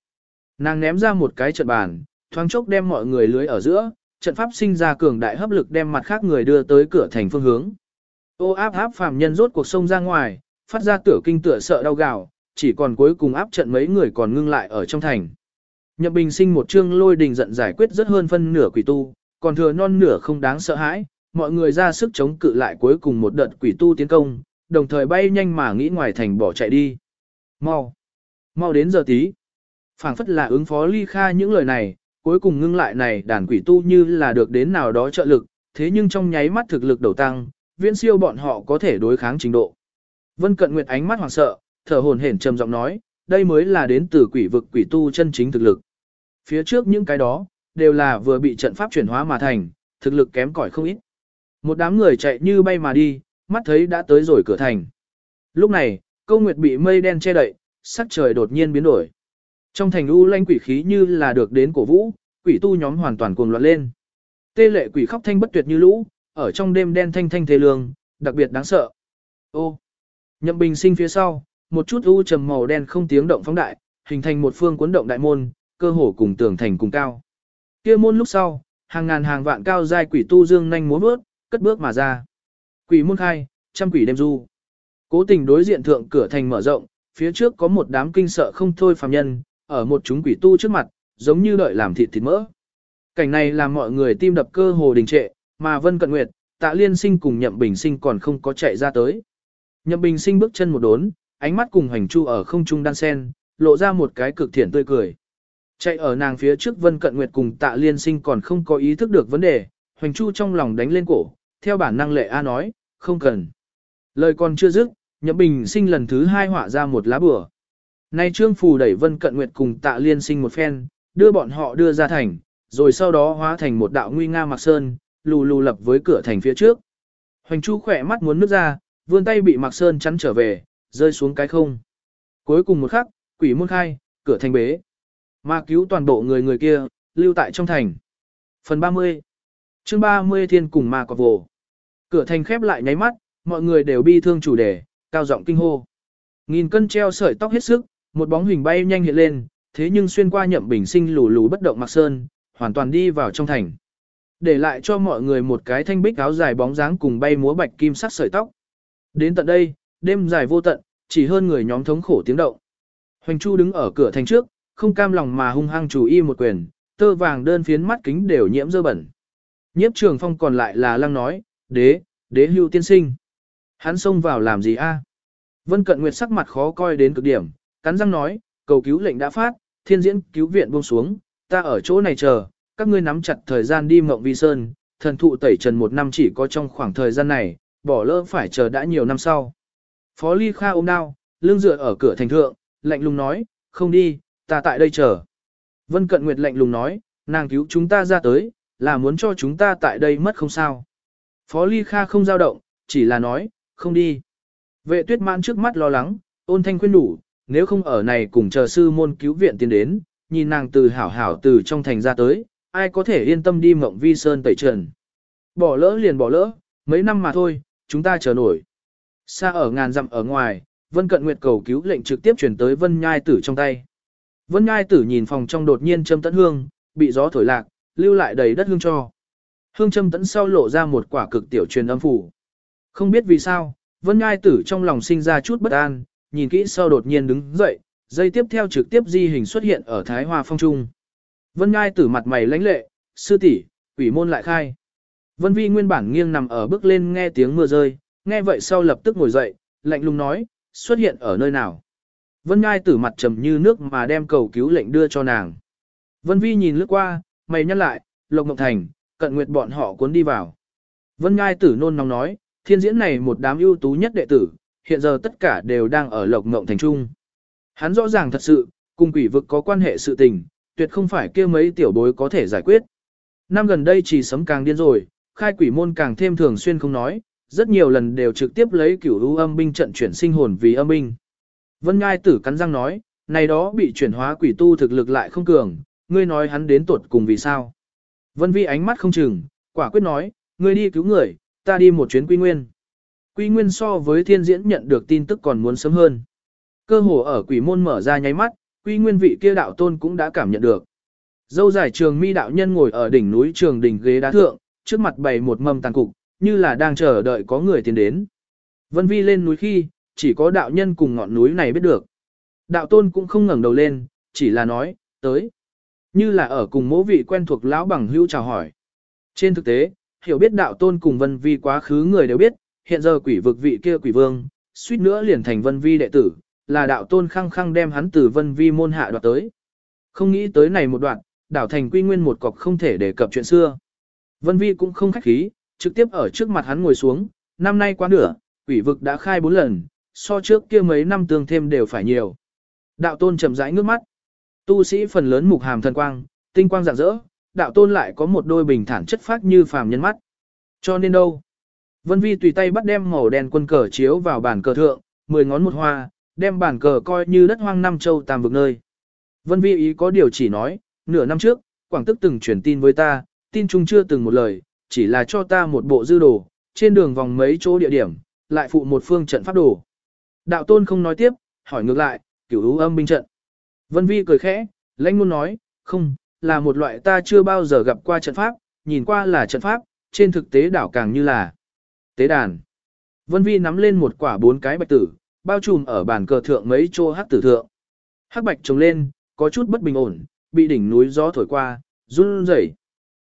Nàng ném ra một cái trận bàn, thoáng chốc đem mọi người lưới ở giữa, trận pháp sinh ra cường đại hấp lực đem mặt khác người đưa tới cửa thành phương hướng. Ô áp áp phàm nhân rốt cuộc sông ra ngoài, phát ra tửa kinh tựa sợ đau gào, chỉ còn cuối cùng áp trận mấy người còn ngưng lại ở trong thành. Nhậm Bình sinh một chương lôi đình giận giải quyết rất hơn phân nửa quỷ tu, còn thừa non nửa không đáng sợ hãi, mọi người ra sức chống cự lại cuối cùng một đợt quỷ tu tiến công, đồng thời bay nhanh mà nghĩ ngoài thành bỏ chạy đi. Mau! Mau đến giờ tí! phảng phất là ứng phó ly kha những lời này, cuối cùng ngưng lại này đàn quỷ tu như là được đến nào đó trợ lực, thế nhưng trong nháy mắt thực lực đầu tăng, viễn siêu bọn họ có thể đối kháng trình độ. Vân Cận Nguyệt ánh mắt hoảng sợ, thở hồn hển trầm giọng nói, đây mới là đến từ quỷ vực quỷ tu chân chính thực lực. Phía trước những cái đó, đều là vừa bị trận pháp chuyển hóa mà thành, thực lực kém cỏi không ít. Một đám người chạy như bay mà đi, mắt thấy đã tới rồi cửa thành. Lúc này, câu nguyệt bị mây đen che đậy, sắc trời đột nhiên biến đổi. Trong thành u lanh quỷ khí như là được đến cổ vũ, quỷ tu nhóm hoàn toàn cuồng loạn lên. Tê lệ quỷ khóc thanh bất tuyệt như lũ, ở trong đêm đen thanh thanh thế lương, đặc biệt đáng sợ. Ô, nhậm bình sinh phía sau, một chút u trầm màu đen không tiếng động phóng đại, hình thành một phương cuốn động đại môn, cơ hồ cùng tường thành cùng cao. Kia môn lúc sau, hàng ngàn hàng vạn cao giai quỷ tu dương nhanh múa bước, cất bước mà ra. Quỷ môn khai, trăm quỷ đêm du. Cố tình đối diện thượng cửa thành mở rộng, phía trước có một đám kinh sợ không thôi phàm nhân, ở một chúng quỷ tu trước mặt, giống như đợi làm thịt thịt mỡ. Cảnh này làm mọi người tim đập cơ hồ đình trệ, mà Vân Cận Nguyệt, Tạ Liên Sinh cùng Nhậm Bình Sinh còn không có chạy ra tới. Nhậm Bình Sinh bước chân một đốn, ánh mắt cùng Hoành Chu ở không trung đan sen, lộ ra một cái cực thiện tươi cười. Chạy ở nàng phía trước Vân Cận Nguyệt cùng Tạ Liên Sinh còn không có ý thức được vấn đề, Hoành Chu trong lòng đánh lên cổ, theo bản năng lệ A nói, không cần. Lời còn chưa dứt, Nhậm Bình Sinh lần thứ hai họa ra một lá bửa. Nay Trương Phù đẩy Vân Cận Nguyệt cùng Tạ Liên Sinh một phen, đưa bọn họ đưa ra thành, rồi sau đó hóa thành một đạo nguy nga mặc sơn, lù lù lập với cửa thành phía trước. Hoành Chu khỏe mắt muốn nước ra, vươn tay bị Mạc Sơn chắn trở về, rơi xuống cái không. Cuối cùng một khắc, quỷ môn khai, cửa thành bế. Mà cứu toàn bộ người người kia, lưu tại trong thành. Phần 30 chương 30 thiên cùng ma quạt vồ. Cửa thành khép lại nháy mắt, mọi người đều bi thương chủ đề, cao giọng kinh hô. Nghìn cân treo sợi tóc hết sức, một bóng hình bay nhanh hiện lên, thế nhưng xuyên qua nhậm bình sinh lù lù bất động mặc Sơn, hoàn toàn đi vào trong thành. Để lại cho mọi người một cái thanh bích áo dài bóng dáng cùng bay múa bạch kim sắc sợi tóc. Đến tận đây, đêm dài vô tận, chỉ hơn người nhóm thống khổ tiếng động. Hoành Chu đứng ở cửa thành trước, không cam lòng mà hung hăng chủ y một quyền, tơ vàng đơn phiến mắt kính đều nhiễm dơ bẩn. Nhiếp trường phong còn lại là lăng nói, đế, đế hưu tiên sinh. Hắn xông vào làm gì a? Vân Cận Nguyệt sắc mặt khó coi đến cực điểm, cắn răng nói, cầu cứu lệnh đã phát, thiên diễn cứu viện buông xuống, ta ở chỗ này chờ, các ngươi nắm chặt thời gian đi mộng vi sơn, thần thụ tẩy trần một năm chỉ có trong khoảng thời gian này, bỏ lỡ phải chờ đã nhiều năm sau. Phó Ly Kha ôm đao, lưng dựa ở cửa thành thượng, lạnh lùng nói, không đi, ta tại đây chờ. Vân Cận Nguyệt lạnh lùng nói, nàng cứu chúng ta ra tới, là muốn cho chúng ta tại đây mất không sao. Phó Ly Kha không giao động, chỉ là nói, không đi. Vệ tuyết mãn trước mắt lo lắng, ôn thanh khuyên đủ, nếu không ở này cùng chờ sư môn cứu viện tiến đến, nhìn nàng từ hảo hảo từ trong thành ra tới, ai có thể yên tâm đi mộng vi sơn tẩy trần. Bỏ lỡ liền bỏ lỡ, mấy năm mà thôi, chúng ta chờ nổi. Xa ở ngàn dặm ở ngoài, Vân Cận Nguyệt cầu cứu lệnh trực tiếp chuyển tới Vân Nhai Tử trong tay. Vân Nhai Tử nhìn phòng trong đột nhiên châm tấn hương, bị gió thổi lạc, lưu lại đầy đất hương cho. Hương châm tấn sau lộ ra một quả cực tiểu truyền âm phủ. Không biết vì sao, Vân Nhai Tử trong lòng sinh ra chút bất an, nhìn kỹ sau đột nhiên đứng dậy, dây tiếp theo trực tiếp di hình xuất hiện ở Thái Hoa Phong Trung. Vân Nhai Tử mặt mày lãnh lệ, sư tỷ, quỷ môn lại khai. Vân Vi nguyên bản nghiêng nằm ở bước lên nghe tiếng mưa rơi, nghe vậy sau lập tức ngồi dậy, lạnh lùng nói, xuất hiện ở nơi nào. Vân Ngai tử mặt trầm như nước mà đem cầu cứu lệnh đưa cho nàng. Vân Vi nhìn lướt qua, mày nhăn lại, Lộc Ngọc Thành, cận nguyệt bọn họ cuốn đi vào. Vân Ngai tử nôn nóng nói, thiên diễn này một đám ưu tú nhất đệ tử, hiện giờ tất cả đều đang ở Lộc Ngọc Thành Trung. Hắn rõ ràng thật sự, cùng quỷ vực có quan hệ sự tình, tuyệt không phải kia mấy tiểu bối có thể giải quyết. Năm gần đây chỉ sấm càng điên rồi, khai quỷ môn càng thêm thường xuyên không nói, rất nhiều lần đều trực tiếp lấy cửu u âm binh trận chuyển sinh hồn vì âm binh. Vân Ngai tử cắn răng nói, này đó bị chuyển hóa quỷ tu thực lực lại không cường, ngươi nói hắn đến tuột cùng vì sao. Vân Vi ánh mắt không chừng, quả quyết nói, ngươi đi cứu người, ta đi một chuyến quy nguyên. Quy nguyên so với thiên diễn nhận được tin tức còn muốn sớm hơn. Cơ hồ ở quỷ môn mở ra nháy mắt, quy nguyên vị kia đạo tôn cũng đã cảm nhận được. Dâu dài trường mi đạo nhân ngồi ở đỉnh núi trường đỉnh ghế đá thượng, trước mặt bày một mâm tàn cục, như là đang chờ đợi có người tiến đến. Vân Vi lên núi khi, chỉ có đạo nhân cùng ngọn núi này biết được. Đạo tôn cũng không ngẩng đầu lên, chỉ là nói, tới. Như là ở cùng mỗ vị quen thuộc lão bằng hữu chào hỏi. Trên thực tế, hiểu biết đạo tôn cùng Vân Vi quá khứ người đều biết, hiện giờ quỷ vực vị kia quỷ vương, suýt nữa liền thành Vân Vi đệ tử, là đạo tôn khăng khăng đem hắn từ Vân Vi môn hạ đoạt tới. Không nghĩ tới này một đoạn, đảo thành quy nguyên một cọc không thể đề cập chuyện xưa. Vân Vi cũng không khách khí, trực tiếp ở trước mặt hắn ngồi xuống, năm nay quá nửa, quỷ vực đã khai bốn lần, so trước kia mấy năm tương thêm đều phải nhiều. Đạo tôn chậm rãi ngước mắt. Tu sĩ phần lớn mục hàm thần quang, tinh quang rạng rỡ, đạo tôn lại có một đôi bình thản chất phác như phàm nhân mắt. Cho nên đâu? Vân Vi tùy tay bắt đem màu đen quân cờ chiếu vào bàn cờ thượng, mười ngón một hoa, đem bàn cờ coi như đất hoang năm châu tam vực nơi. Vân Vi ý có điều chỉ nói, nửa năm trước, Quảng Tức từng truyền tin với ta, tin chung chưa từng một lời, chỉ là cho ta một bộ dư đồ, trên đường vòng mấy chỗ địa điểm, lại phụ một phương trận pháp đồ. Đạo tôn không nói tiếp, hỏi ngược lại, cửu ưu âm binh trận. Vân Vi cười khẽ, lãnh ngôn nói, không, là một loại ta chưa bao giờ gặp qua trận pháp, nhìn qua là trận pháp, trên thực tế đảo càng như là tế đàn. Vân Vi nắm lên một quả bốn cái bạch tử, bao trùm ở bàn cờ thượng mấy chỗ hắc tử thượng. Hắc bạch trồng lên, có chút bất bình ổn, bị đỉnh núi gió thổi qua, run rẩy.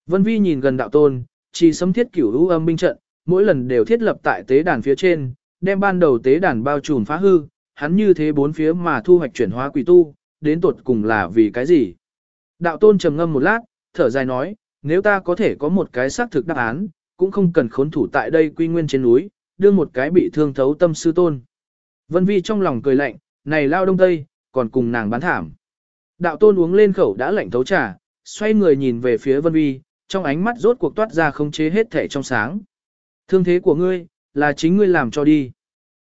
Vân Vi nhìn gần đạo tôn, chỉ sấm thiết cửu u âm binh trận, mỗi lần đều thiết lập tại tế đàn phía trên, đem ban đầu tế đàn bao trùm phá hư, hắn như thế bốn phía mà thu hoạch chuyển hóa quỷ tu, đến tột cùng là vì cái gì? Đạo tôn trầm ngâm một lát, thở dài nói, nếu ta có thể có một cái xác thực đáp án, cũng không cần khốn thủ tại đây quy nguyên trên núi, đưa một cái bị thương thấu tâm sư tôn. Vân Vi trong lòng cười lạnh, này lao đông tây, còn cùng nàng bán thảm. Đạo tôn uống lên khẩu đã lạnh thấu trà, xoay người nhìn về phía Vân Vi, trong ánh mắt rốt cuộc toát ra không chế hết thể trong sáng. Thương thế của ngươi, là chính ngươi làm cho đi.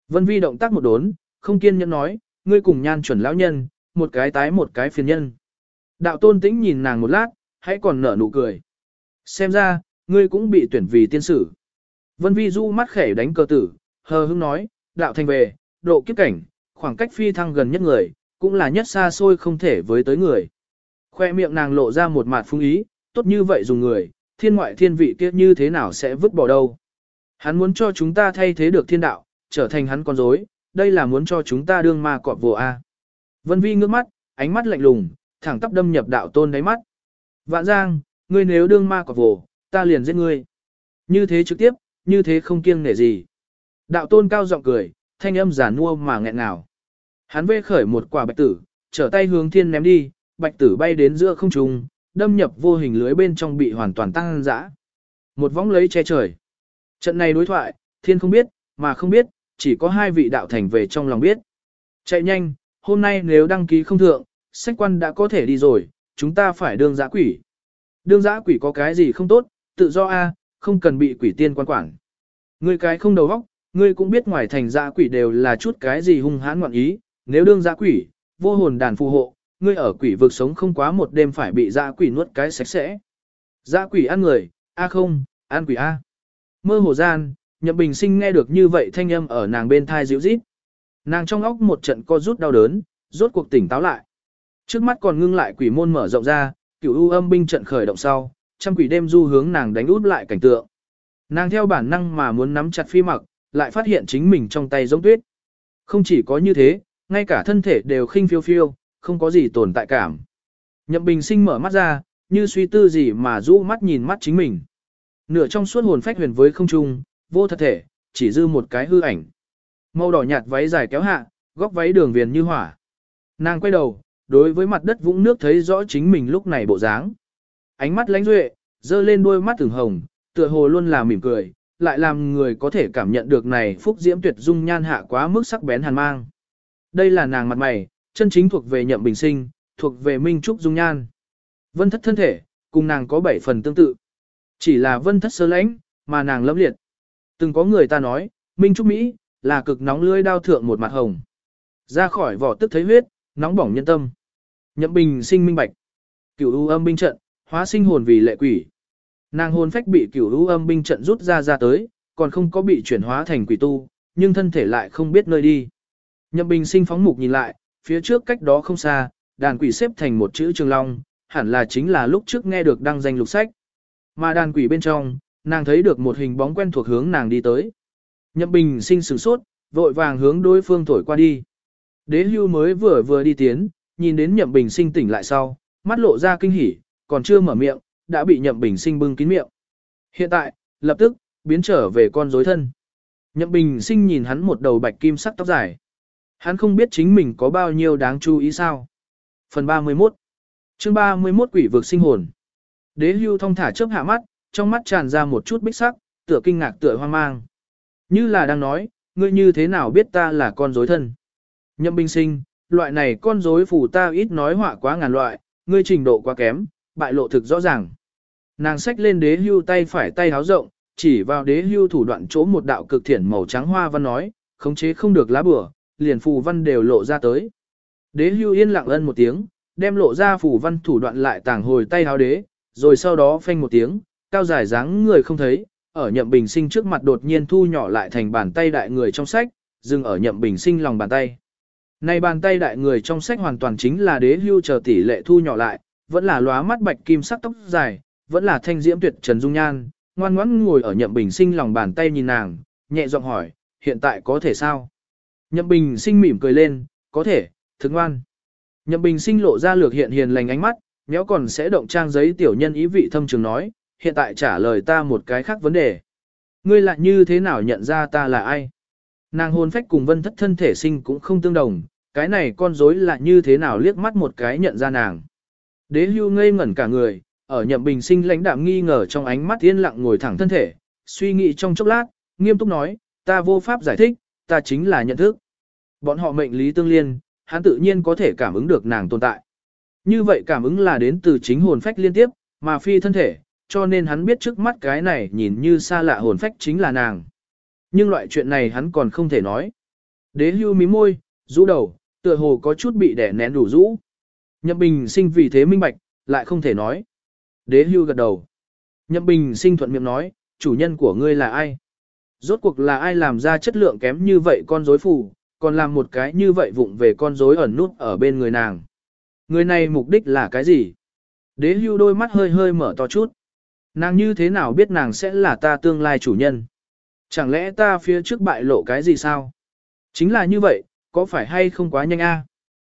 Vân Vi động tác một đốn, không kiên nhẫn nói, ngươi cùng nhan chuẩn lão nhân, một cái tái một cái phiền nhân. Đạo tôn tĩnh nhìn nàng một lát, hãy còn nở nụ cười. Xem ra, ngươi cũng bị tuyển vì tiên sử. Vân Vi du mắt khẻ đánh cờ tử, hờ hững nói, đạo thành về, độ kiếp cảnh, khoảng cách phi thăng gần nhất người, cũng là nhất xa xôi không thể với tới người. Khoe miệng nàng lộ ra một mặt phung ý, tốt như vậy dùng người, thiên ngoại thiên vị kia như thế nào sẽ vứt bỏ đâu. Hắn muốn cho chúng ta thay thế được thiên đạo, trở thành hắn con rối, đây là muốn cho chúng ta đương ma cọp vồ A. Vân Vi ngước mắt, ánh mắt lạnh lùng, thẳng tắp đâm nhập đạo tôn đáy mắt. Vạn Giang, ngươi nếu đương ma cọp vồ, ta liền giết ngươi. Như thế trực tiếp, như thế không kiêng nể gì. Đạo tôn cao giọng cười, thanh âm giả nua mà nghẹn ngào. Hắn vê khởi một quả bạch tử, trở tay hướng thiên ném đi, bạch tử bay đến giữa không trung, đâm nhập vô hình lưới bên trong bị hoàn toàn tăng dã. Một vóng lấy che trời. Trận này đối thoại, thiên không biết, mà không biết, chỉ có hai vị đạo thành về trong lòng biết. Chạy nhanh, hôm nay nếu đăng ký không thượng, sách quan đã có thể đi rồi, chúng ta phải đương giã quỷ. Đương giã quỷ có cái gì không tốt, tự do a, không cần bị quỷ tiên quan quản. Ngươi cái không đầu óc, ngươi cũng biết ngoài thành giã quỷ đều là chút cái gì hung hãn ngoạn ý, nếu đương giã quỷ, vô hồn đàn phù hộ, ngươi ở quỷ vực sống không quá một đêm phải bị giã quỷ nuốt cái sạch sẽ. Giã quỷ ăn người, a không, ăn quỷ a. Mơ hồ gian, Nhậm Bình Sinh nghe được như vậy thanh âm ở nàng bên thai dịu rít. Nàng trong óc một trận co rút đau đớn, rốt cuộc tỉnh táo lại. Trước mắt còn ngưng lại quỷ môn mở rộng ra, cửu u âm binh trận khởi động sau, trăm quỷ đêm du hướng nàng đánh út lại cảnh tượng. Nàng theo bản năng mà muốn nắm chặt phi mặc, lại phát hiện chính mình trong tay giống tuyết. Không chỉ có như thế, ngay cả thân thể đều khinh phiêu phiêu, không có gì tồn tại cảm. Nhậm Bình Sinh mở mắt ra, như suy tư gì mà rũ mắt nhìn mắt chính mình. Nửa trong suốt hồn phách huyền với không trung, vô thật thể, chỉ dư một cái hư ảnh. Màu đỏ nhạt váy dài kéo hạ, góc váy đường viền như hỏa. Nàng quay đầu, đối với mặt đất vũng nước thấy rõ chính mình lúc này bộ dáng. Ánh mắt lánh duệ, dơ lên đôi mắt thường hồng, tựa hồ luôn là mỉm cười, lại làm người có thể cảm nhận được này phúc diễm tuyệt dung nhan hạ quá mức sắc bén hàn mang. Đây là nàng mặt mày, chân chính thuộc về nhậm bình sinh, thuộc về minh trúc dung nhan. Vân thất thân thể, cùng nàng có bảy phần tương tự. Chỉ là vân thất sơ lãnh, mà nàng lâm liệt. Từng có người ta nói, minh trúc Mỹ, là cực nóng lưỡi đao thượng một mặt hồng. Ra khỏi vỏ tức thấy huyết, nóng bỏng nhân tâm. Nhậm bình sinh minh bạch. Cửu u âm binh trận, hóa sinh hồn vì lệ quỷ. Nàng hồn phách bị cửu u âm binh trận rút ra ra tới, còn không có bị chuyển hóa thành quỷ tu, nhưng thân thể lại không biết nơi đi. Nhậm bình sinh phóng mục nhìn lại, phía trước cách đó không xa, đàn quỷ xếp thành một chữ trường long, hẳn là chính là lúc trước nghe được đăng danh lục sách. Mà đàn quỷ bên trong, nàng thấy được một hình bóng quen thuộc hướng nàng đi tới. Nhậm bình sinh sửng sốt, vội vàng hướng đối phương thổi qua đi. Đế hưu mới vừa vừa đi tiến, nhìn đến nhậm bình sinh tỉnh lại sau, mắt lộ ra kinh hỉ, còn chưa mở miệng, đã bị nhậm bình sinh bưng kín miệng. Hiện tại, lập tức, biến trở về con rối thân. Nhậm bình sinh nhìn hắn một đầu bạch kim sắc tóc dài. Hắn không biết chính mình có bao nhiêu đáng chú ý sao. Phần 31 chương 31 quỷ vực sinh hồn. Đế hưu thông thả chớp hạ mắt, trong mắt tràn ra một chút bích sắc, tựa kinh ngạc tựa hoang mang. Như là đang nói, ngươi như thế nào biết ta là con rối thân. Nhậm binh sinh, loại này con rối phủ ta ít nói họa quá ngàn loại, ngươi trình độ quá kém, bại lộ thực rõ ràng. Nàng xách lên đế hưu tay phải tay háo rộng, chỉ vào đế hưu thủ đoạn chỗ một đạo cực thiển màu trắng hoa văn nói, khống chế không được lá bửa, liền phù văn đều lộ ra tới. Đế hưu yên lặng ân một tiếng, đem lộ ra phù văn thủ đoạn lại tàng hồi tay háo đế, rồi sau đó phanh một tiếng, cao dài dáng người không thấy, ở nhậm bình sinh trước mặt đột nhiên thu nhỏ lại thành bàn tay đại người trong sách, dừng ở nhậm bình sinh lòng bàn tay. Này bàn tay đại người trong sách hoàn toàn chính là đế hưu chờ tỷ lệ thu nhỏ lại, vẫn là lóa mắt bạch kim sắc tóc dài, vẫn là thanh diễm tuyệt trần dung nhan, ngoan ngoãn ngồi ở nhậm bình sinh lòng bàn tay nhìn nàng, nhẹ giọng hỏi, hiện tại có thể sao? Nhậm bình sinh mỉm cười lên, có thể, thức ngoan. Nhậm bình sinh lộ ra lược hiện hiền lành ánh mắt, nhéo còn sẽ động trang giấy tiểu nhân ý vị thâm trường nói, hiện tại trả lời ta một cái khác vấn đề. Ngươi lại như thế nào nhận ra ta là ai? Nàng hồn phách cùng vân thất thân thể sinh cũng không tương đồng, cái này con rối là như thế nào liếc mắt một cái nhận ra nàng. Đế hưu ngây ngẩn cả người, ở nhậm bình sinh lãnh đạm nghi ngờ trong ánh mắt yên lặng ngồi thẳng thân thể, suy nghĩ trong chốc lát, nghiêm túc nói, ta vô pháp giải thích, ta chính là nhận thức. Bọn họ mệnh lý tương liên, hắn tự nhiên có thể cảm ứng được nàng tồn tại. Như vậy cảm ứng là đến từ chính hồn phách liên tiếp, mà phi thân thể, cho nên hắn biết trước mắt cái này nhìn như xa lạ hồn phách chính là nàng. Nhưng loại chuyện này hắn còn không thể nói. Đế hưu mí môi, rũ đầu, tựa hồ có chút bị đẻ nén đủ rũ. Nhậm bình sinh vì thế minh bạch, lại không thể nói. Đế hưu gật đầu. Nhậm bình sinh thuận miệng nói, chủ nhân của ngươi là ai? Rốt cuộc là ai làm ra chất lượng kém như vậy con rối phù, còn làm một cái như vậy vụng về con rối ẩn nút ở bên người nàng. Người này mục đích là cái gì? Đế hưu đôi mắt hơi hơi mở to chút. Nàng như thế nào biết nàng sẽ là ta tương lai chủ nhân? Chẳng lẽ ta phía trước bại lộ cái gì sao? Chính là như vậy, có phải hay không quá nhanh a?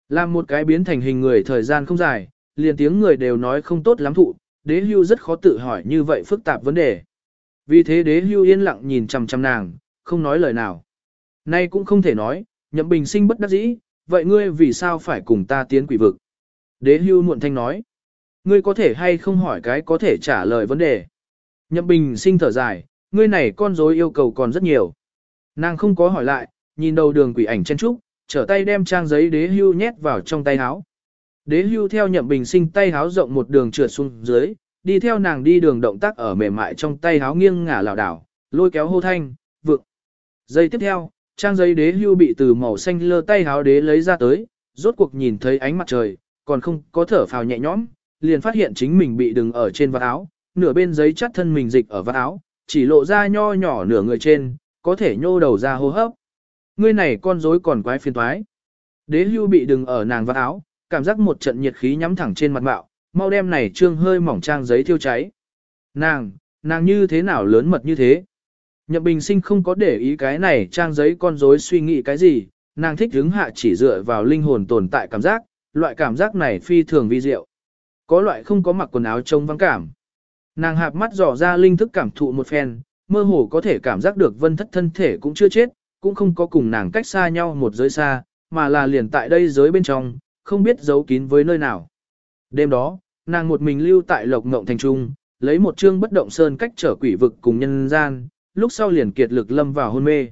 Làm một cái biến thành hình người thời gian không dài, liền tiếng người đều nói không tốt lắm thụ, đế hưu rất khó tự hỏi như vậy phức tạp vấn đề. Vì thế đế hưu yên lặng nhìn chằm chằm nàng, không nói lời nào. Nay cũng không thể nói, nhậm bình sinh bất đắc dĩ, vậy ngươi vì sao phải cùng ta tiến quỷ vực? Đế hưu muộn thanh nói, ngươi có thể hay không hỏi cái có thể trả lời vấn đề. Nhậm bình sinh thở dài, ngươi này con rối yêu cầu còn rất nhiều. Nàng không có hỏi lại, nhìn đầu đường quỷ ảnh chen trúc, trở tay đem trang giấy đế hưu nhét vào trong tay áo. Đế hưu theo nhậm bình sinh tay áo rộng một đường trượt xuống dưới, đi theo nàng đi đường động tác ở mềm mại trong tay áo nghiêng ngả lảo đảo, lôi kéo hô thanh, vượng. Giây tiếp theo, trang giấy đế hưu bị từ màu xanh lơ tay áo đế lấy ra tới, rốt cuộc nhìn thấy ánh mặt trời, còn không có thở phào nhẹ nhõm, liền phát hiện chính mình bị đừng ở trên vạt áo, nửa bên giấy chắt thân mình dịch ở vạt áo, chỉ lộ ra nho nhỏ nửa người trên, có thể nhô đầu ra hô hấp. Ngươi này con rối còn quái phiền toái. Đế hưu bị đừng ở nàng vạt áo, cảm giác một trận nhiệt khí nhắm thẳng trên mặt mạo, mau đem này trương hơi mỏng trang giấy thiêu cháy. Nàng, nàng như thế nào lớn mật như thế? Nhậm bình sinh không có để ý cái này trang giấy con rối suy nghĩ cái gì, nàng thích hứng hạ chỉ dựa vào linh hồn tồn tại cảm giác, loại cảm giác này phi thường vi diệu. Có loại không có mặc quần áo trông vắng cảm. Nàng hạp mắt dò ra linh thức cảm thụ một phen, mơ hồ có thể cảm giác được vân thất thân thể cũng chưa chết, cũng không có cùng nàng cách xa nhau một giới xa, mà là liền tại đây giới bên trong, không biết giấu kín với nơi nào. Đêm đó, nàng một mình lưu tại lộc ngộng thành trung, lấy một chương bất động sơn cách trở quỷ vực cùng nhân gian, lúc sau liền kiệt lực lâm vào hôn mê.